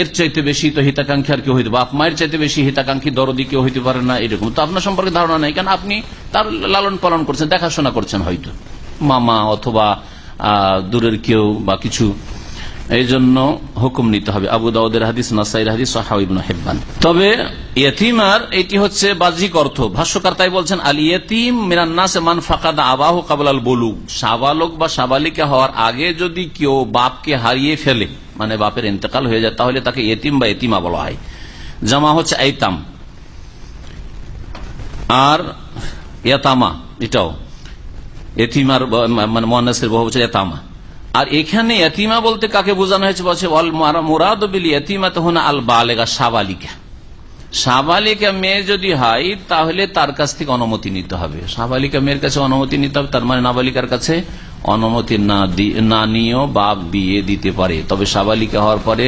এর চাইতে বেশি তো হিতাকাঙ্ক্ষী আর কেউ হইতে বাপ মায়ের চাইতে বেশি হিতাকাঙ্ক্ষী, দরদি কেউ হইতে পারে না, এরকম। তো আপনার সম্পর্কে ধারণা নাই, কারণ আপনি তার লালন পালন করছেন, দেখাশোনা করছেন হয়তো। মামা অথবা দূরের কেউ বা কিছু এই জন্য হুকুম নিতে হবে। আবু দাউদের হাদিস, নাসাইর হাদিস সাহাবিবন হেব্বান। তবে ইয়তিমার এটি হচ্ছে বাহ্যিক অর্থ। ভাষ্যকার তাই বলছেন, আল ইয়তিম মিনান্নাসে মান ফাকাদা আবাহ কাবলাল বলুক সাবালক বা সাবালিকা হওয়ার আগে যদি কেউ বাপকে হারিয়ে ফেলে মানে বাপের ইন্তেকাল হয়ে যায়, তাহলে তাকে এতিম বা এতিমা বলা হয়। জামা হচ্ছে আইতাম। আর ইয়াতামা, এটাও। এতিমার মানে মহানাসের বহু বছর এতামা আর এখানে এতিমা বলতে কাকে বোঝানো হয়েছে? বলছে মুরাদ বিলি এতিমা তখন আল বালেগা সাবালিকা। সাবালিকা মেয়ে যদি হয়, তাহলে তার কাছ থেকে অনুমতি নিতে হবে। সাবালিকা মেয়ের কাছে অনুমতি নিতে হবে, তার মানে নাবালিকার কাছে অনুমতি না নিয়েও বাপ বিয়ে দিতে পারে। তবে সাবালিকা হওয়ার পরে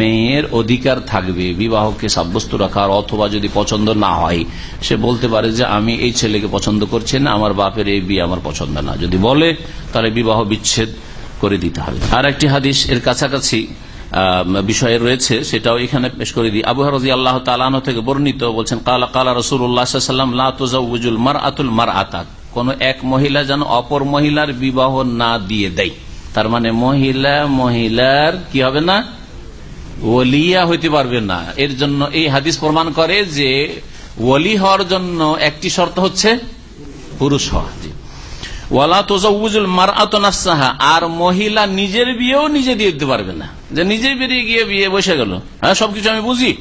মেয়ের অধিকার থাকবে, বিবাহকে সাব্যস্ত রাখার অথবা যদি পছন্দ না হয়, সে বলতে পারে যে, আমি এই ছেলেকে পছন্দ করছি না, আমার বাপের এই বিয়ে আমার পছন্দ না। যদি বলে, তাহলে বিবাহ বিচ্ছেদ করে দিতে হবে। আর একটি হাদিস এর কাছাকাছি বিষয়ে রয়েছে, সেটাও এখানে পেশ করে দিই। আবু রাজি আল্লাহ তালানো থেকে বর্ণিত বলছেন, কালা কালা রসুল্লাহাম লাতুল মার আতুল মার আতাক কোন এক মহিলা যেন অপর মহিলার বিবাহ না দিয়ে দেয়। তার মানে মহিলা মহিলার কি হবে না? ওলিয়া হইতে পারবে না। এর জন্য এই হাদিস প্রমাণ করে যে ওলি হওয়ার জন্য একটি শর্ত হচ্ছে পুরুষ হওয়া। ওয়ালা তোজাউজুল মার আতনাফসাহা আর মহিলা নিজের বিয়েও নিজে দিয়ে দিতে পারবে না। যে নিজে বেরিয়ে গিয়ে বিয়ে বসে গেল। হ্যাঁ সবকিছু আমি বুঝি?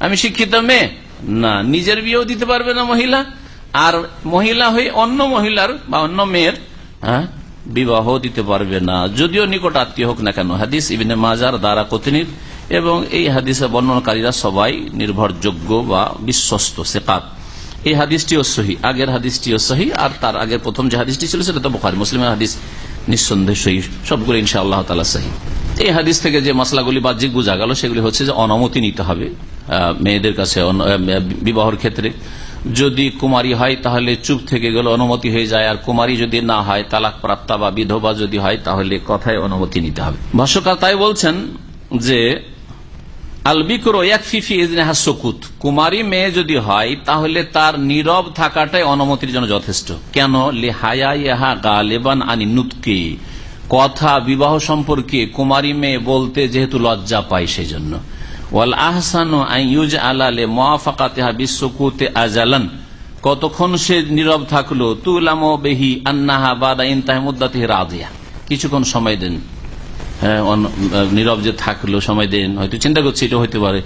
আমি শিক্ষিত মেয়ে? না, নিজের বিয়েও দিতে পারবে না মহিলা। আর মহিলা হয়ে অন্য মহিলার বা অন্য মেয়ের হ্যাঁ বিবাহ দিতে পারবে না। যদিও নিকট আত্মীয় হোক না কেন। হাদিস ইবিনে মাজার দ্বারা কতিনির এবং এই হাদিসের বর্ণনাকারীরা সবাই নির্ভরযোগ্য বা বিশ্বস্ত, সেকাত। এই হাদিসটিও সহি, আগের হাদিসটিও সহি, আর তার আগের প্রথম যে হাদিসটি ছিল সেটা তো বোখারি, মুসলিমের হাদিস নিঃসন্দেহ সহি, সবগুলো ইনশা আল্লাহ তালা সহি। এই হাদিস থেকে যে মশলাগুলি বাহ্যিক বোঝা গেল, সেগুলি হচ্ছে যে অনুমতি নিতে হবে মেয়েদের কাছে বিবাহর ক্ষেত্রে। যদি কুমারী হয়, তাহলে চুপ থেকে গেলে অনুমতি হয়ে যায়, আর কুমারী যদি না হয় তালাক প্রাপ্তা বা বিধবা যদি হয়, তাহলে কথায় অনুমতি নিতে হবে। ভাষ্যকার তাই বলছেন যে কুমারী মেয়ে যদি হয়, তাহলে তার নীরব থাকাটাই অনুমতির জন্য যথেষ্ট। কেন? লেহায়া ইহা গালেবান আনি নুতকে। কথা বিবাহ সম্পর্কে কুমারী মেয়ে বলতে যেহেতু লজ্জা পায় সেই জন্য ওয়াল আহসানু আইয়ুজ আলালে মোয়াফাকাতেহা বিশ্বকুতে আজালান। কতক্ষণ সে নীরব থাকল? তুলাম বেহি আন্নাহা বাদা ইনতাহ মুদ্দাতে রাজিয়া কিছুক্ষণ সময় দেন। নীরব যে থাকল, সময় দেন, হয়তো চিন্তা করছি এটা হইতে পারে।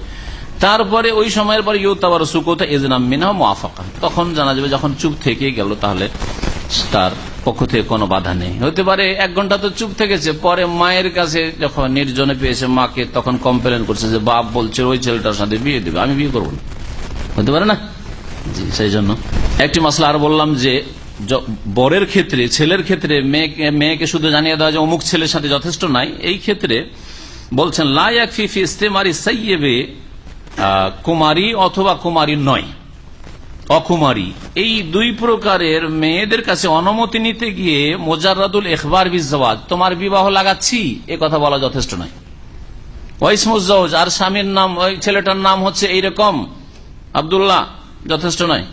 তারপরে ওই সময়ের পরে ইউতাবার সুকোতা এজনাম মিনা মোয়াফাকা তখন জানা যাবে যখন চুপ থেকে গেল, তাহলে তার পক্ষ থেকে কোনো বাধা নেই। হতে পারে এক ঘণ্টা তো চুপ থেকেছে, পরে মায়ের কাছে যখন নির্জনে পেয়েছে মাকে, তখন কমপ্লেন করছে যে, বাপ বলছে ওই ছেলেটার সাথে বিয়ে দেবে, আমি বিয়ে করব না। হতে পারে না? জি, সেই জন্য। একটি মশলা আর বললাম য- বরের ক্ষেত্রে, ছেলের ক্ষেত্রে মেয়েকে শুধু জানিয়ে দেওয়া যে অমুক ছেলের সাথে যথেষ্ট নাই, এই ক্ষেত্রে বলছেন লায়াক ফিফি ইস্তেমারি সাইয়েবে কুমারী অথবা কুমারী নয়, অকুমারী। এই দুই প্রকারের মেয়েদের কাছে অনুমতি নিতে গিয়ে মোজাররাদুল এখবার বিজওয়াজ তোমার বিবাহ লাগাচ্ছি, এ কথা বলা যথেষ্ট নয়। ওয়াইসমুজ্জাউজ আর স্বামীর নাম, ওই ছেলেটার নাম হচ্ছে এইরকম। আবদুল্লাহ, যথেষ্ট নয়।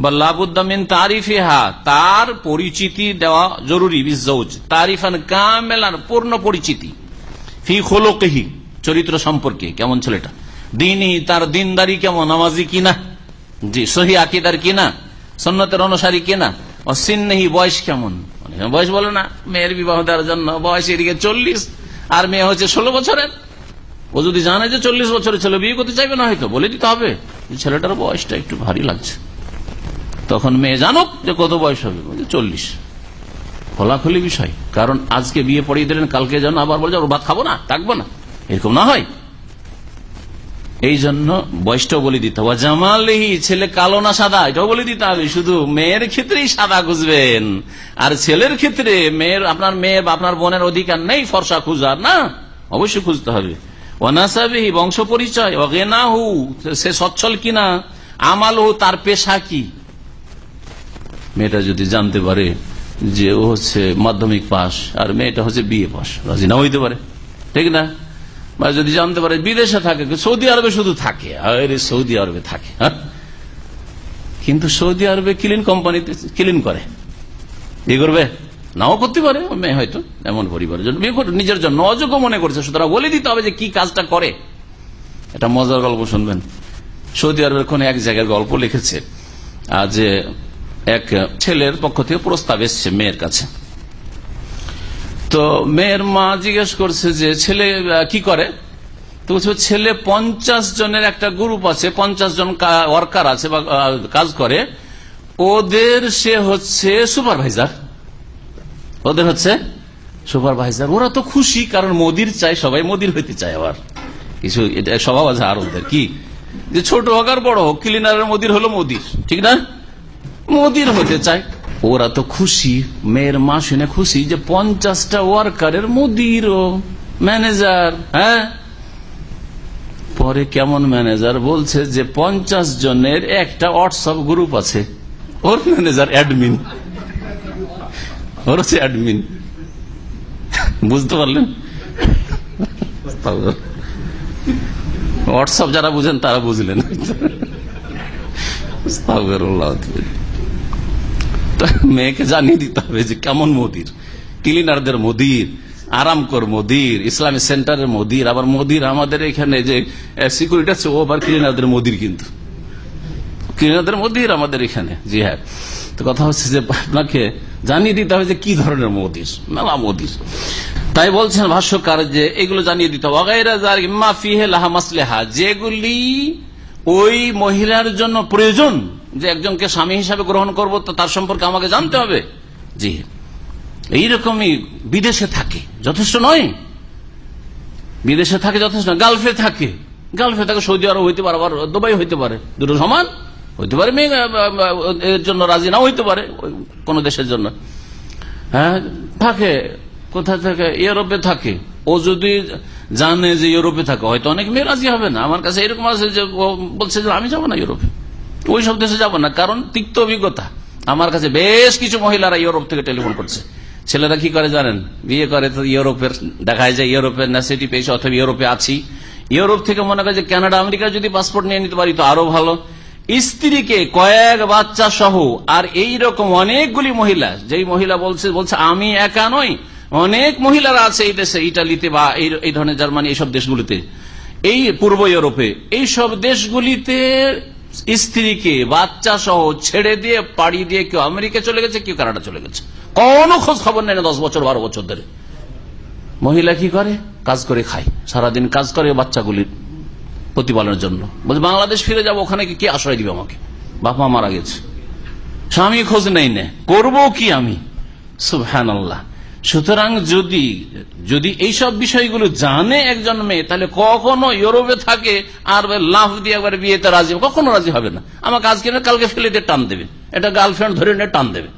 বল্লাবুদ্দামিন তারিফিহা, তার পরিচিতি দেওয়া জরুরি তারিফান কামেলান পূর্ণ পরিচিতি। ফি খোলকেহি, চরিত্র সম্পর্কে, কেমন ছেলেটা? দিনই তার দিনদারি কেমন, নামাজি কিনা? জি, সহি আকিদার কিনা? সন্ন্যতের অনুসারী কিনা? অসিন্নহি বয়স কেমন? বয়স বলে না, মেয়ের বিবাহ দেওয়ার জন্য বয়স এদিকে চল্লিশ, আর মেয়ে হচ্ছে ষোলো বছরের। ও যদি জানে যে চল্লিশ বছরের ছেলে বিয়ে করতে চাইবে না হয়তো, বলে দিতে হবে। ছেলেটার বয়সটা একটু ভারী লাগছে। তখন মেয়ে জানুক যে কত বয়স হবে। চল্লিশ। খোলাখুলি বিষয়। কারণ আজকে বিয়ে পড়িয়ে দিলেন, কালকে যেন আবার বলছে, ওর ভাত খাব না, থাকব না। এরকম না হয়। এই জন্য বয়সটাও বলে দিতে হবে। জামালেহি ছেলে কালো না সাদা, এটাও বলে দিতে হবে। শুধু মেয়ের ক্ষেত্রেই সাদা খুঁজবেন। আর ছেলের ক্ষেত্রে মেয়ের, আপনার মেয়ের বা আপনার বোনের অধিকার নেই, ফর্সা খুঁজার না। অবশ্যই খুঁজতে হবে। অনাসাবিহি বংশ পরিচয় অগেনাহু সে সচ্ছল কিনা? আমালহু তার পেশা কি? মেয়েটা যদি জানতে পারে যে ও হচ্ছে মাধ্যমিক পাস আর মেয়েটা হচ্ছে বিয়ে পাস রাজি না হইতে পারে। ঠিক না? বা যদি জানতে পারে বিদেশে থাকে সৌদি আরবে শুধু থাকে। আরে, সৌদি আরবে থাকে হ্যাঁ? কিন্তু সৌদি আরবে ক্লিন কোম্পানিতে ক্লিন করে। বিয়ে করবে? নাও করতে পারে মেয়ে হয়তো এমন পরিবারের জন্য। বিয়ে নিজের জন্য অযোগ্য মনে করছে। সুতরাং বলে দিতে হবে যে কি কাজটা করে। এটা মজার গল্প শুনবেন। সৌদি আরবের কোন এক জায়গায় গল্প লিখেছে যে এক ছেলের পক্ষ থেকে প্রস্তাব এসছে মেয়ের কাছে। তো মেয়ের মা জিজ্ঞেস করছে যে, ছেলে কি করে? তো বলছে, ছেলে পঞ্চাশ জনের একটা গ্রুপ আছে, পঞ্চাশ জন ওয়ার্কার আছে বা কাজ করে। ওদের সে হচ্ছে সুপারভাইজার। ওদের হচ্ছে সুপারভাইজার। ওরা তো খুশি, কারণ মোদির চাই, সবাই মোদির হইতে চায় আবার। কিছু, এটা স্বভাব আছে আর ওদের কি? যে ছোট হোক আর বড় হোক ক্লিনারের মোদির হলো মোদির, ঠিক না? মোদির হতে চায়। ওরা তো খুশি, মেয়ের মা শুনে খুশি যে পঞ্চাশটা ওয়ার্কারের মুদির ম্যানেজার হ্যাঁ? পরে কেমন ম্যানেজার বলছে যে পঞ্চাশ জনের একটা হোয়াটসঅ্যাপ গ্রুপ আছে। ওর ম্যানেজার অ্যাডমিন ওর হচ্ছে অ্যাডমিন বুঝতে পারলেন? হোয়াটসঅ্যাপ যারা বুঝেন তারা বুঝলেন। মেয়েকে জানিয়ে দিতে হবে যে কেমন মোদির। ক্লিনারদের মোদির, আরামকর মোদির, ইসলামী সেন্টারের মোদির, আবার মোদির আমাদের এখানে যে সিকিউরিটি আছে, ও আবার ক্লিনারদের মোদির কিন্তু। ক্লিনারদের মোদির আমাদের এখানে, জি হ্যাঁ। তো কথা হচ্ছে যে, আপনাকে জানিয়ে দিতে হবে যে কি ধরনের মোদির, মেলা মোদির। তাই বলছেন ভাষ্যকার যে, এগুলো জানিয়ে দিতে হবে। যেগুলি ওই মহিলার জন্য প্রয়োজন। যে একজনকে স্বামী হিসাবে গ্রহণ করব, তো তার সম্পর্কে আমাকে জানতে হবে। জি। এইরকমই বিদেশে থাকে। যথেষ্ট নয়। বিদেশে থাকে যথেষ্ট নয়। গালফে থাকে। গালফে থাকে সৌদি আরব হইতে পারে, আবার দুবাই হইতে পারে। দুটো সমান। হইতে পারে মেয়ে এর জন্য রাজি না হইতে পারে কোন দেশের জন্য। হ্যাঁ থাকে। কোথা থেকে? ইউরোপে থাকে। ও যদি জানে যে ইউরোপে থাকে, হয়তো অনেক মেয়ে রাজি হবে না। আমার কাছে এরকম আছে যে বলছে যে আমি যাব না ইউরোপে। ওই সব দেশে যাব না, কারণ তিক্ত অভিজ্ঞতা। আমার কাছে বেশ কিছু মহিলারা ইউরোপ থেকে টেলিফোন করছে। ছেলেরা কি করে জানেন? বিয়ে করে তো ইউরোপের দেখা যায় ইউরোপের নেসিটি পেয়েছে, অথবা ইউরোপে আছি। ইউরোপ থেকে মনে করে যে কানাডা, আমেরিকা যদি পাসপোর্ট নিয়ে নিতে পারি তো আরও ভালো। স্ত্রীকে কয়েক বাচ্চা সহ, আর এই রকম অনেকগুলি মহিলা, যেই মহিলা বলছে বলছে, আমি একা নই। অনেক মহিলারা আছে এই দেশে, ইটালিতে বা এই ধরনের জার্মানি, এইসব দেশগুলিতে। এই পূর্ব ইউরোপে এই সব দেশগুলিতে স্ত্রীকে বাচ্চা সহ ছেড়ে দিয়ে, পাড়ি দিয়ে কেউ আমেরিকা চলে গেছে, কেউ কানাডা চলে গেছে। কোনো খোঁজ খবর নেই দশ বছর, বারো বছর ধরে। মহিলা কি করে? কাজ করে খায়। সারাদিন কাজ করে বাচ্চাগুলির প্রতিপালনের জন্য। বলছে, বাংলাদেশ ফিরে যাব, ওখানে কি আশ্রয় দিবে আমাকে? বাপমা মারা গেছে। স্বামী খোঁজ নেই নে। করব কি আমি? সুহান আল্লাহ সুতরাং যদি যদি এইসব বিষয়গুলো জানে একজন মেয়ে, তাহলে কখনো ইউরোপে থাকে আর লাভ দিয়ে একবার বিয়েতে রাজি, কখনো রাজি হবে না। আমাকে আজকে কালকে ফেলে দিয়ে টান দেবে। এটা গার্লফ্রেন্ড ধরে নিয়ে টান দেবে।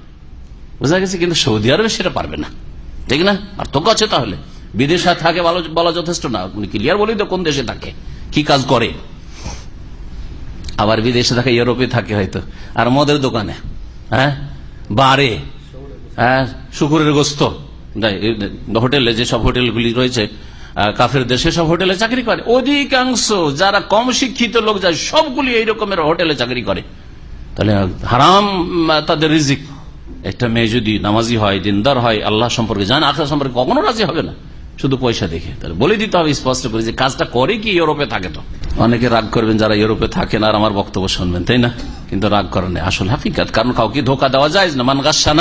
বোঝা গেছে কিন্তু সৌদি আরবে সেটা পারবে না। ঠিক না? আর তো আছে তাহলে। বিদেশে থাকে বলা যথেষ্ট না। ক্লিয়ার বলি তো কোন দেশে থাকে, কি কাজ করে। আবার বিদেশে থাকে, ইউরোপে থাকে হয়তো। আর মদের দোকানে হ্যাঁ? বারে হ্যাঁ? শুকুরের গোস্ত। হোটেলে যেসব হোটেলগুলি রয়েছে কাফের দেশে সব হোটেলে চাকরি করে। অধিকাংশ যারা কম শিক্ষিত লোক যায়, সবগুলি এই রকমের হোটেলে চাকরি করে। তাহলে হারাম তাদের রিজিক। একটা মেয়ে যদি নামাজি হয়, দিনদার হয়, আল্লাহ সম্পর্কে জান আখড়া সম্পর্কে কখনো রাজি হবে না। শুধু পয়সা দেখে। তাহলে বলে দিতে হবে, স্পষ্ট করে যে কাজটা করে কি ইউরোপে থাকে তো। অনেকে রাগ করবেন, যারা ইউরোপে থাকেন, আর আমার বক্তব্য শুনবেন, তাই না? কিন্তু রাগ করেন না। আসল হাকিকাত, কারণ কাউকে ধোকা দেওয়া যায় না। মান গাছা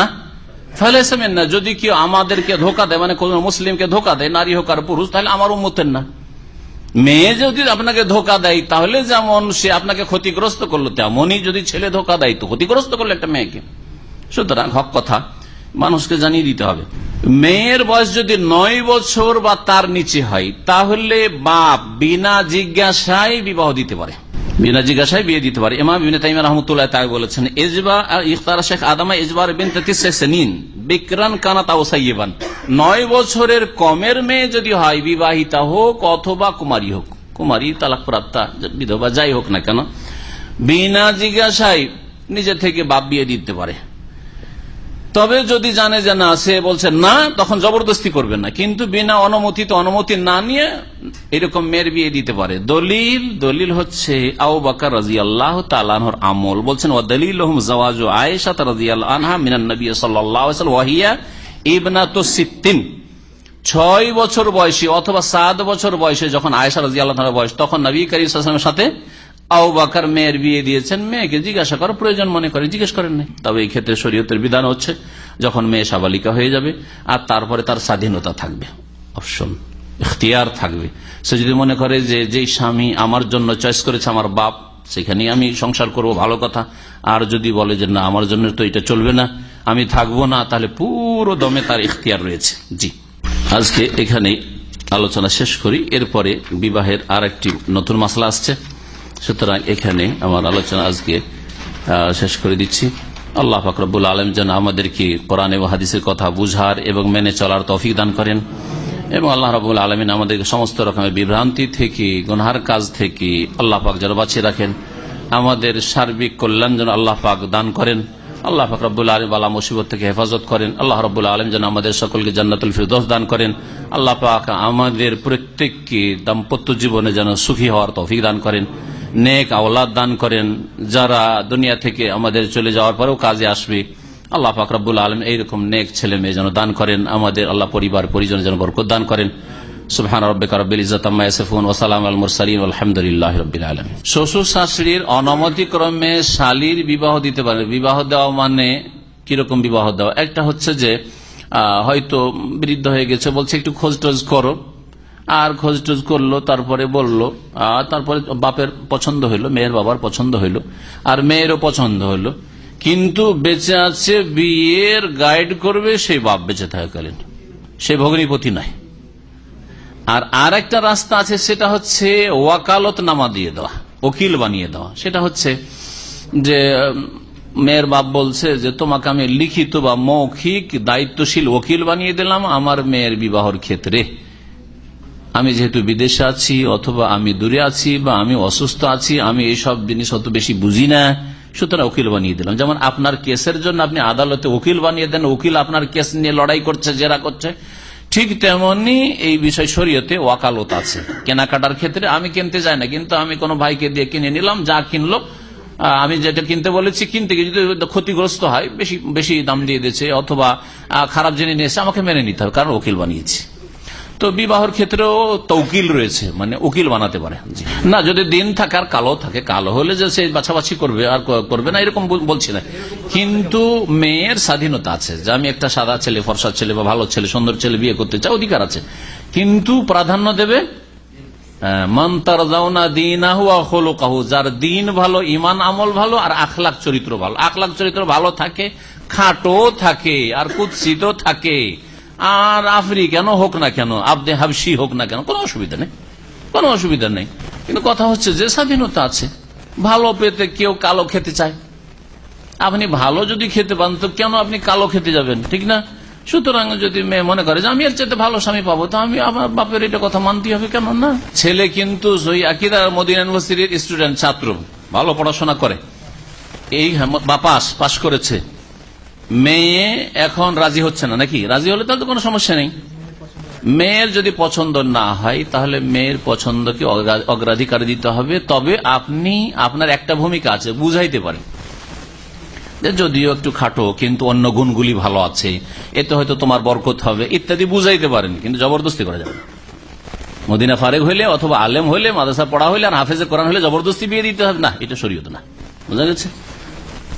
ফেলেছেন না যদি কেউ আমাদেরকে ধোকা দেয় মানে কোন মুসলিমকে ধোকা দেয়, নারী হোক আর পুরুষ, তাহলে আমার উন্মতের না। মেয়ে যদি আপনাকে ধোকা দেয়, তাহলে যেমন সে আপনাকে ক্ষতিগ্রস্ত করল, তেমনই যদি ছেলে ধোকা দেয়, তো ক্ষতিগ্রস্ত করল একটা মেয়েকে। সুতরাং হক কথা, মানুষকে জানিয়ে দিতে হবে। মেয়ের বয়স যদি নয় বছর বা তার নিচে হয়, তাহলে বাপ বিনা জিজ্ঞাসায় বিবাহ দিতে পারে। বিনা জিজ্ঞাসায় বিয়ে দিতে পারে। ইমাম বিন তাইম রহমতুল্লাহ তাই বলেছেন এজবা ইফতার শেখ আদামা এজবার বিন তেতিসেনিন বিক্রান কানা তাও সাইয়েবান নয় বছরের কমের মেয়ে যদি হয়, বিবাহিতা হোক অথবা কুমারী হোক। কুমারী তালাক প্রাপ্তা বিধবা যাই হোক না কেন, বিনা জিজ্ঞাসায় নিজে থেকে বাপ বিয়ে দিতে পারে। তবে যদি জানে যে না, সে বলছে না, তখন জবরদস্তি করবেন না। কিন্তু বিনা অনুমতি তো অনুমতি না নিয়ে এরকম মেয়ের বিয়ে দিতে পারে। দলিল দলিল হচ্ছে আউ বাকার রাজি আল্লাহ তালানহর আমল। বলছেন ও দলিল জওয়াজ আয়েশা রাজি আনহা মিনান নবী সাল্লাহ ওয়াহিয়া ইবনা তো ছয় বছর বয়সী অথবা সাত বছর বয়সে যখন আয়েশা রাজি আল্লাহ বয়স, তখন নবী করিমের সাথে আউ বাকার মেয়ের বিয়ে দিয়েছেন। মেয়েকে জিজ্ঞাসা করার প্রয়োজন মনে করে জিজ্ঞেস করেন নাই। তবে এই ক্ষেত্রে শরীয়তের বিধান হচ্ছে, যখন মেয়ে সাবালিকা হয়ে যাবে, আর তারপরে তার স্বাধীনতা থাকবে। অপশন, ইখতিয়ার থাকবে। সে যদি মনে করে যে, যেই স্বামী আমার জন্য চয়েস করেছে আমার বাপ, সেখানেই আমি সংসার করব, ভালো কথা। আর যদি বলে যে, না, আমার জন্য তো এটা চলবে না, আমি থাকব না, তাহলে পুরো দমে তার ইখতিয়ার রয়েছে। জি। আজকে এখানে আলোচনা শেষ করি। এরপরে বিবাহের আর একটি নতুন মাসলা আসছে। সুতরাং এখানে আমার আলোচনা আজকে শেষ করে দিচ্ছি। আল্লাহ ফাকরবুল আলম যেন আমাদেরকে কোরআন এবং হাদিসের কথা বুঝার এবং মেনে চলার তফিক দান করেন এবং আল্লাহ রাবুল আলমিন আমাদেরকে সমস্ত রকমের বিভ্রান্তি থেকে, গুনহার কাজ থেকে আল্লাহ পাক যেন বাঁচিয়ে রাখেন। আমাদের সার্বিক কল্যাণ যেন আল্লাহ পাক দান করেন। আল্লাহ পাক রব্বুল আলম আলা মুসিবত থেকে হেফাজত করেন। আল্লাহ রব্বুল আলম যেন আমাদের সকলকে জান্নাতুল ফিরদোস দান করেন। আল্লাহ পাক আমাদের প্রত্যেককে দাম্পত্য জীবনে যেন সুখী হওয়ার তৌফিক দান করেন। নেক আওলাদ দান করেন, যারা দুনিয়া থেকে আমাদের চলে যাওয়ার পরেও কাজে আসবে। আল্লাহ পাক রব্বুল আলম এইরকম নেক ছেলে মেয়ে যেন দান করেন, আমাদের আল্লাহ পরিবার, পরিজন যেন বরকত দান করেন। শ্বশুর শাশুড়ির শালীর বিবাহ দিতে পারে। বিবাহ দেওয়া মানে বিবাহ দেওয়া? একটা হচ্ছে যে হয়তো বৃদ্ধ হয়ে গেছে, বলছে একটু খোঁজ টোজ করো। আর খোঁজ টোজ করল, তারপরে বলল তারপরে বাপের পছন্দ হইল, মেয়ের বাবার পছন্দ হইল, আর মেয়েরও পছন্দ হইল। কিন্তু বেঁচে আছে, বিয়ের গাইড করবে, সেই বাপ বেঁচে থাকাকালীন। সে ভগ্নিপতি নাই আর আর একটা রাস্তা আছে, সেটা হচ্ছে ওয়াকালত নামা দিয়ে দেওয়া, ওকিল বানিয়ে দেওয়া। সেটা হচ্ছে যে, মেয়ের বাপ বলছে যে, তোমাকে আমি লিখিত বা মৌখিক দায়িত্বশীল ওকিল বানিয়ে দিলাম, আমার মেয়ের বিবাহর ক্ষেত্রে। আমি যেহেতু বিদেশে আছি, অথবা আমি দূরে আছি, বা আমি অসুস্থ আছি, আমি এইসব জিনিস অত বেশি বুঝি না, সুতরাং উকিল বানিয়ে দিলাম। যেমন আপনার কেসের জন্য আপনি আদালতে উকিল বানিয়ে দেন, উকিল আপনার কেস নিয়ে লড়াই করছে, জেরা করছে, ঠিক তেমনি এই বিষয় শরীয়তে ওয়াকালত আছে। কেনাকাটার ক্ষেত্রে আমি কিনতে যাই না, কিন্তু আমি কোনো ভাইকে দিয়ে কিনে নিলাম, যা কিনলো আমি যেটা কিনতে বলেছি, কিনতে গিয়ে যদি ক্ষতিগ্রস্ত হয়, বেশি বেশি দাম দিয়ে দিয়েছে, অথবা খারাপ জেনে নিয়েছে আমাকে মেনে নিতে হবে, কারণ উকিল বানিয়েছি। তো বিবাহর ক্ষেত্রেও তৌকিল রয়েছে মানে উকিল বানাতে পারে। না, যদি দিন থাকে আর কালো থাকে, কালো হলে যে সে বাছাবাছি করবে আর করবে না, এরকম বলছি না। কিন্তু মেয়ের স্বাধীনতা আছে, যে আমি একটা সাদা ছেলে, ফর্সা ছেলে বা ভালো ছেলে, সুন্দর ছেলে বিয়ে করতে চাই, অধিকার আছে। কিন্তু প্রাধান্য দেবে যার দিন ভালো ইমান আমল ভালো, আর আখলাখ চরিত্র ভালো। আখলাখ চরিত্র ভালো থাকে, খাটো থাকে, আর কুৎসিত থাকে। আর আফরি আফ্রিকান হোক না কেন, আবদে হাবসি হোক না কেন, কোনো অসুবিধা নেই। কোনো অসুবিধা নেই। কিন্তু কথা হচ্ছে যে স্বাধীনতা আছে। ভালো পেতে কেউ কালো খেতে চায়। আপনি ভালো যদি খেতে পান, তো কেন আপনি কালো খেতে যাবেন? ঠিক না? সুতরাং যদি মেয়ে মনে করে যে আমি এর চাইতে ভালো স্বামী পাবো, তো আমি আমার বাপের এটা কথা মানতে হবে কেন না? ছেলে কিন্তু ইউনিভার্সিটির স্টুডেন্ট, ছাত্র, ভালো পড়াশোনা করে। এই বাপাস পাশ করেছে। মেয়ে এখন রাজি হচ্ছে না, নাকি? রাজি হলে তাহলে তো কোনো সমস্যা নেই। মেয়ের যদি পছন্দ না হয়, তাহলে মেয়ের পছন্দকে অগ্রাধিকার দিতে হবে। তবে আপনি, আপনার একটা ভূমিকা আছে, বুঝাইতে পারেন। যদিও একটু খাটো, কিন্তু অন্য গুণগুলি ভালো আছে। এতে হয়তো তোমার বরকত হবে, ইত্যাদি বুঝাইতে পারেন, কিন্তু জবরদস্তি করা যাবে। মদিনা ফারেক হইলে অথবা আলেম হইলে, মাদ্রাসা পড়া হইলে আর হাফেজে কোরআন হইলে জবরদস্তি বিয়ে দিতে হবে। না, এটা শরীয়ত না। বুঝা গেছে?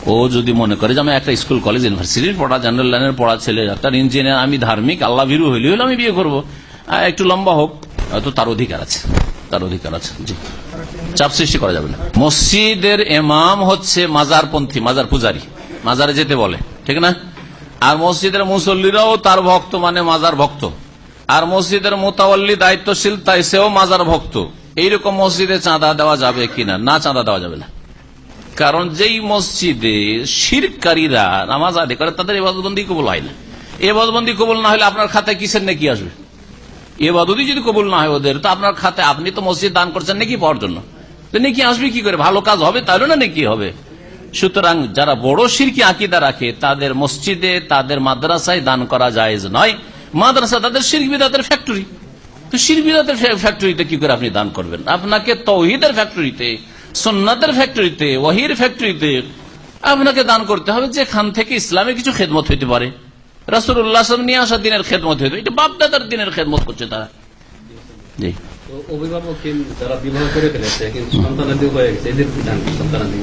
ও যদি মনে করে যে আমি একটা স্কুল, কলেজ, ইউনিভার্সিটির পড়া, জেনারেল লাইনের পড়া ছেলে, একটা ইঞ্জিনিয়ার, আমি ধার্মিক, আল্লাহ ভিরু হইলে হইলে আমি বিয়ে করব। একটু লম্বা হোক, হয়তো তার অধিকার আছে, তার অধিকার আছে, জি। চাপ সৃষ্টি করা যাবে না। মসজিদের এমাম হচ্ছে মাজারপন্থী, মাজার পূজারি, মাজারে যেতে বলে, ঠিক না? আর মসজিদের মুসল্লিরাও তার ভক্ত মানে মাজার ভক্ত। আর মসজিদের মোতাবল্লি দায়িত্বশীল তাই সেও মাজার ভক্ত। এইরকম মসজিদে চাঁদা দেওয়া যাবে কিনা? না চাঁদা দেওয়া যাবে না। কারণ যেই মসজিদে শিরকারীরা নামাজ আদায় করে, তাদের এবাদবন্দি কবুল হয় না। এবাদবন্দি কবুল না হলে আপনার খাতায় কিসের নাকি আসবে? এবাদতি যদি কবুল না হয় ওদের, তো আপনার খাতে আপনি তো মসজিদ দান করছেন নাকি পাওয়ার জন্য? তো নাকি আসবে কি করে? ভালো কাজ হবে তাহলে না নাকি হবে? সুতরাং যারা বড় শিরকি আকিদা রাখে, তাদের মসজিদে, তাদের মাদ্রাসায় দান করা যায় নয়। মাদ্রাসা তাদের শিরক বিদাতের ফ্যাক্টরি তো শির বিদাতের ফ্যাক্টরিতে কি করে আপনি দান করবেন? আপনাকে তৌহিদের ফ্যাক্টরিতে সোননাথের ফ্যাক্টরিতে ওয়াহির ফ্যাক্টরিতে আপনাকে দান করতে হবে যেখান থেকে ইসলামে কিছু খেদমত হইতে পারে। রাসুল্লাহ নিয়ে আসা দিনের খেদমত হইতে এটা বাপদাদার দিনের খেদমত করছে তারা। জি। অভিভাবক সন্তানাদি হয়ে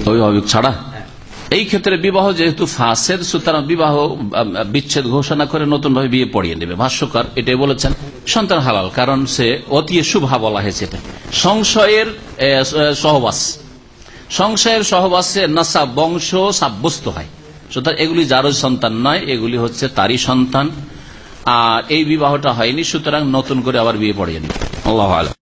অভিভাবক ছাড়া? এই ক্ষেত্রে বিবাহ যেহেতু ফাঁসের, সুতরাং বিবাহ বিচ্ছেদ ঘোষণা করে নতুন ভাবে বিয়ে পড়িয়ে নেবে। ভাষ্যকার এটাই বলেছেন, সন্তান হালাল, কারণ সে অতি শুভা বলা হয়েছে এটা। সংশয়ের সহবাস। সংশয়ের সহবাসে নাসা বংশ সাব্যস্ত হয়। সুতরাং এগুলি যারও সন্তান নয়, এগুলি হচ্ছে তারই সন্তান। আর এই বিবাহটা হয়নি, সুতরাং নতুন করে আবার বিয়ে পড়িয়ে নেবে। আল্লাহ আলম।